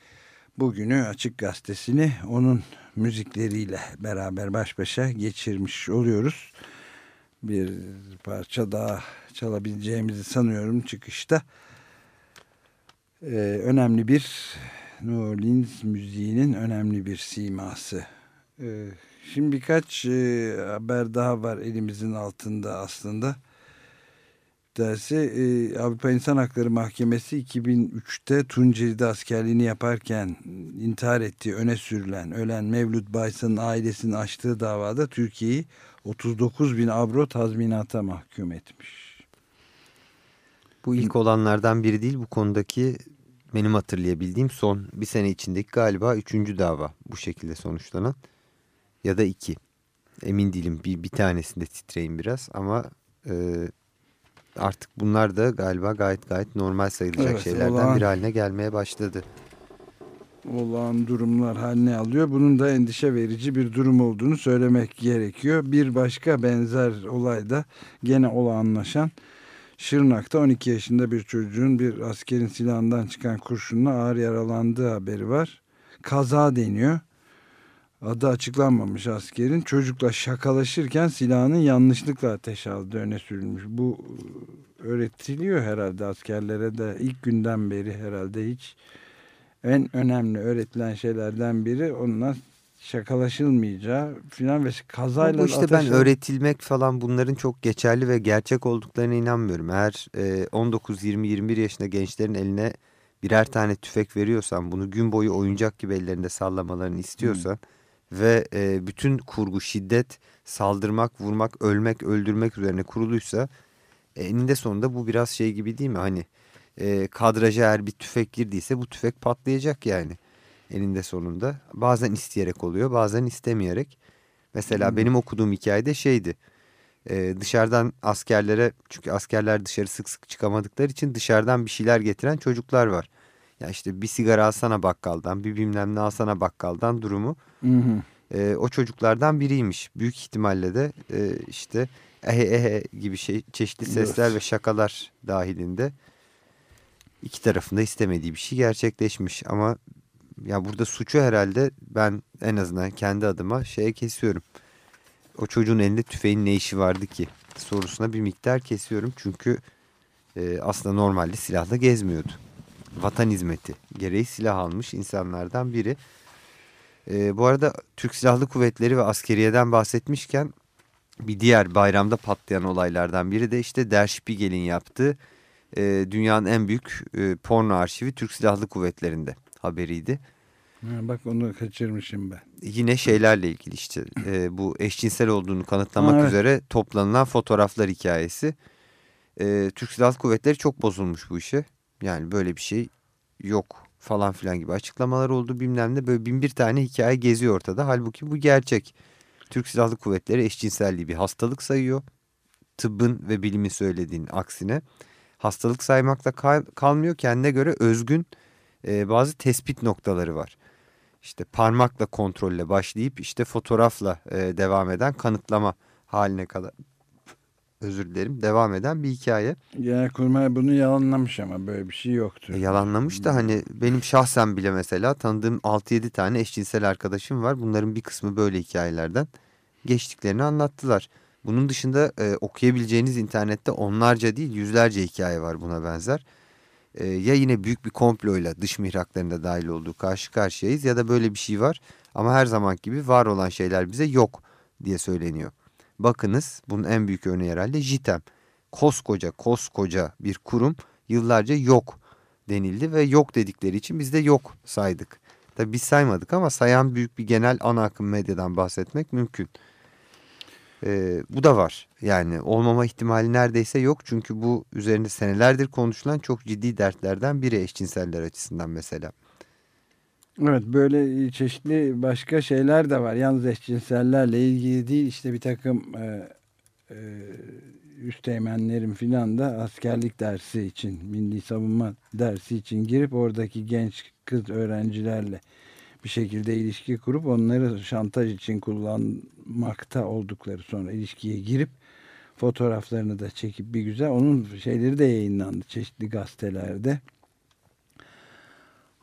Bugünü Açık Gazetesi'ni onun müzikleriyle beraber baş başa geçirmiş oluyoruz. Bir parça daha çalabileceğimizi sanıyorum çıkışta e, önemli bir New Orleans müziğinin önemli bir siması. E, şimdi birkaç e, haber daha var elimizin altında aslında. Dersi e, Avrupa İnsan Hakları Mahkemesi 2003'te Tunceli'de askerliğini yaparken intihar ettiği öne sürülen ölen Mevlüt Baysan'ın ailesinin açtığı davada Türkiye'yi 39 bin avro tazminata mahkum etmiş. Bu ilk olanlardan biri değil bu konudaki benim hatırlayabildiğim son bir sene içindeki galiba üçüncü dava bu şekilde sonuçlanan ya da iki. Emin değilim bir, bir tanesinde titreyim biraz ama e, artık bunlar da galiba gayet gayet normal sayılacak Evet, şeylerden olağan- bir haline gelmeye başladı. olağan durumlar haline alıyor. Bunun da endişe verici bir durum olduğunu söylemek gerekiyor. Bir başka benzer olayda gene olağanlaşan Şırnak'ta 12 yaşında bir çocuğun bir askerin silahından çıkan kurşunla ağır yaralandığı haberi var. Kaza deniyor. Adı açıklanmamış askerin. Çocukla şakalaşırken silahını yanlışlıkla ateş aldığı öne sürülmüş. Bu e, öğretiliyor herhalde askerlere de ilk günden beri herhalde hiç en önemli öğretilen şeylerden biri onunla şakalaşılmayacağı filan ve kazayla Bu işte ben öğretilmek falan bunların çok geçerli ve gerçek olduklarına inanmıyorum. Eğer e, 19, 20, 21 yaşında gençlerin eline birer tane tüfek veriyorsan bunu gün boyu oyuncak gibi ellerinde sallamalarını istiyorsan ve e, bütün kurgu şiddet, saldırmak, vurmak, ölmek, öldürmek üzerine kuruluysa eninde sonunda bu biraz şey gibi değil mi? Hani e, kadraja eğer bir tüfek girdiyse bu tüfek patlayacak yani eninde sonunda. Bazen isteyerek oluyor bazen istemeyerek. Mesela benim okuduğum hikayede şeydi. e, dışarıdan askerlere çünkü askerler dışarı sık sık çıkamadıkları için dışarıdan bir şeyler getiren çocuklar var. Ya işte bir sigara alsana bakkaldan bir bilmem ne alsana bakkaldan durumu. Hı hı. E, o çocuklardan biriymiş. Büyük ihtimalle de e, işte ehe ehe gibi şey, çeşitli sesler Evet. ve şakalar dahilinde iki tarafında istemediği bir şey gerçekleşmiş. Ama ya burada suçu herhalde ben en azından kendi adıma şeye kesiyorum. O çocuğun elinde tüfeğin ne işi vardı ki sorusuna bir miktar kesiyorum. Çünkü e, aslında normalde silahla gezmiyordu. Vatan hizmeti gereği silah almış insanlardan biri. E, bu arada Türk Silahlı Kuvvetleri ve askeriyeden bahsetmişken bir diğer bayramda patlayan olaylardan biri de işte Der Spiegel'in yaptığı e, dünyanın en büyük e, porno arşivi Türk Silahlı Kuvvetleri'nde haberiydi. Ha, bak onu kaçırmışım ben. Yine şeylerle ilgili işte e, bu eşcinsel olduğunu kanıtlamak Ha, evet. üzere toplanılan fotoğraflar hikayesi. E, Türk Silahlı Kuvvetleri çok bozulmuş bu işe. Yani böyle bir şey yok falan filan gibi açıklamalar oldu bilmem ne. Böyle bin bir tane hikaye geziyor ortada. Halbuki bu gerçek. Türk Silahlı Kuvvetleri eşcinselliği bir hastalık sayıyor. Tıbbın ve bilimin söylediğinin aksine. Hastalık saymakla kal- kalmıyor. Kendine göre özgün e, bazı tespit noktaları var. İşte parmakla kontrolle başlayıp işte fotoğrafla e, devam eden kanıtlama haline kadar özür dilerim devam eden bir hikaye. Genelkurmay bunu yalanlamış ama böyle bir şey yoktur. E, yalanlamış da hani benim şahsen bile mesela tanıdığım 6-7 tane eşcinsel arkadaşım var. Bunların bir kısmı böyle hikayelerden geçtiklerini anlattılar. Bunun dışında e, okuyabileceğiniz internette onlarca değil yüzlerce hikaye var buna benzer. E, ya yine büyük bir komployla dış mihraklarında dahil olduğu karşı karşıyayız ya da böyle bir şey var. Ama her zaman gibi var olan şeyler bize yok diye söyleniyor. Bakınız bunun en büyük örneği herhalde JITEM. Koskoca koskoca bir kurum yıllarca yok denildi ve yok dedikleri için biz de yok saydık. Tabi biz saymadık ama sayan büyük bir genel ana akım medyadan bahsetmek mümkün. Ee, bu da var. Yani olmama ihtimali neredeyse yok. Çünkü bu üzerinde senelerdir konuşulan çok ciddi dertlerden biri eşcinseller açısından mesela. Evet böyle çeşitli başka şeyler de var. Yalnız eşcinsellerle ilgili değil işte bir takım e, e, üsteğmenlerin filan da askerlik dersi için, milli savunma dersi için girip oradaki genç kız öğrencilerle bir şekilde ilişki kurup onları şantaj için kullanmakta oldukları sonra ilişkiye girip fotoğraflarını da çekip bir güzel onun şeyleri de yayınlandı çeşitli gazetelerde.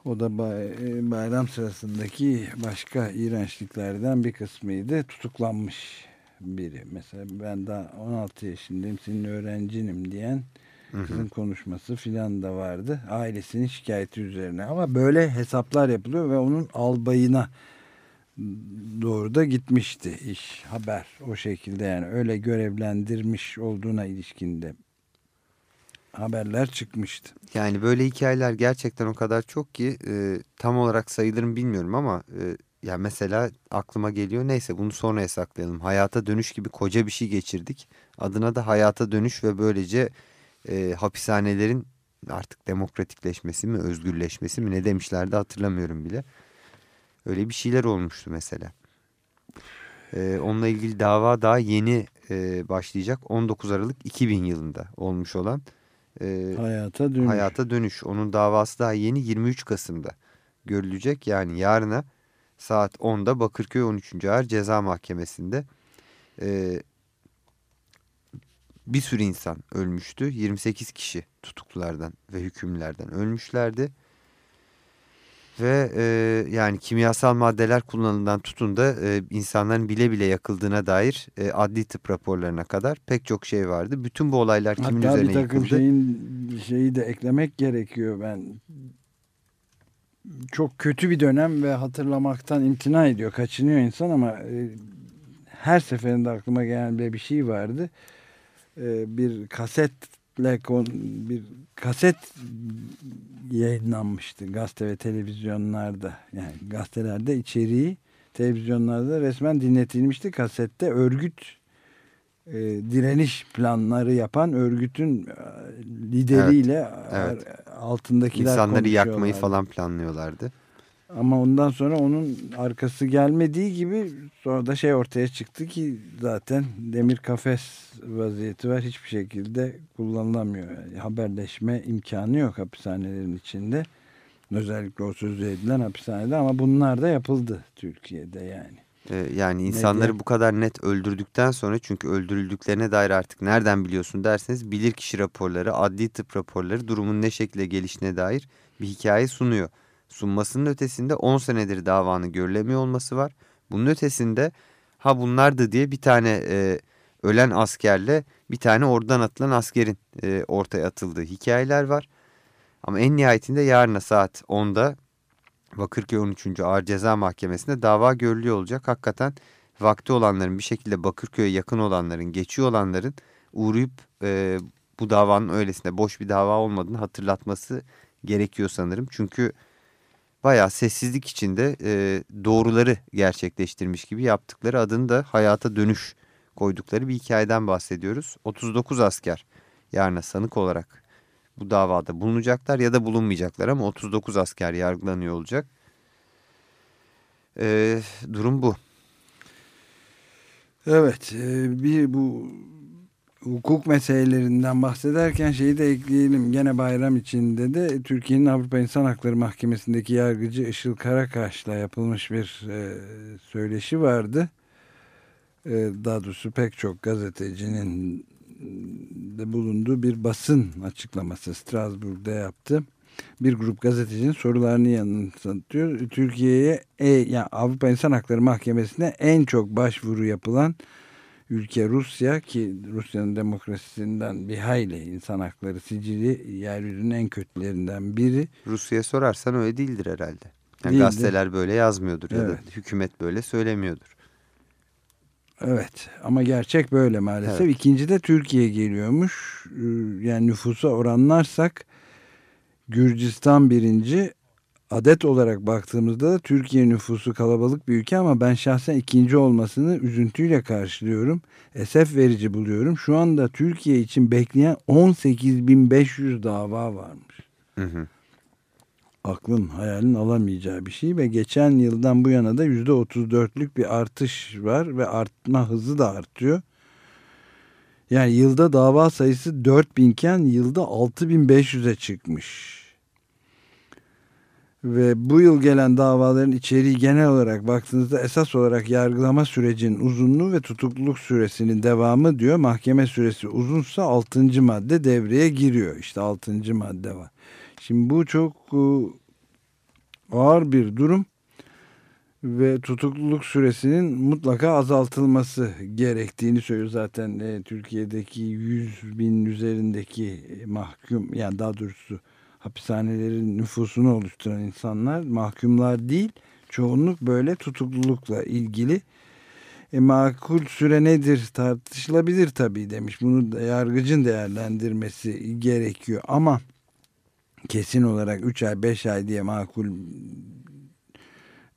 O da e, bayram sırasındaki başka iğrençliklerden bir kısmıydı. Tutuklanmış biri. Mesela ben daha 16 yaşındayım, senin öğrencinim diyen kızın konuşması filan da vardı. Ailesinin şikayeti üzerine. Ama böyle hesaplar yapılıyor ve onun albayına doğru da gitmişti iş, haber. O şekilde yani öyle görevlendirmiş olduğuna ilişkinde haberler çıkmıştı. Yani böyle hikayeler gerçekten o kadar çok ki e, tam olarak sayılır mı bilmiyorum ama e, ya mesela aklıma geliyor neyse bunu sonra saklayalım. Hayata dönüş gibi koca bir şey geçirdik. Adına da hayata dönüş ve böylece e, hapishanelerin artık demokratikleşmesi mi özgürleşmesi mi ne demişlerdi hatırlamıyorum bile. Öyle bir şeyler olmuştu mesela. E, onunla ilgili dava daha yeni e, başlayacak. 19 Aralık 2000 yılında olmuş olan e, Hayata dönüş. hayata dönüş. Onun davası daha yeni 23 Kasım'da görülecek. Yani yarına saat 10'da Bakırköy 13. Ağır Ceza Mahkemesi'nde e, bir sürü insan ölmüştü. 28 kişi tutuklulardan ve hükümlerden ölmüşlerdi. Ve e, yani kimyasal maddeler kullanıldığından tutun da e, insanların bile bile yakıldığına dair e, adli tıp raporlarına kadar pek çok şey vardı. Bütün bu olaylar kimin Hatta bir üzerine takım yıkıldı? şeyin şeyi de eklemek gerekiyor ben. Çok kötü bir dönem ve hatırlamaktan imtina ediyor, kaçınıyor insan ama e, her seferinde aklıma gelen bir şey vardı. E, bir kasetle kon, bir kaset yayınlanmıştı gazete ve televizyonlarda. Yani gazetelerde içeriği televizyonlarda resmen dinletilmişti. Kasette örgüt e, direniş planları yapan örgütün e, lideriyle evet. ar- altındakiler İnsanları yakmayı falan planlıyorlardı. Ama ondan sonra onun arkası gelmediği gibi sonra da şey ortaya çıktı ki zaten demir kafes vaziyeti var. Hiçbir şekilde kullanılamıyor. Yani haberleşme imkanı yok hapishanelerin içinde. Özellikle o sözü edilen hapishanede ama bunlar da yapıldı Türkiye'de yani. Ee, yani insanları Medya- bu kadar net öldürdükten sonra çünkü öldürüldüklerine dair artık nereden biliyorsun derseniz bilirkişi raporları, adli tıp raporları durumun ne şekilde gelişine dair bir hikaye sunuyor. Sunmasının ötesinde 10 senedir davanın görülemiyor olması var. Bunun ötesinde ha bunlardı diye bir tane e, ölen askerle bir tane oradan atılan askerin e, ortaya atıldığı hikayeler var. Ama en nihayetinde yarına saat 10'da Bakırköy 13. Ağır Ceza Mahkemesi'nde dava görülüyor olacak. Hakikaten vakti olanların bir şekilde Bakırköy'e yakın olanların, geçiyor olanların uğrayıp e, bu davanın öylesine boş bir dava olmadığını hatırlatması gerekiyor sanırım. Çünkü bayağı sessizlik içinde e, doğruları gerçekleştirmiş gibi yaptıkları adını da hayata dönüş koydukları bir hikayeden bahsediyoruz. 39 asker yarına sanık olarak bu davada bulunacaklar ya da bulunmayacaklar ama 39 asker yargılanıyor olacak. Ee, durum bu. Evet e, bir bu hukuk meselelerinden bahsederken şeyi de ekleyelim. Gene bayram içinde de Türkiye'nin Avrupa İnsan Hakları Mahkemesi'ndeki yargıcı Işıl Karakaş'la yapılmış bir e, söyleşi vardı. E, daha doğrusu pek çok gazetecinin de bulunduğu bir basın açıklaması Strasbourg'da yaptı. Bir grup gazetecinin sorularını yanıtlatıyor. Türkiye'ye e, yani Avrupa İnsan Hakları Mahkemesi'ne en çok başvuru yapılan ülke Rusya ki Rusya'nın demokrasisinden bir hayli insan hakları sicili yeryüzünün en kötülerinden biri. Rusya'ya sorarsan öyle değildir herhalde. Yani Değildir. gazeteler böyle yazmıyordur ya da Evet. hükümet böyle söylemiyordur. Evet ama gerçek böyle maalesef. Evet. İkinci de Türkiye geliyormuş. Ee, Yani nüfusa oranlarsak Gürcistan birinci. Adet olarak baktığımızda da Türkiye nüfusu kalabalık bir ülke ama ben şahsen ikinci olmasını üzüntüyle karşılıyorum. Esef verici buluyorum. Şu anda Türkiye için bekleyen 18.500 dava varmış. Hı hı. aklın hayalin alamayacağı bir şey ve geçen yıldan bu yana da yüzde otuz dörtlük bir artış var ve artma hızı da artıyor. Yani yılda dava sayısı 4000 iken yılda 6500'e çıkmış. Ve bu yıl gelen davaların içeriği genel olarak baktığınızda esas olarak yargılama sürecinin uzunluğu ve tutukluluk süresinin devamı diyor. Mahkeme süresi uzunsa 6. madde devreye giriyor. İşte 6. madde var. Şimdi bu çok e, ağır bir durum ve tutukluluk süresinin mutlaka azaltılması gerektiğini söylüyor zaten e, Türkiye'deki 100 bin üzerindeki mahkum yani daha doğrusu hapishanelerin nüfusunu oluşturan insanlar mahkumlar değil çoğunluk böyle tutuklulukla ilgili. E, makul süre nedir? Tartışılabilir tabii demiş. Bunu da yargıcın değerlendirmesi gerekiyor. Ama kesin olarak 3 ay 5 ay diye makul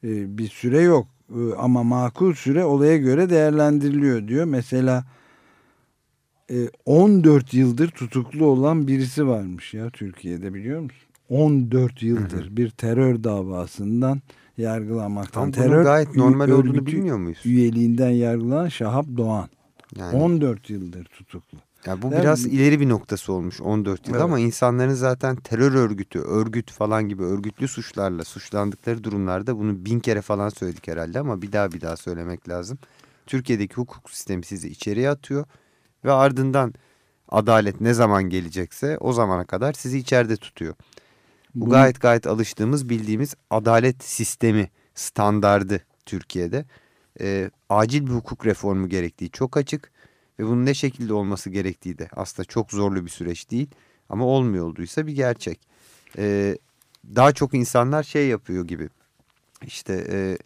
e, bir süre yok. E, ama makul süre olaya göre değerlendiriliyor diyor. Mesela 14 yıldır tutuklu olan birisi varmış ya Türkiye'de biliyor musun? 14 yıldır bir terör davasından yargılanmaktan. Bunun Terör gayet normal olduğunu bilmiyor muyuz? Üyeliğinden yargılanan Şahap Doğan. Yani, 14 yıldır tutuklu. ya bu Değil biraz mi? ileri bir noktası olmuş 14 yıl Evet. ama insanların zaten terör örgütü, örgüt falan gibi örgütlü suçlarla suçlandıkları durumlarda bunu bin kere falan söyledik herhalde ama bir daha bir daha söylemek lazım. Türkiye'deki hukuk sistemi sizi içeriye atıyor ve ardından adalet ne zaman gelecekse o zamana kadar sizi içeride tutuyor. Bu Bunu- gayet gayet alıştığımız bildiğimiz adalet sistemi standardı Türkiye'de. Ee, acil bir hukuk reformu gerektiği çok açık ve bunun ne şekilde olması gerektiği de aslında çok zorlu bir süreç değil ama olmuyor olduysa bir gerçek. Ee, daha çok insanlar şey yapıyor gibi işte e,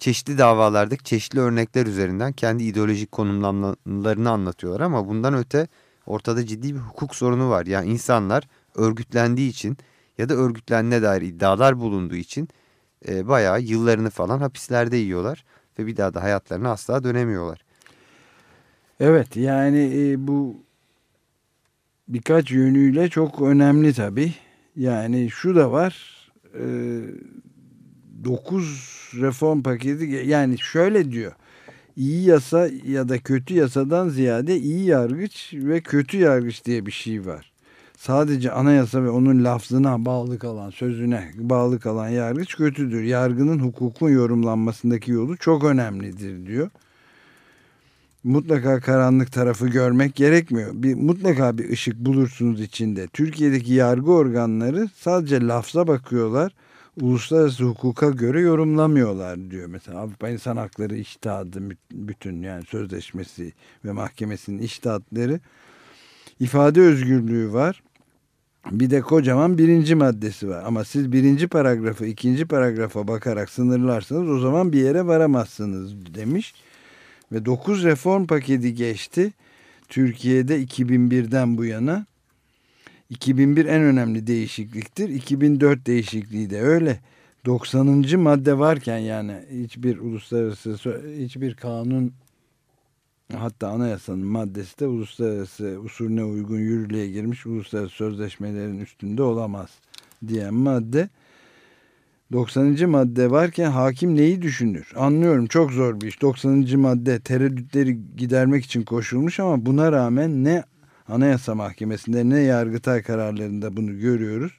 çeşitli davalardaki çeşitli örnekler üzerinden kendi ideolojik konumlamalarını anlatıyorlar ama bundan öte ortada ciddi bir hukuk sorunu var. Yani insanlar örgütlendiği için ya da örgütlenme dair iddialar bulunduğu için e, bayağı yıllarını falan hapislerde yiyorlar ve bir daha da hayatlarına asla dönemiyorlar. Evet yani e, bu birkaç yönüyle çok önemli tabii. Yani şu da var. 9 reform paketi yani şöyle diyor. İyi yasa ya da kötü yasadan ziyade iyi yargıç ve kötü yargıç diye bir şey var. Sadece anayasa ve onun lafzına bağlı kalan, sözüne bağlı kalan yargıç kötüdür. Yargının hukukun yorumlanmasındaki yolu çok önemlidir diyor mutlaka karanlık tarafı görmek gerekmiyor. Bir mutlaka bir ışık bulursunuz içinde. Türkiye'deki yargı organları sadece lafza bakıyorlar. Uluslararası hukuka göre yorumlamıyorlar diyor. Mesela Avrupa İnsan Hakları İştihadı bütün yani sözleşmesi ve mahkemesinin iştihatları ifade özgürlüğü var. Bir de kocaman birinci maddesi var. Ama siz birinci paragrafı ikinci paragrafa bakarak sınırlarsanız o zaman bir yere varamazsınız demiş. Ve 9 reform paketi geçti. Türkiye'de 2001'den bu yana. 2001 en önemli değişikliktir. 2004 değişikliği de öyle. 90. madde varken yani hiçbir uluslararası hiçbir kanun hatta anayasanın maddesi de uluslararası usulüne uygun yürürlüğe girmiş uluslararası sözleşmelerin üstünde olamaz diyen madde 90. madde varken hakim neyi düşünür? Anlıyorum çok zor bir iş. 90. madde tereddütleri gidermek için koşulmuş ama buna rağmen ne Anayasa Mahkemesi'nde ne Yargıtay kararlarında bunu görüyoruz.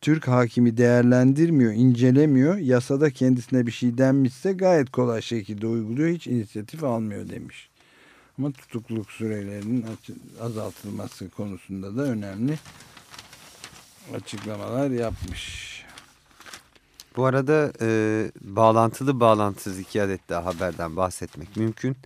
Türk hakimi değerlendirmiyor, incelemiyor. Yasada kendisine bir şey denmişse gayet kolay şekilde uyguluyor. Hiç inisiyatif almıyor demiş. Ama tutukluluk sürelerinin azaltılması konusunda da önemli açıklamalar yapmış. Bu arada e, bağlantılı bağlantısız iki adet daha haberden bahsetmek mümkün.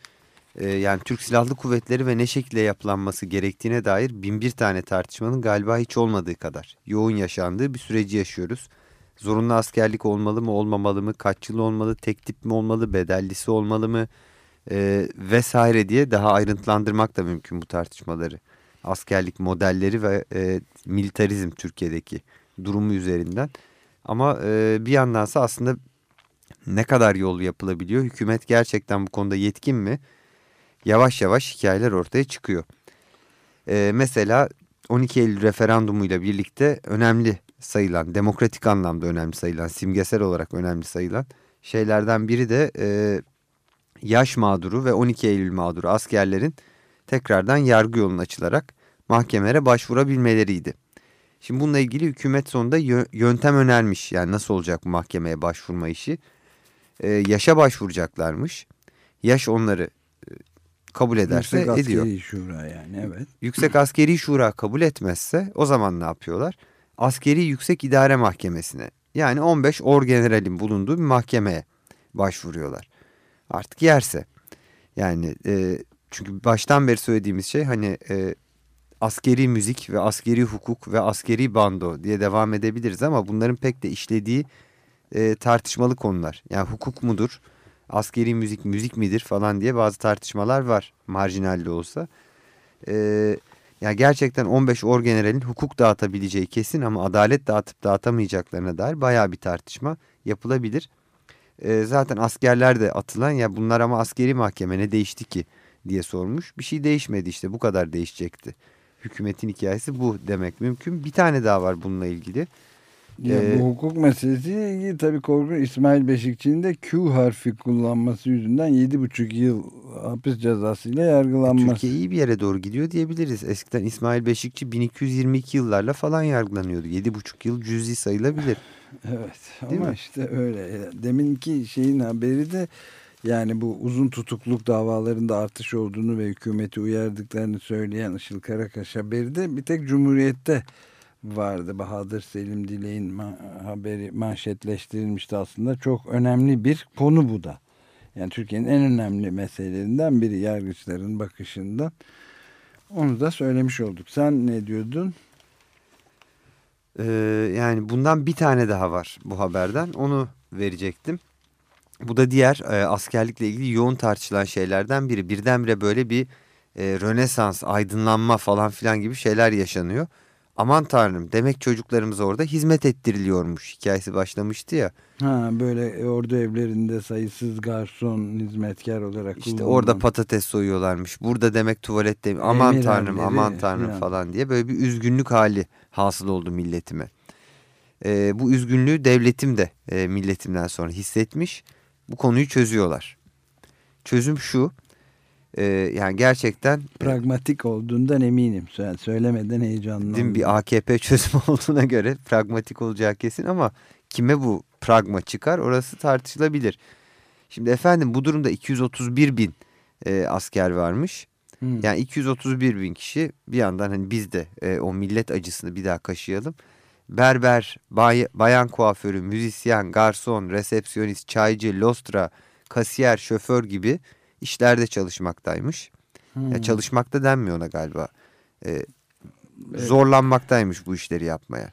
E, yani Türk Silahlı Kuvvetleri ve ne şekilde yapılanması gerektiğine dair bin bir tane tartışmanın galiba hiç olmadığı kadar yoğun yaşandığı bir süreci yaşıyoruz. Zorunlu askerlik olmalı mı olmamalı mı, kaç yıl olmalı, tek tip mi olmalı, bedellisi olmalı mı e, vesaire diye daha ayrıntılandırmak da mümkün bu tartışmaları. Askerlik modelleri ve e, militarizm Türkiye'deki durumu üzerinden. Ama e, bir yandansa aslında ne kadar yol yapılabiliyor? Hükümet gerçekten bu konuda yetkin mi? Yavaş yavaş hikayeler ortaya çıkıyor. E, mesela 12 Eylül referandumuyla birlikte önemli sayılan, demokratik anlamda önemli sayılan, simgesel olarak önemli sayılan şeylerden biri de e, yaş mağduru ve 12 Eylül mağduru askerlerin tekrardan yargı yoluna açılarak mahkemelere başvurabilmeleriydi. Şimdi bununla ilgili hükümet sonunda yöntem önermiş. Yani nasıl olacak bu mahkemeye başvurma işi? Ee, yaşa başvuracaklarmış. Yaş onları kabul ederse Yüksek ediyor. Askeri Şura yani evet. Yüksek Askeri Şura kabul etmezse o zaman ne yapıyorlar? Askeri Yüksek İdare Mahkemesi'ne yani 15 orgeneralin bulunduğu bir mahkemeye başvuruyorlar. Artık yerse. Yani e, çünkü baştan beri söylediğimiz şey hani e, askeri müzik ve askeri hukuk ve askeri bando diye devam edebiliriz ama bunların pek de işlediği e, tartışmalı konular. Yani hukuk mudur, askeri müzik müzik midir falan diye bazı tartışmalar var marjinalde olsa. E, yani gerçekten 15 orgeneralin hukuk dağıtabileceği kesin ama adalet dağıtıp dağıtamayacaklarına dair baya bir tartışma yapılabilir. E, zaten askerler de atılan ya bunlar ama askeri mahkeme ne değişti ki diye sormuş. Bir şey değişmedi işte bu kadar değişecekti hükümetin hikayesi bu demek mümkün. Bir tane daha var bununla ilgili. Ya Ee, bu hukuk meselesiyle ilgili tabii korkunç İsmail Beşikçi'nin de Q harfi kullanması yüzünden 7,5 yıl hapis cezasıyla yargılanması. Türkiye iyi bir yere doğru gidiyor diyebiliriz. Eskiden İsmail Beşikçi 1222 yıllarla falan yargılanıyordu. 7,5 yıl cüzi sayılabilir. Evet Değil ama mi? işte öyle. Deminki şeyin haberi de yani bu uzun tutukluk davalarında artış olduğunu ve hükümeti uyardıklarını söyleyen Işıl Karakaş haberi de bir tek Cumhuriyet'te vardı. Bahadır Selim Dilek'in ma- haberi manşetleştirilmişti aslında. Çok önemli bir konu bu da. Yani Türkiye'nin en önemli meselelerinden biri yargıçların bakışından. Onu da söylemiş olduk. Sen ne diyordun? Ee, yani bundan bir tane daha var bu haberden. Onu verecektim. Bu da diğer e, askerlikle ilgili yoğun tartışılan şeylerden biri. Birdenbire böyle bir e, rönesans, aydınlanma falan filan gibi şeyler yaşanıyor. Aman tanrım demek çocuklarımız orada hizmet ettiriliyormuş hikayesi başlamıştı ya. Ha böyle ordu evlerinde sayısız garson hizmetkar olarak İşte kullanılan. orada patates soyuyorlarmış. Burada demek tuvalette aman Emir tanrım emleri aman tanrım filan. falan diye böyle bir üzgünlük hali hasıl oldu milletime. Ee, bu üzgünlüğü devletim de e, milletimden sonra hissetmiş. Bu konuyu çözüyorlar. Çözüm şu. E, yani gerçekten pragmatik olduğundan eminim. Sen söylemeden heyecanlandım. Değil bir AKP çözümü olduğuna göre pragmatik olacağı kesin ama kime bu pragma çıkar orası tartışılabilir. Şimdi efendim bu durumda 231 bin e, asker varmış. Hmm. Yani 231 bin kişi bir yandan hani biz de e, o millet acısını bir daha kaşıyalım. Berber, bay- bayan kuaförü, müzisyen, garson, resepsiyonist, çaycı, lostra, kasiyer, şoför gibi işlerde çalışmaktaymış. Hmm. Ya çalışmakta denmiyor ona galiba. E, zorlanmaktaymış bu işleri yapmaya.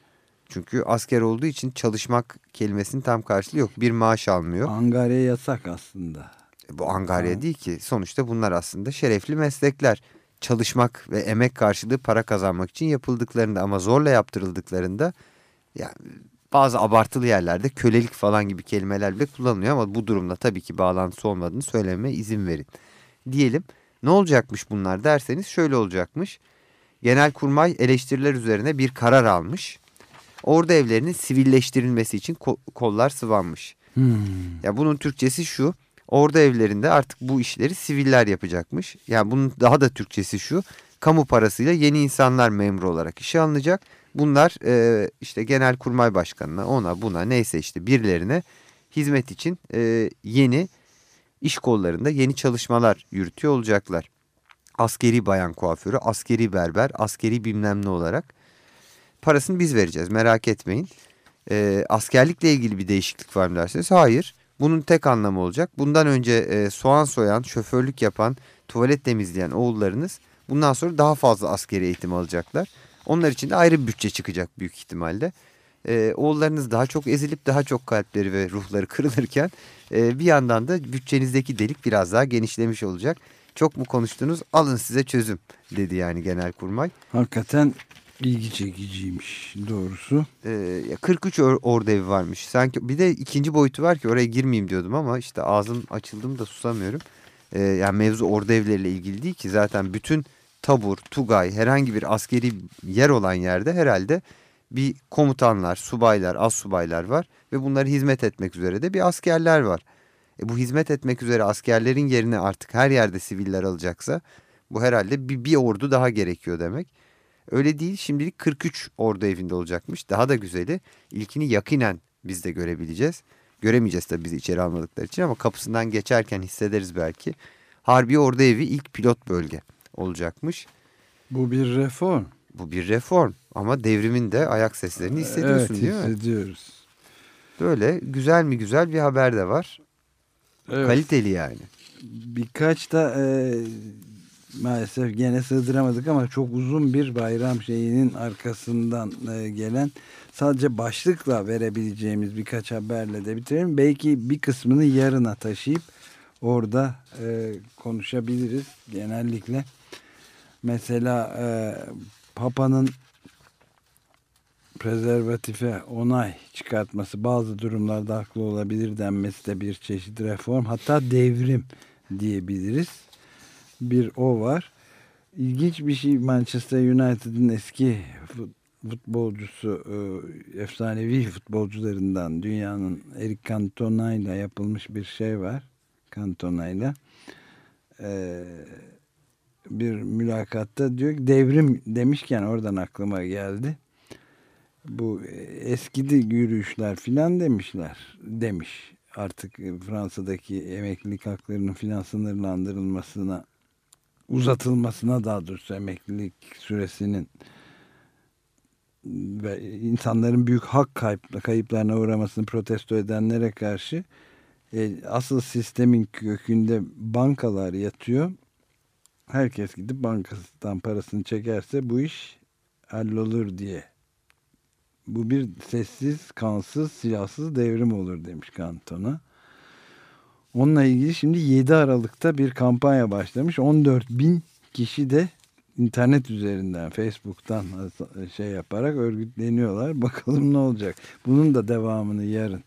Çünkü asker olduğu için çalışmak kelimesinin tam karşılığı yok. Bir maaş almıyor. Angarya yasak aslında. E, Bu angarya değil ki. Sonuçta bunlar aslında şerefli meslekler. Çalışmak ve emek karşılığı para kazanmak için yapıldıklarında ama zorla yaptırıldıklarında yani bazı abartılı yerlerde kölelik falan gibi kelimeler bile kullanılıyor ama bu durumda tabii ki bağlantısı olmadığını söylememe izin verin. Diyelim ne olacakmış bunlar derseniz şöyle olacakmış. Genelkurmay eleştiriler üzerine bir karar almış. Ordu evlerinin sivilleştirilmesi için ko- kollar sıvanmış. Hmm. Ya bunun Türkçesi şu. Ordu evlerinde artık bu işleri siviller yapacakmış. Yani bunun daha da Türkçesi şu. Kamu parasıyla yeni insanlar memur olarak işe alınacak. Bunlar e, işte genelkurmay başkanına ona buna neyse işte birilerine hizmet için e, yeni iş kollarında yeni çalışmalar yürütüyor olacaklar. Askeri bayan kuaförü, askeri berber, askeri bilmem ne olarak parasını biz vereceğiz merak etmeyin. E, askerlikle ilgili bir değişiklik var mı derseniz hayır. Bunun tek anlamı olacak. Bundan önce e, soğan soyan, şoförlük yapan, tuvalet temizleyen oğullarınız bundan sonra daha fazla askeri eğitim alacaklar. Onlar için de ayrı bir bütçe çıkacak büyük ihtimalle. E, oğullarınız daha çok ezilip daha çok kalpleri ve ruhları kırılırken e, bir yandan da bütçenizdeki delik biraz daha genişlemiş olacak. Çok mu konuştunuz? Alın size çözüm dedi yani Genelkurmay. Hakikaten ilgi çekiciymiş doğrusu. Ee, ya 43 or ordu evi varmış. Sanki bir de ikinci boyutu var ki oraya girmeyeyim diyordum ama işte ağzım açıldım da susamıyorum. Ee, yani mevzu ordu evleriyle ilgili değil ki zaten bütün tabur, tugay herhangi bir askeri yer olan yerde herhalde bir komutanlar, subaylar, az subaylar var ve bunları hizmet etmek üzere de bir askerler var. E bu hizmet etmek üzere askerlerin yerine artık her yerde siviller alacaksa bu herhalde bir, bir ordu daha gerekiyor demek. Öyle değil şimdilik 43 ordu evinde olacakmış. Daha da güzeli ilkini yakinen biz de görebileceğiz. Göremeyeceğiz tabii bizi içeri almadıkları için ama kapısından geçerken hissederiz belki. Harbi Ordu Evi ilk pilot bölge olacakmış. Bu bir reform. Bu bir reform ama devrimin de ayak seslerini hissediyorsun evet, değil mi? hissediyoruz. Böyle güzel mi güzel bir haber de var. Evet. Kaliteli yani. Birkaç da e, maalesef gene sığdıramadık ama çok uzun bir bayram şeyinin arkasından e, gelen sadece başlıkla verebileceğimiz birkaç haberle de bitirelim. Belki bir kısmını yarına taşıyıp orada e, konuşabiliriz genellikle. Mesela e, Papa'nın prezervatife onay çıkartması bazı durumlarda haklı olabilir denmesi de bir çeşit reform hatta devrim diyebiliriz. Bir o var. İlginç bir şey Manchester United'ın eski futbolcusu e, efsanevi futbolcularından dünyanın Eric Cantona ile yapılmış bir şey var. Cantona ile e, bir mülakatta diyor ki devrim demişken oradan aklıma geldi. Bu eskidi yürüyüşler filan demişler demiş. Artık Fransa'daki emeklilik haklarının filan sınırlandırılmasına uzatılmasına daha doğrusu emeklilik süresinin ve insanların büyük hak kayıp, kayıplarına uğramasını protesto edenlere karşı e, asıl sistemin kökünde bankalar yatıyor. Herkes gidip bankasından parasını çekerse bu iş hallolur diye. Bu bir sessiz, kansız, silahsız devrim olur demiş Kanton'a. Onunla ilgili şimdi 7 Aralık'ta bir kampanya başlamış. 14 bin kişi de internet üzerinden, Facebook'tan şey yaparak örgütleniyorlar. Bakalım ne olacak. Bunun da devamını yarın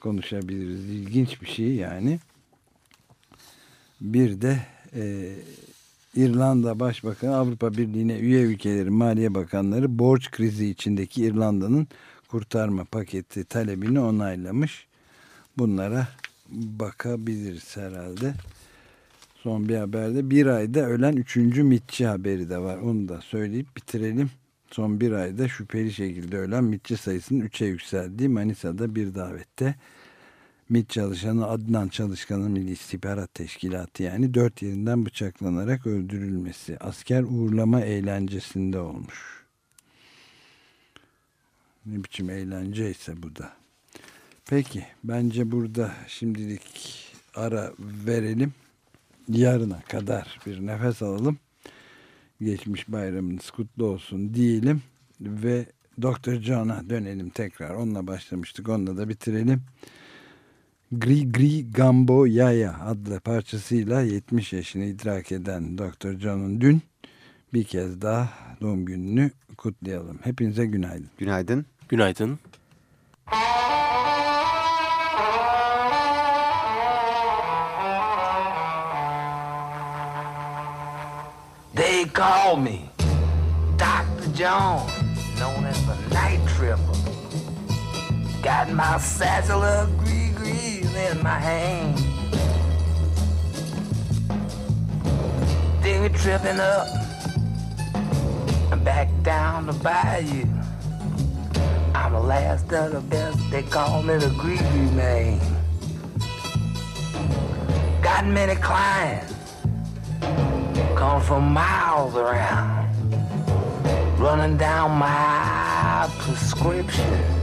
konuşabiliriz. İlginç bir şey yani. Bir de e, İrlanda Başbakanı Avrupa Birliği'ne üye ülkelerin maliye bakanları borç krizi içindeki İrlanda'nın kurtarma paketi talebini onaylamış. Bunlara bakabiliriz herhalde. Son bir haberde bir ayda ölen üçüncü mitçi haberi de var. Onu da söyleyip bitirelim. Son bir ayda şüpheli şekilde ölen mitçi sayısının üçe yükseldiği Manisa'da bir davette MİT çalışanı Adnan Çalışkan'ın Milli İstihbarat Teşkilatı yani dört yerinden bıçaklanarak öldürülmesi asker uğurlama eğlencesinde olmuş. Ne biçim eğlence ise bu da. Peki bence burada şimdilik ara verelim. Yarına kadar bir nefes alalım. Geçmiş bayramınız kutlu olsun diyelim ve Dr. John'a dönelim tekrar. Onunla başlamıştık. Onunla da bitirelim. Gri Gri Gambo Yaya adlı parçasıyla 70 yaşını idrak eden Dr. John'un dün bir kez daha doğum gününü kutlayalım. Hepinize günaydın. Günaydın. Günaydın. They call me Dr. Jones, known as the Night Tripper. Got my satchel of gree-grees in my hand. Were tripping up and back down the bayou. I'm the last of the best, they call me the gree-gree man. Got many clients come from miles around, running down my prescription.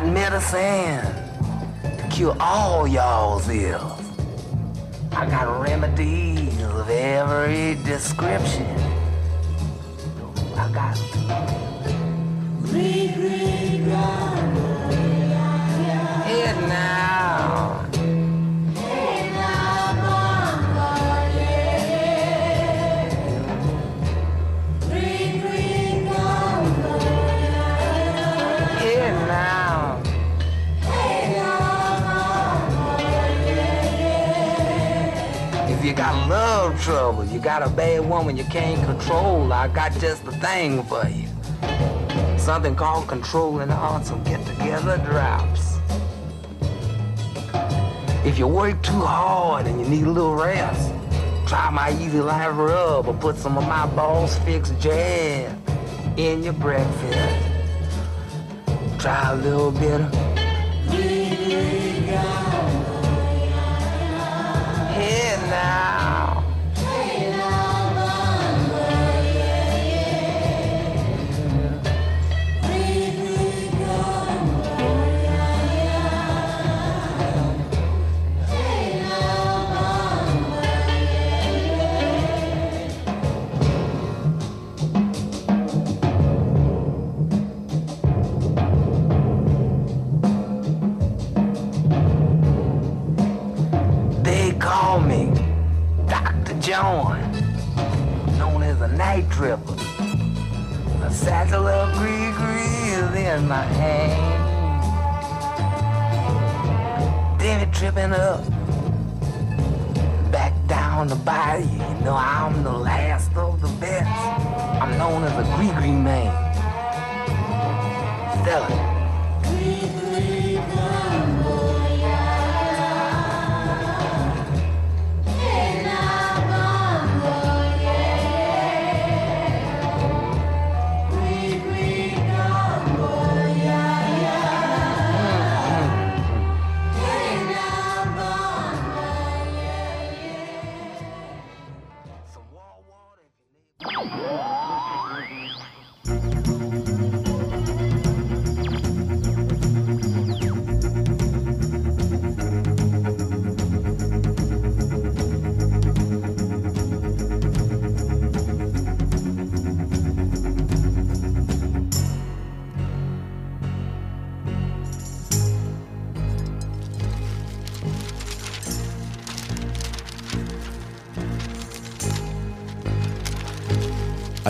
Got medicine to cure all y'all's ills. I got remedies of every description. I got Head now. Head got love trouble, you got a bad woman you can't control, I got just the thing for you. Something called controlling arts and get together drops. If you work too hard and you need a little rest, try my easy life rub or put some of my balls fix jam in your breakfast. Try a little bit of That's a little of green in my hand. It tripping up, back down the bayou. You know I'm the last of the best. I'm known as a green green man. Selling.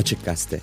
Açık Gazete